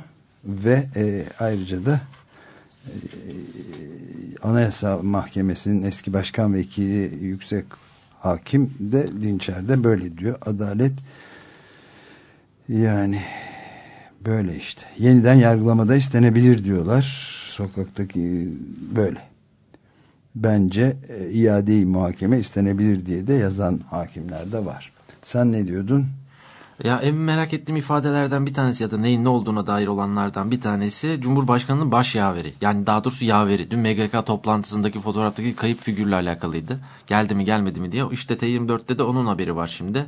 ve e, ayrıca da e, Anayasa Mahkemesi'nin eski başkan vekili yüksek hakim de Dinçer'de böyle diyor. Adalet yani böyle işte. Yeniden yargılamada istenebilir diyorlar. Sokaktaki böyle. Bence e, iade-i muhakeme istenebilir diye de yazan hakimler de var. Sen ne diyordun? Ya en merak ettiğim ifadelerden bir tanesi ya da neyin ne olduğuna dair olanlardan bir tanesi Cumhurbaşkanı'nın baş yaveri. Yani daha doğrusu yaveri. Dün MGK toplantısındaki fotoğraftaki kayıp figürle alakalıydı. Geldi mi gelmedi mi diye. İşte T24'te de onun haberi var şimdi.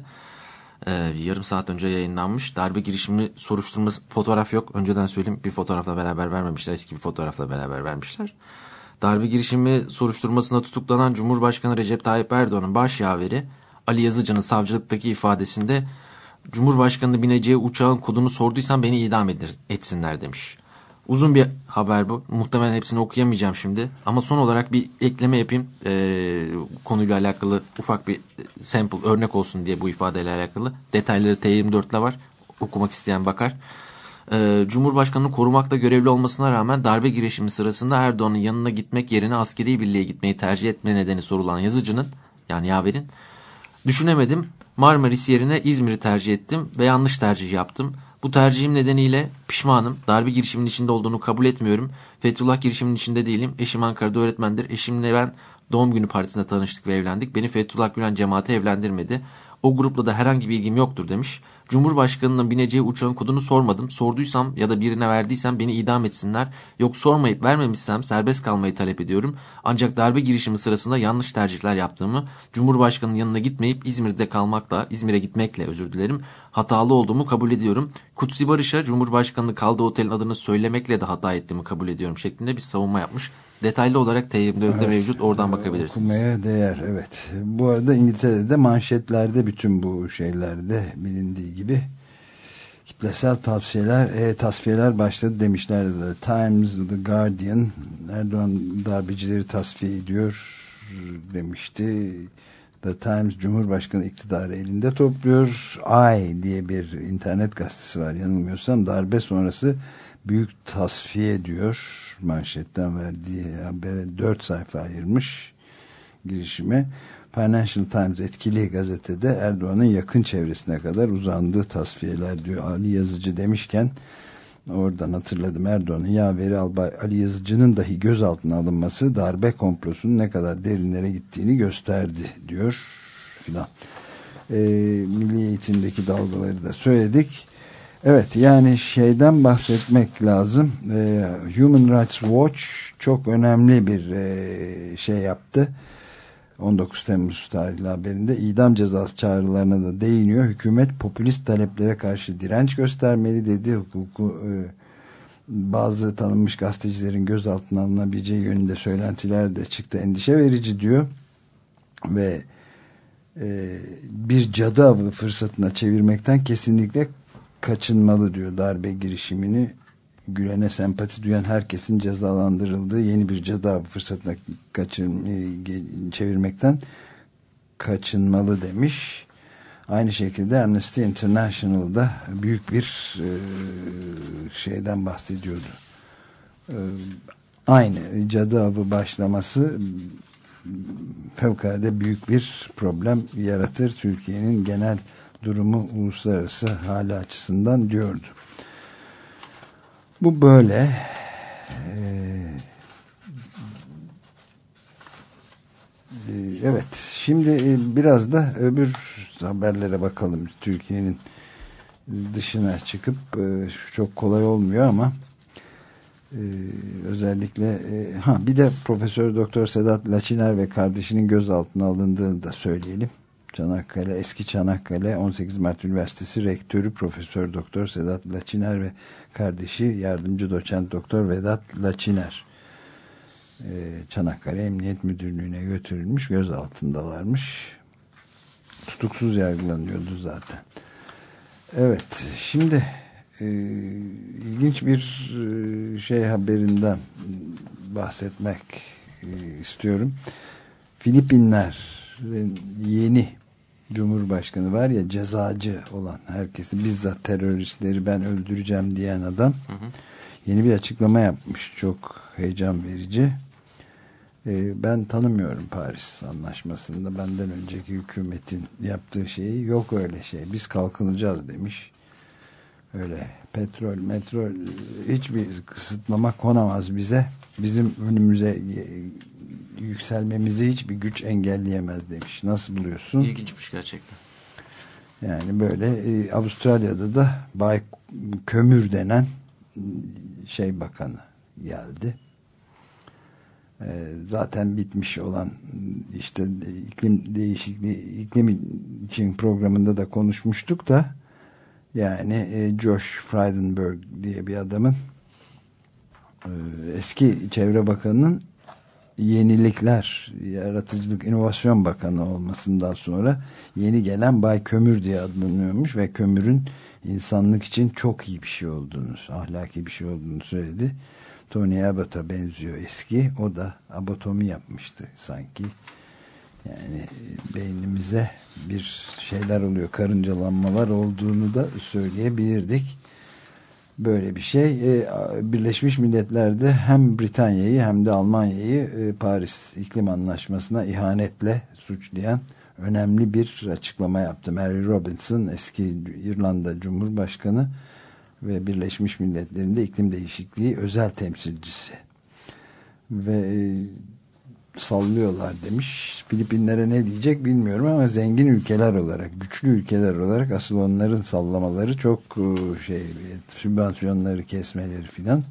Ee, yarım saat önce yayınlanmış. Darbe girişimi soruşturması fotoğraf yok. Önceden söyleyeyim bir fotoğrafla beraber vermemişler. Eski bir fotoğrafla beraber vermişler. Darbe girişimi soruşturmasında tutuklanan Cumhurbaşkanı Recep Tayyip Erdoğan'ın baş yaveri Ali Yazıcı'nın savcılıktaki ifadesinde Cumhurbaşkanı bineceği uçağın kodunu sorduysan beni idam etsinler demiş. Uzun bir haber bu. Muhtemelen hepsini okuyamayacağım şimdi. Ama son olarak bir ekleme yapayım. Ee, konuyla alakalı ufak bir sample örnek olsun diye bu ifadeyle alakalı. Detayları T24'le var. Okumak isteyen bakar. Ee, Cumhurbaşkanı'nın korumakta görevli olmasına rağmen darbe girişimi sırasında Erdoğan'ın yanına gitmek yerine askeri birliğe gitmeyi tercih etme nedeni sorulan yazıcının yani yaverin Düşünemedim. Marmaris yerine İzmir'i tercih ettim ve yanlış tercih yaptım. Bu tercihim nedeniyle pişmanım. Darbe girişiminin içinde olduğunu kabul etmiyorum. Fethullah girişiminin içinde değilim. Eşim Ankara'da öğretmendir. Eşimle ben doğum günü partisinde tanıştık ve evlendik. Beni Fethullah Gülen cemaate evlendirmedi. O grupla da herhangi bir ilgim yoktur demiş. Cumhurbaşkanının bineceği uçağın kodunu sormadım. Sorduysam ya da birine verdiysem beni idam etsinler. Yok sormayıp vermemişsem serbest kalmayı talep ediyorum. Ancak darbe girişimi sırasında yanlış tercihler yaptığımı, Cumhurbaşkanının yanına gitmeyip İzmir'de kalmakla, İzmir'e gitmekle özür dilerim, hatalı olduğumu kabul ediyorum. Kutsi Barış'a Cumhurbaşkanı kaldığı otelin adını söylemekle de hata ettiğimi kabul ediyorum şeklinde bir savunma yapmış. Detaylı olarak T24'te Evet. mevcut oradan bakabilirsiniz. Okumaya değer evet. Bu arada İngiltere'de manşetlerde bütün bu şeylerde bilindiği gibi kitlesel tavsiyeler, e, tasfiyeler başladı demişlerdi. The Times, The Guardian Erdoğan darbecileri tasfiye ediyor demişti. The Times Cumhurbaşkanı iktidarı elinde topluyor. Ay diye bir internet gazetesi var yanılmıyorsam darbe sonrası büyük tasfiye diyor manşetten verdiği habere 4 sayfa ayırmış girişime. Financial Times etkili gazetede Erdoğan'ın yakın çevresine kadar uzandığı tasfiyeler diyor. Ali Yazıcı demişken oradan hatırladım Erdoğan'ın yaveri Albay Ali Yazıcı'nın dahi gözaltına alınması darbe komplosunun ne kadar derinlere gittiğini gösterdi diyor filan. Ee, milli eğitimdeki dalgaları da söyledik. Evet yani şeyden bahsetmek lazım. Ee, Human Rights Watch çok önemli bir e, şey yaptı. 19 Temmuz tarihli haberinde idam cezası çağrılarına da değiniyor. Hükümet popülist taleplere karşı direnç göstermeli dedi. Hukuku e, bazı tanınmış gazetecilerin gözaltına alınabileceği yönünde söylentiler de çıktı. Endişe verici diyor. Ve e, bir cadı fırsatına çevirmekten kesinlikle kaçınmalı diyor darbe girişimini Gülen'e sempati duyan herkesin cezalandırıldığı yeni bir avı fırsatına kaçın, e, çevirmekten kaçınmalı demiş. Aynı şekilde Amnesty International'da büyük bir e, şeyden bahsediyordu. E, aynı cadı avı başlaması fevkalade büyük bir problem yaratır. Türkiye'nin genel durumu uluslararası hali açısından diyordu. Bu böyle. Ee, e, evet. Şimdi e, biraz da öbür haberlere bakalım. Türkiye'nin dışına çıkıp e, çok kolay olmuyor ama özellikle ha bir de Profesör Doktor Sedat Laçiner ve kardeşinin gözaltına alındığını da söyleyelim. Çanakkale eski Çanakkale 18 Mart Üniversitesi Rektörü Profesör Doktor Sedat Laçiner ve kardeşi yardımcı doçent Doktor Vedat Laçiner e, Çanakkale Emniyet Müdürlüğü'ne götürülmüş gözaltındalarmış. tutuksuz yargılanıyordu zaten. Evet şimdi e, ilginç bir e, şey haberinden bahsetmek e, istiyorum. Filipinler'in yeni Cumhurbaşkanı var ya cezacı olan herkesi bizzat teröristleri ben öldüreceğim diyen adam yeni bir açıklama yapmış. Çok heyecan verici. Ee, ben tanımıyorum Paris Anlaşması'nda benden önceki hükümetin yaptığı şeyi yok öyle şey. Biz kalkınacağız demiş. Öyle petrol, metrol hiçbir kısıtlama konamaz bize. Bizim önümüze e, yükselmemizi hiçbir güç engelleyemez demiş. Nasıl buluyorsun? İlginçmiş gerçekten. Yani böyle e, Avustralya'da da Bay Kömür denen şey bakanı geldi. E, zaten bitmiş olan işte iklim değişikliği iklim için programında da konuşmuştuk da yani e, Josh Frydenberg diye bir adamın e, eski çevre bakanının yenilikler, yaratıcılık, inovasyon bakanı olmasından sonra yeni gelen Bay Kömür diye adlanıyormuş ve kömürün insanlık için çok iyi bir şey olduğunu, ahlaki bir şey olduğunu söyledi. Tony Abbott'a benziyor eski. O da abotomi yapmıştı sanki. Yani beynimize bir şeyler oluyor, karıncalanmalar olduğunu da söyleyebilirdik. Böyle bir şey. Ee, Birleşmiş Milletler'de hem Britanya'yı hem de Almanya'yı e, Paris İklim Anlaşması'na ihanetle suçlayan önemli bir açıklama yaptı. Mary Robinson eski İrlanda Cumhurbaşkanı ve Birleşmiş Milletler'in de iklim değişikliği özel temsilcisi. Ve e, sallıyorlar demiş. Filipinlere ne diyecek bilmiyorum ama zengin ülkeler olarak, güçlü ülkeler olarak asıl onların sallamaları çok e, şey sübvansiyonları kesmeleri filan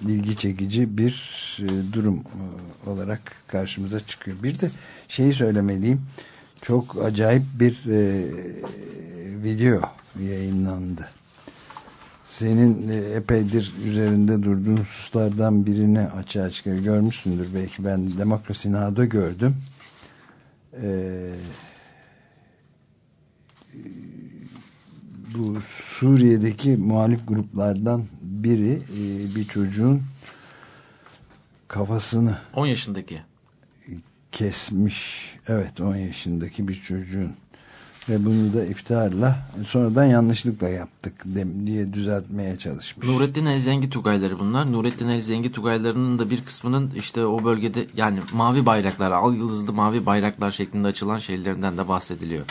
ilgi çekici bir e, durum e, olarak karşımıza çıkıyor. Bir de şeyi söylemeliyim. Çok acayip bir video yayınlandı. Senin e, epeydir üzerinde durduğun hususlardan birini açığa çıkar görmüşsündür. Belki ben Demokrasi Now'da gördüm. Ee, bu Suriye'deki muhalif gruplardan biri e, bir çocuğun kafasını 10 yaşındaki. kesmiş. Evet 10 yaşındaki bir çocuğun ve bunu da iftiharla sonradan yanlışlıkla yaptık diye düzeltmeye çalışmış. Nurettin Elzengi Tugayları bunlar. Nurettin Elzengi Tugaylarının da bir kısmının işte o bölgede yani mavi bayraklar, al yıldızlı mavi bayraklar şeklinde açılan şeylerinden de bahsediliyor.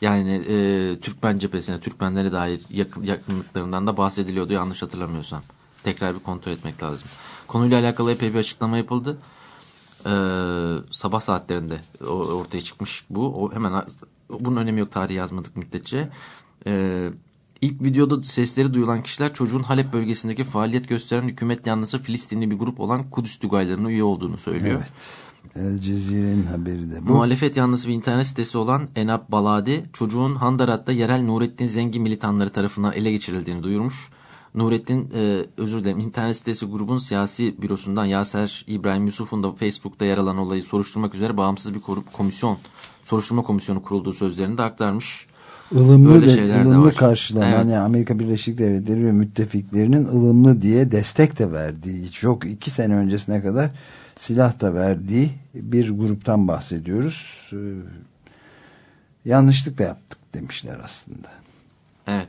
Yani e, Türkmen cephesine, Türkmenlere dair yakın, yakınlıklarından da bahsediliyordu yanlış hatırlamıyorsam. Tekrar bir kontrol etmek lazım. Konuyla alakalı epey bir açıklama yapıldı. Ee, sabah saatlerinde ortaya çıkmış bu. O hemen bunun önemi yok tarih yazmadık müddetçe. Ee, ilk videoda sesleri duyulan kişiler çocuğun Halep bölgesindeki faaliyet gösteren hükümet yanlısı Filistinli bir grup olan Kudüs Tugayları'nın üye olduğunu söylüyor. Evet. El Cezire'nin haberi de bu. Muhalefet yanlısı bir internet sitesi olan Enab Baladi çocuğun Handarat'ta yerel Nurettin Zengi militanları tarafından ele geçirildiğini duyurmuş. Nurettin e, özür dilerim internet sitesi grubun siyasi bürosundan Yaser İbrahim Yusuf'un da Facebook'ta yer alan olayı soruşturmak üzere bağımsız bir komisyon soruşturma komisyonu kurulduğu sözlerini de aktarmış. Böyle de, ılımlı karşılanan Evet. yani Amerika Birleşik Devletleri ve müttefiklerinin ılımlı diye destek de verdiği çok iki sene öncesine kadar silah da verdiği bir gruptan bahsediyoruz. Ee, yanlışlıkla yaptık demişler aslında. Evet.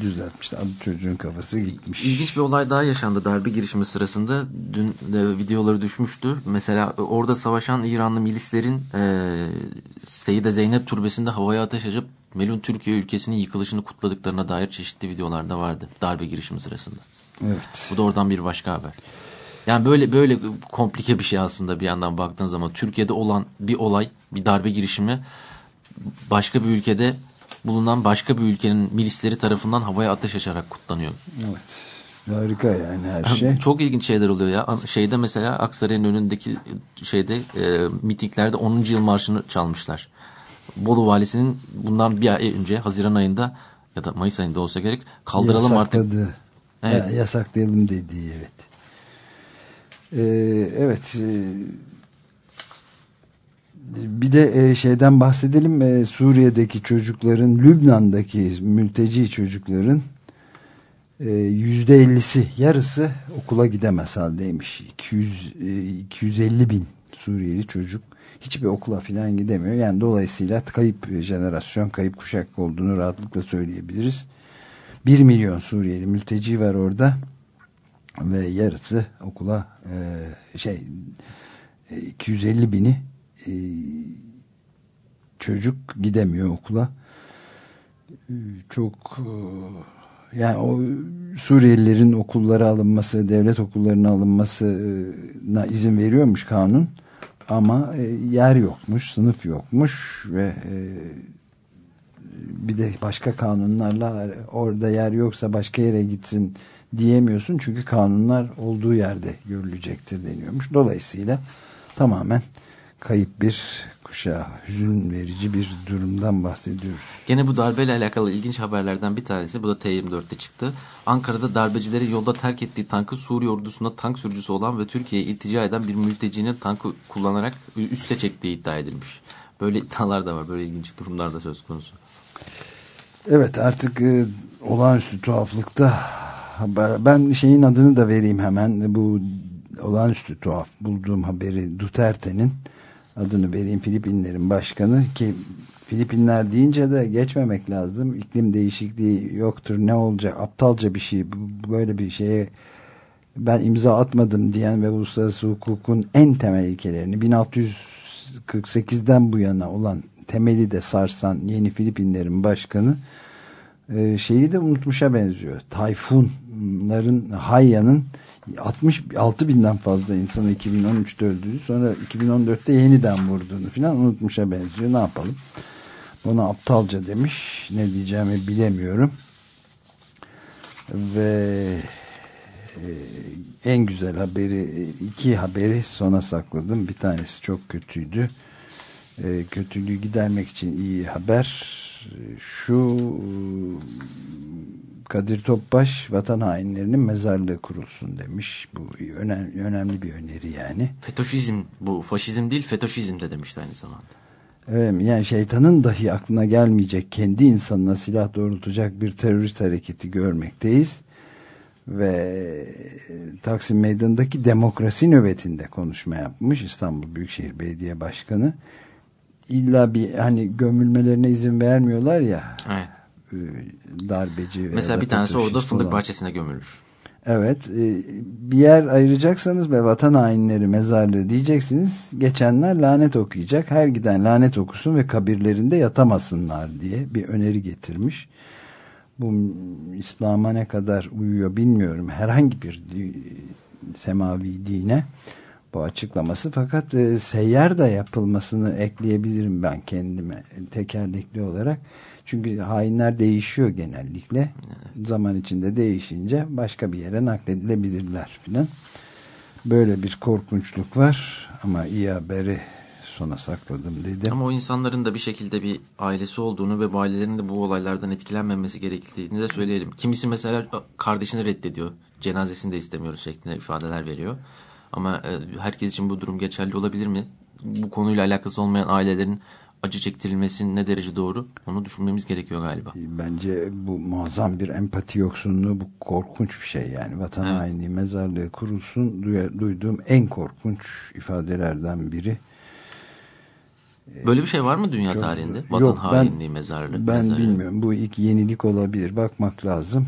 Düzeltmişler. Adı çocuğun kafası gitmiş. İlginç bir olay daha yaşandı darbe girişimi sırasında. Dün de videoları düşmüştü. Mesela orada savaşan İranlı milislerin e, Seyide Zeynep Türbesi'nde havaya ateş açıp Melun Türkiye ülkesinin yıkılışını kutladıklarına dair çeşitli videolar da vardı darbe girişimi sırasında. Evet. Bu da oradan bir başka haber. Yani böyle böyle komplike bir şey aslında bir yandan baktığın zaman Türkiye'de olan bir olay, bir darbe girişimi başka bir ülkede bulunan başka bir ülkenin milisleri tarafından havaya ateş açarak kutlanıyor. Evet. Harika yani her şey. Çok ilginç şeyler oluyor ya. Şeyde mesela Aksaray'ın önündeki şeyde e, mitinglerde 10. yıl marşını çalmışlar. Bolu valisinin bundan bir ay önce Haziran ayında ya da Mayıs ayında olsa gerek kaldıralım artık. Yasakladı. Evet. Ya, yasaklayalım dediği evet. Ee, evet. e, Bir de e, şeyden bahsedelim. E, Suriye'deki çocukların, Lübnan'daki mülteci çocukların e, yüzde ellisi, yarısı okula gidemez haldeymiş. 200, e, 250 bin Suriyeli çocuk hiçbir okula falan gidemiyor. Yani dolayısıyla kayıp jenerasyon, kayıp kuşak olduğunu rahatlıkla söyleyebiliriz. 1 milyon Suriyeli mülteci var orada ve yarısı okula şey e, 250 bini e, çocuk gidemiyor okula. E, Çok e, yani o Suriyelilerin okullara alınması, devlet okullarına alınmasına izin veriyormuş kanun. Ama e, yer yokmuş, sınıf yokmuş ve e, bir de başka kanunlarla orada yer yoksa başka yere gitsin diyemiyorsun. Çünkü kanunlar olduğu yerde görülecektir deniyormuş. Dolayısıyla tamamen kayıp bir kuşağı, hüzün verici bir durumdan bahsediyoruz. Gene bu darbeyle alakalı ilginç haberlerden bir tanesi. Bu da T24'te çıktı. Ankara'da darbecileri yolda terk ettiği tankı Suriye ordusunda tank sürücüsü olan ve Türkiye'ye iltica eden bir mültecinin tankı kullanarak üste çektiği iddia edilmiş. Böyle iddialar da var. Böyle ilginç durumlar da söz konusu. Evet artık e, olağanüstü tuhaflıkta haber, ben şeyin adını da vereyim hemen bu olağanüstü tuhaf bulduğum haberi Duterte'nin adını vereyim Filipinlerin başkanı ki Filipinler deyince de geçmemek lazım iklim değişikliği yoktur ne olacak aptalca bir şey böyle bir şeye ben imza atmadım diyen ve uluslararası hukukun en temel ilkelerini 1648'den bu yana olan temeli de sarsan yeni Filipinlerin başkanı e, şeyi de unutmuşa benziyor. Tayfunların, Hayya'nın 66 binden fazla insanı 2013'te öldürdü. Sonra 2014'te yeniden vurduğunu falan unutmuşa benziyor. Ne yapalım? Buna aptalca demiş. Ne diyeceğimi bilemiyorum. Ve e, en güzel haberi iki haberi sona sakladım. Bir tanesi çok kötüydü. E, kötülüğü gidermek için iyi haber. Şu Kadir Topbaş vatan hainlerinin mezarlığı kurulsun demiş. Bu önemli, önemli bir öneri yani. Fetoşizm bu faşizm değil fetoşizm de demişti aynı zamanda. Evet, yani şeytanın dahi aklına gelmeyecek kendi insanına silah doğrultacak bir terörist hareketi görmekteyiz. Ve Taksim Meydanı'ndaki demokrasi nöbetinde konuşma yapmış İstanbul Büyükşehir Belediye Başkanı. İlla bir hani gömülmelerine izin vermiyorlar ya Evet. E, darbeci Mesela bir tanesi orada fındık olan. bahçesine gömülür. Evet e, bir yer ayıracaksanız ve vatan hainleri mezarlığı diyeceksiniz geçenler lanet okuyacak her giden lanet okusun ve kabirlerinde yatamasınlar diye bir öneri getirmiş bu İslam'a ne kadar uyuyor bilmiyorum herhangi bir semavi dine bu açıklaması fakat e, seyyar da yapılmasını ekleyebilirim ben kendime tekerlekli olarak çünkü hainler değişiyor genellikle zaman içinde değişince başka bir yere nakledilebilirler filan böyle bir korkunçluk var ama iyi haberi sona sakladım dedim Ama o insanların da bir şekilde bir ailesi olduğunu ve bu ailelerin de bu olaylardan etkilenmemesi gerektiğini de söyleyelim. Kimisi mesela kardeşini reddediyor. Cenazesini de istemiyoruz şeklinde ifadeler veriyor. Ama e, herkes için bu durum geçerli olabilir mi? Bu konuyla alakası olmayan ailelerin acı çektirilmesi ne derece doğru? Onu düşünmemiz gerekiyor galiba. Bence bu muazzam bir empati yoksunluğu bu korkunç bir şey yani vatan Evet. hainliği mezarlığı kurulsun duyduğum en korkunç ifadelerden biri. Böyle bir şey var mı dünya Çok- tarihinde? Vatan Yok, ben- hainliği mezarlığı. Ben mezarlığı. bilmiyorum bu ilk yenilik olabilir bakmak lazım.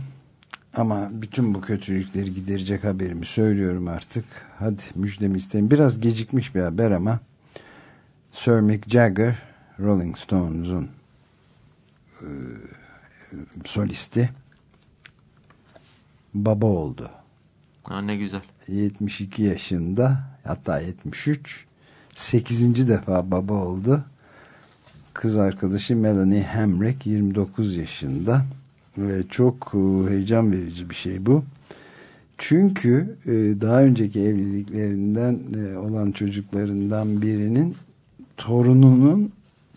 Ama bütün bu kötülükleri giderecek haberimi söylüyorum artık. Hadi müjdemi isteyin. Biraz gecikmiş bir haber ama Sir Mick Jagger Rolling Stones'un e, solisti baba oldu. Ha, ne güzel. 72 yaşında hatta 73 8. defa baba oldu. Kız arkadaşı Melanie Hamrick 29 yaşında ve çok e, heyecan verici bir şey bu. Çünkü e, daha önceki evliliklerinden e, olan çocuklarından birinin torununun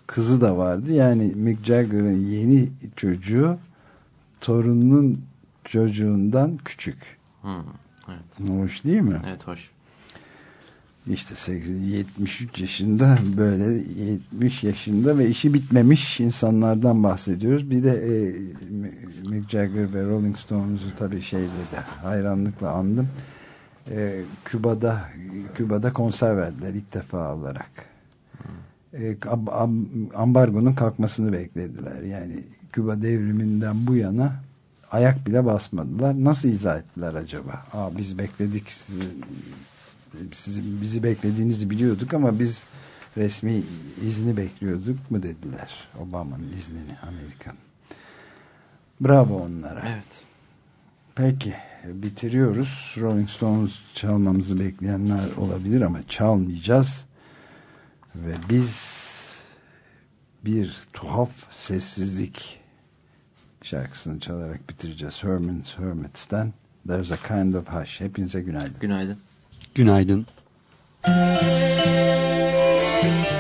kızı da vardı. Yani Mick Jagger'ın yeni çocuğu torununun çocuğundan küçük. Hmm, evet. Hoş değil mi? Evet hoş. İşte 80 73 yaşında böyle 70 yaşında ve işi bitmemiş insanlardan bahsediyoruz. Bir de e, Mick Jagger ve Rolling Stones'u tabii şeyle de hayranlıkla andım. E, Küba'da Küba'da konser verdiler ilk defa olarak. E, ambargonun kalkmasını beklediler. Yani Küba devriminden bu yana ayak bile basmadılar. Nasıl izah ettiler acaba? Aa, biz bekledik sizi, sizi, bizi beklediğinizi biliyorduk ama biz resmi izni bekliyorduk mu dediler. Obama'nın iznini Amerika'nın. Bravo onlara. Evet. Peki bitiriyoruz. Rolling Stones çalmamızı bekleyenler olabilir ama çalmayacağız. Ve biz bir tuhaf sessizlik şarkısını çalarak bitireceğiz. Herman's Hermits'ten There's a Kind of Hush. Hepinize günaydın. Günaydın. Günaydın. There's